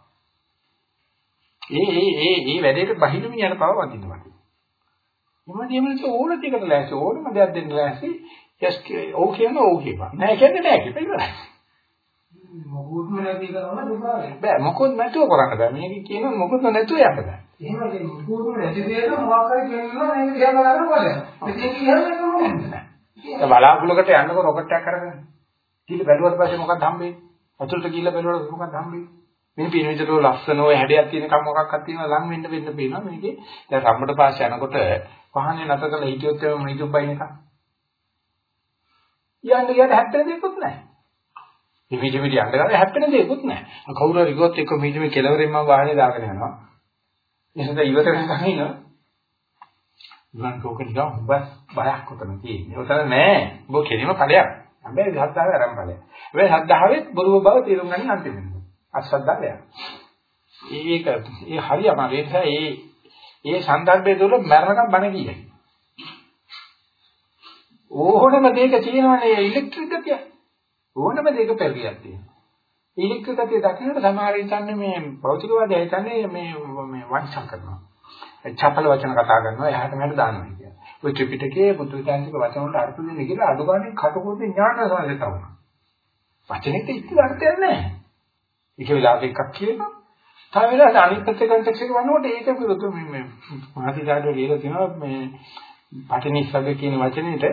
ඒ ඒ ඒ ඒ වැඩේට බහිනු මිනිහට පව වදිනවා. මොකද එමෙන්න ඕන දෙයකට ලෑස්ති ඕනම දෙයක් දෙන්න ලෑස්ති. යස් ඕ කියන ඕ කියපන්. නෑ කියන්නේ නෑ කියපන් ඉවරයි. මොකුත්ම නැති කරනවා දුපාරේ බෑ මොකොත් නැතුව කරන්න බෑ. මේක කියන මොකොත් නැතුව යන්න බෑ. එහෙම මොකුත්ම නැති දෙයක මොකක් හරි කියනවා මේක දිහා බලන්න බලන්න ඉතින් කියන්නේ කොහොමද බලාකුලකට යන්නකො රොකට් එකක් කරගෙන කීල බැලුවට පස්සේ මොකක්ද හම්බෙන්නේ? අතුලට ගිහිල්ලා බැලුවට මොකක්ද හම්බෙන්නේ? මේ පින විදිහට ලස්සන ඔය හැඩයක් තියෙන කම් මොකක්වත් තියෙනවා ලං වෙන්න වෙන්න පේනවා මේකේ. දැන් රම්බට පාස් යනකොට පහනේ නැත කරලා හිටියොත් එම මිනිතුම් බයින් එක යන්න ගියාට හැප්පෙන දෙයක්වත් නැහැ. මේ මිජමිටි යන්න ගානේ හැප්පෙන දෙයක්වත් නැහැ. කවුරු හරි ගියොත් එක්ක මිජමි කෙලවරෙන් මම වාහනේ දාගෙන යනවා. එහෙනම් ඉවත වෙනකන් ඉන්නවා. ඉවන් කෝක නිකන් බස් බයක් උතන තියෙන්නේ. උතන නෑ. ඔබ කෙලිම ඵලයක්. හැබැයි ශ්‍රද්ධාවේ ආරම්භ ඵලයක්. හැබැයි ශ්‍රද්ධාවේ බොරුව බව තේරුම් ගන්න අන්තිමට. අශ්‍රද්ධාව යනවා. ඒක ඒ හරියම ඒ ඒ සංදර්භය තුළ මරණකම් බණ කියන්නේ. ඕනම දෙයක තියෙනවනේ ඉලෙක්ට්‍රික් ගතිය. ඕනම දෙයක පෙරලියක් තියෙනවා. ඉලෙක්ට්‍රික් ගතිය දකින්නට සමහර හිතන්නේ මේ භෞතිකවාදී හිතන්නේ මේ මේ වංශා කරනවා. චපල වචන කතා කරනවා එහාට මෙහාට දානවා කියන්නේ. ඔය ත්‍රිපිටකයේ බුදුචාන්තික වචන වලට අර්ථ දෙන්නේ කියලා අඩු ගානේ කටකෝටේ ඥාන සංසිත වුණා. වචනෙට ඉති අර්ථයක් නැහැ. ඒක වෙලාවක එකක් කියනවා. තව වෙලාවට අනිත් පැත්තේ කන්ටෙක්ස් එක වන්නකොට ඒක විරුද්ධ මේ මේ මාතිකාඩේ කියලා තියෙනවා මේ පටිනිස්සග්ග කියන වචනේට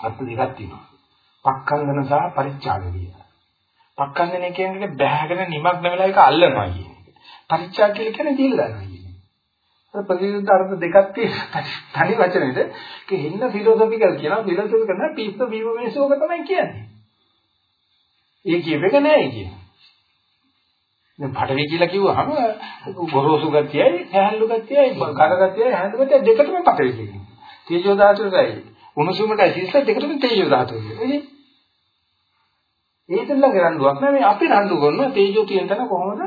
අර්ථ දෙකක් තියෙනවා. පක්ඛන්දන සහ පරිච්ඡාගය. පක්ඛන්දන කියන්නේ බෑගෙන නිමග්න වෙලා ඒක අල්ලනවා කියන එක. පරිච්ඡාග කියලා කියන්නේ දීලා ගන්නවා කියන එක. අර ප්‍රතිවිරුද්ධ අර්ථ දෙකක් තියෙන තනි වචනේද ඒක හින්න ෆිලොසොෆිකල් කියනවා ෆිලොසොෆිකල් නෑ පීස් බීම මේසෝක තමයි කියන්නේ. ඒ කියවෙක නෑ කියන්නේ. දැන් පඩවි කියලා කිව්වහම ගොරෝසු ගතියයි සහැල්ලු ගතියයි කර ගතියයි හැඳ ගතිය දෙකටම පඩවි කියනවා. තේජෝ ධාතුවයි උණුසුමටයි සිස්ස දෙකටම තේජෝ ධාතුවයි. එනේ ඒකilla කරඬුවක් නෑ මේ අපි රණ්ඩු කරනවා තේජෝ තියෙන තැන කොහොමද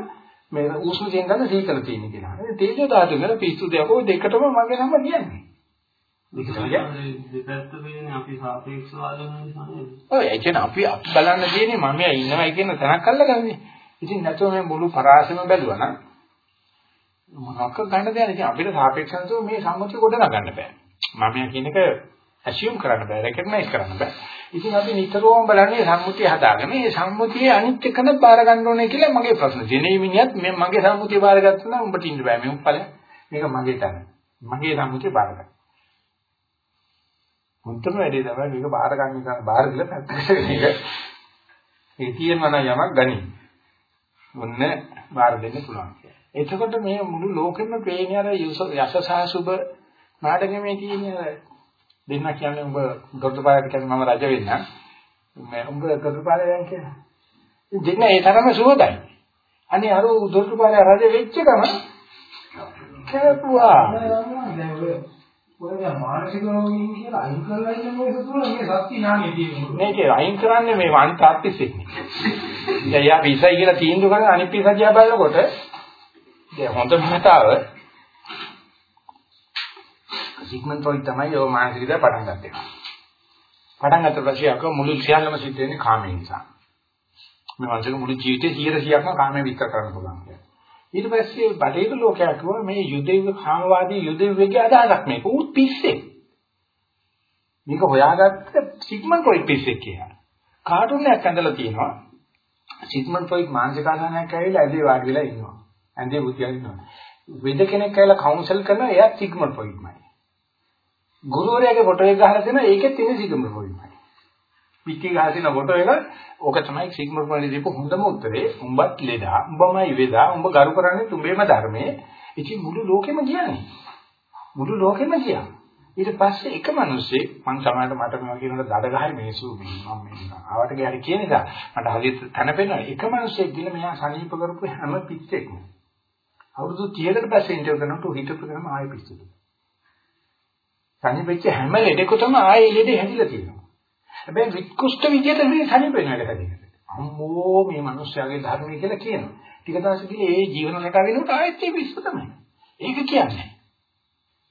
මේ උෂ්ණ තියෙන තැන සීතල තියෙන්නේ කියලා. මේ තේජෝ ධාතුව වල පිස්සු දෙකෝ දෙකටම මගේ නම කියන්නේ. දෙපැත්ත වෙන්නේ අපි ඒ බලන්න තියෙන්නේ මම ඉන්නවයි කියන තැනක් අල්ලගන්නේ. ඉතින් නැතුව මේ මුළු පරාසෙම බැලුවා නම් මොනවාක ගන්න දෙයක් නෑ. අපිට සාපේක්ෂව මේ සම්මුතිය ගොඩ නගන්න බෑ. මම කියන එක ඇසියුම් කරන්න බෑ, රෙකග්නයිස් කරන්න බෑ. ඉතින් අපි නිතරම බලන්නේ සම්මුතිය හදාගෙන මේ සම්මුතියේ අනිත් එකන බාර ගන්න ඕනේ කියලා මගේ ප්‍රශ්න. ජෙනේ මිනිහත් මේ මගේ සම්මුතිය බාරගත්තා නම් උඹට ඉන්න බෑ. මේ උප්පල මේක මගේ තන. මගේ සම්මුතිය බාර ගන්න. මුන්ටම වැඩි තමයි මේක බාර ගන්න එක බාර දීලා පැත්තකට එක. ඒ තියෙනවා නම් යමක් ගනි. ඔන්න බාර දෙන්න පුළුවන්. එතකොට මේ මුළු ලෝකෙම පේන්නේ අර යස සහ සුබ නාටකයේ කියන්නේ දෙන්න කියන්නේ උඹ දොරටුපාලට කියන්නේ මම රජ වෙන්න. මම උඹ දොරටුපාලයන් කියන්නේ. දෙන්න ඒ තරම සුවදයි. අනේ අර දොරටුපාලය රජ වෙච්ච ගම කැපුවා. ඔය මානසික රෝගීන් කියලා අයින් කරලා ඉන්න මොකද තුන මේ සත්‍ය ඥානෙ තියෙනවා. මේක අයින් කරන්නේ මේ අනිත් ආත්‍තිසෙක්. දැන් යා පිසයි කියලා තීන්දුව කරන අනිත් පිස දිහා බලනකොට දැන් හොඳම මතාව සිග්මන්ඩ් ෆ්‍රොයිඩ් තමයි ඔය මානසික දේ පටන් ගත්තේ. පටන් ගත්ත පස්සේ අක මුළු සියල්ලම සිද්ධ වෙන්නේ කාමයෙන් නිසා. මේ වංශක මුළු ජීවිතේ 100%ක්ම කාමයෙන් විස්තර කරන්න පුළුවන්. ඊට පස්සේ බටේක ලෝකයා කිව්වා මේ යුදෙව් කාමවාදී යුදෙව්ගේ අදහසක් මේක උත් පිස්සේ. මේක හොයාගත්ත සිග්මන්ඩ් ෆ්‍රොයිඩ් පිස්සේ කියලා. කාටුන් එකක් ඇඳලා තියෙනවා. සිග්මන්ඩ් ෆ්‍රොයිඩ් මානසික ආසනයක් ඇවිල්ලා ඇඳේ වාඩි වෙලා ඉන්නවා. ඇඳේ බුද්ධිය ඉන්නවා. වෙද කෙනෙක් ඇවිල්ලා කවුන්සල් කරනවා එයා සිග්මන්ඩ් ෆ්‍රොයිඩ්මයි. ගුරුවරයාගේ ෆොටෝ එක ගහලා තියෙනවා ඒකෙත් තියෙන සිග්මන්ඩ් ෆ්‍රොයිඩ්මයි. පිටි ගහලා තියෙන ෆොටෝ එක ඕක තමයි සිග්මන්ඩ් ෆ්‍රොයිඩ් දීපු හොඳම උත්තරේ. උඹත් ලෙඩා, උඹමයි වේදා, උඹ ගරු කරන්නේ තුඹේම ධර්මයේ. ඉතින් මුළු ලෝකෙම කියන්නේ. මුළු ලෝකෙම කියන්නේ. ඊට පස්සේ එක මිනිස්සේ මං සමහරට මට මේවා කියනකොට දඩ ගහයි මිනිස්සු මම මේ ආවට ගියාරි කියන නිසා මට හරියට තන පෙන්නන එක මිනිස්සෙක් ගිහලා මෙයා සනීප කරපු හැම පිස්සෙක්ම අවුරුදු 30කට පස්සේ ඉන්ටර්විව් කරනකොට හිතපු ගමන් ආයෙ පිස්සුද සනීපෙච්ච හැම ලෙඩෙකුටම ආයෙ ලෙඩ හැදිලා තියෙනවා හැබැයි විත්කුෂ්ඨ විදියට මේ සනීප වෙන වැඩ හැදෙන්නේ අම්මෝ මේ මිනිස්යාගේ ධර්මය කියලා කියනවා. ටික දවසක ඒ ජීවන රටාව වෙනකොට ආයෙත් ඒ පිස්සු තමයි. ඒක කියන්නේ.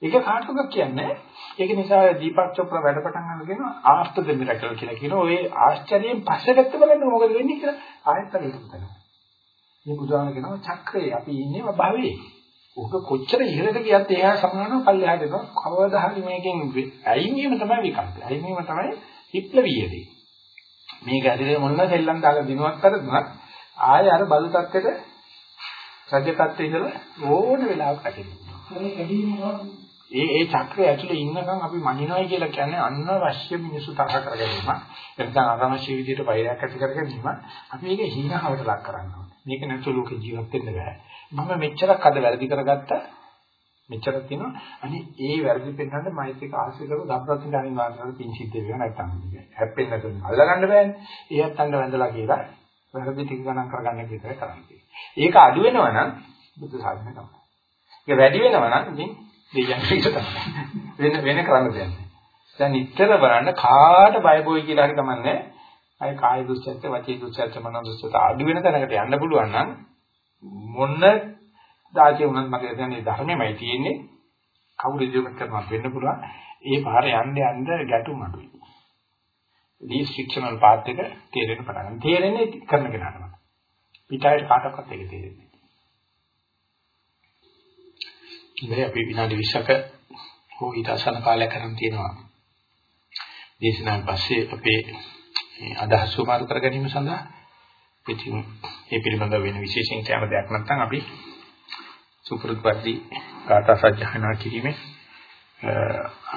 ඒක කාටවත් කියන්නේ. ඒක නිසා දීපක් චොප්‍රා වැඩ පටන් ගන්නගෙන ආෆ්ටර් ද මිරකල් කියලා කියනවා. ඔය ආශ්චර්යයෙන් පස්සේ ගත්ත බලන්න මොකද වෙන්නේ කියලා ආයෙත් අර ඒක තමයි මේ බුදුහාම කියනවා චක්‍රේ අපි ඉන්නේ භවයේ. ඕක කොච්චර ඉහළට ගියත් එහා සමානව පල්ලෙහාට යනවා කවදා හරි මේකෙන් අයින් වීම තමයි විකල්පය. අයින් වීම තමයි විප්ලවීයදී මේක ඇතුලේ මොන සෙල්ලම් දාලා දිනුවක් කරදුනත් ආයෙ අර බලු තත්ත්වෙට සත්‍ය තත්ත්වෙ ඉඳලා ඕන වෙලාවක ඇතිවෙනවා ඒ ඒ චක්‍රය ඇතුලේ ඉන්නකම් අපි මනිනවයි කියලා කියන්නේ අනවශ්‍ය මිනිසු තරහ කරගැනීම. නැත්නම් අනවශ්‍ය විදිහට වෛරයක් ඇති කරගැනීම. අපි මේක හීනහවට ලක් කරන්න ඕනේ. මේක නැතුව ලෝකේ ජීවත් වෙන්න බෑ. මම මෙච්චරක් අද වැරදි කරගත්තා. මෙච්චර තියෙනවා. අනේ ඒ වැරදි පෙන්වන්න මෛත්‍රික ආශ්‍රය කරන ගබ්‍රත් ගානින් වාසනාවට පින් සිද්ධ වෙනවා නැත්තම් හැප්පෙන්න නැතුව අල්ලගන්න බෑනේ. ඒ හැත්තන්ට වැඳලා කියලා වැරදි ටික ගණන් කරගන්න විතරයි කරන්නේ. ඒක අඩු වෙනවා නම් බුද්ධ සාධන තමයි. ඒක වැඩි වෙනවා නම් ඉතින් දෙයයන් පිට තමයි. වෙන වෙන කරන්න දෙයක් නැහැ. දැන් නිතර බලන්න කාට බය බොයි කියලා හරි කමන්නේ. අය කාය දුස්චර්ත, වචී දුස්චර්ත, මනෝ දුස්චර්ත අඩු වෙන තැනකට යන්න පුළුවන් නම් මොන දාජේ උනත් මගේ කියන්නේ ධර්මෙමයි තියෙන්නේ. කවුරු ඉදිරියට කරනවත් වෙන්න පුළුවන්. ඒ පාරේ යන්න යන්න ගැටුම් අඩුයි. least fictional path එක තේරෙන්න පටන් ගන්න. තේරෙන්නේ කරන කෙනාටම. පිටායට කාටවත් ඒක තේරෙන්නේ නැහැ. ඉතින් අපි විනාඩි 20ක හෝ ඊට අසන කාලයක් කරන් තියෙනවා. දේශනාවෙන් පස්සේ අපේ අදහස් සුමාරු කර ගැනීම සඳහා ඉතින් මේ පිළිබඳව වෙන විශේෂයෙන් කියන දෙයක් නැත්නම් අපි සුපුරුදු පරිදි කාථා සජ්ජහනා කිරීමේ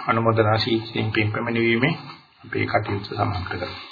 අනුමೋದනා ශීක්ෂයෙන් පින්පැමිණීමේ අපේ කටයුතු සමාප්ත කරමු.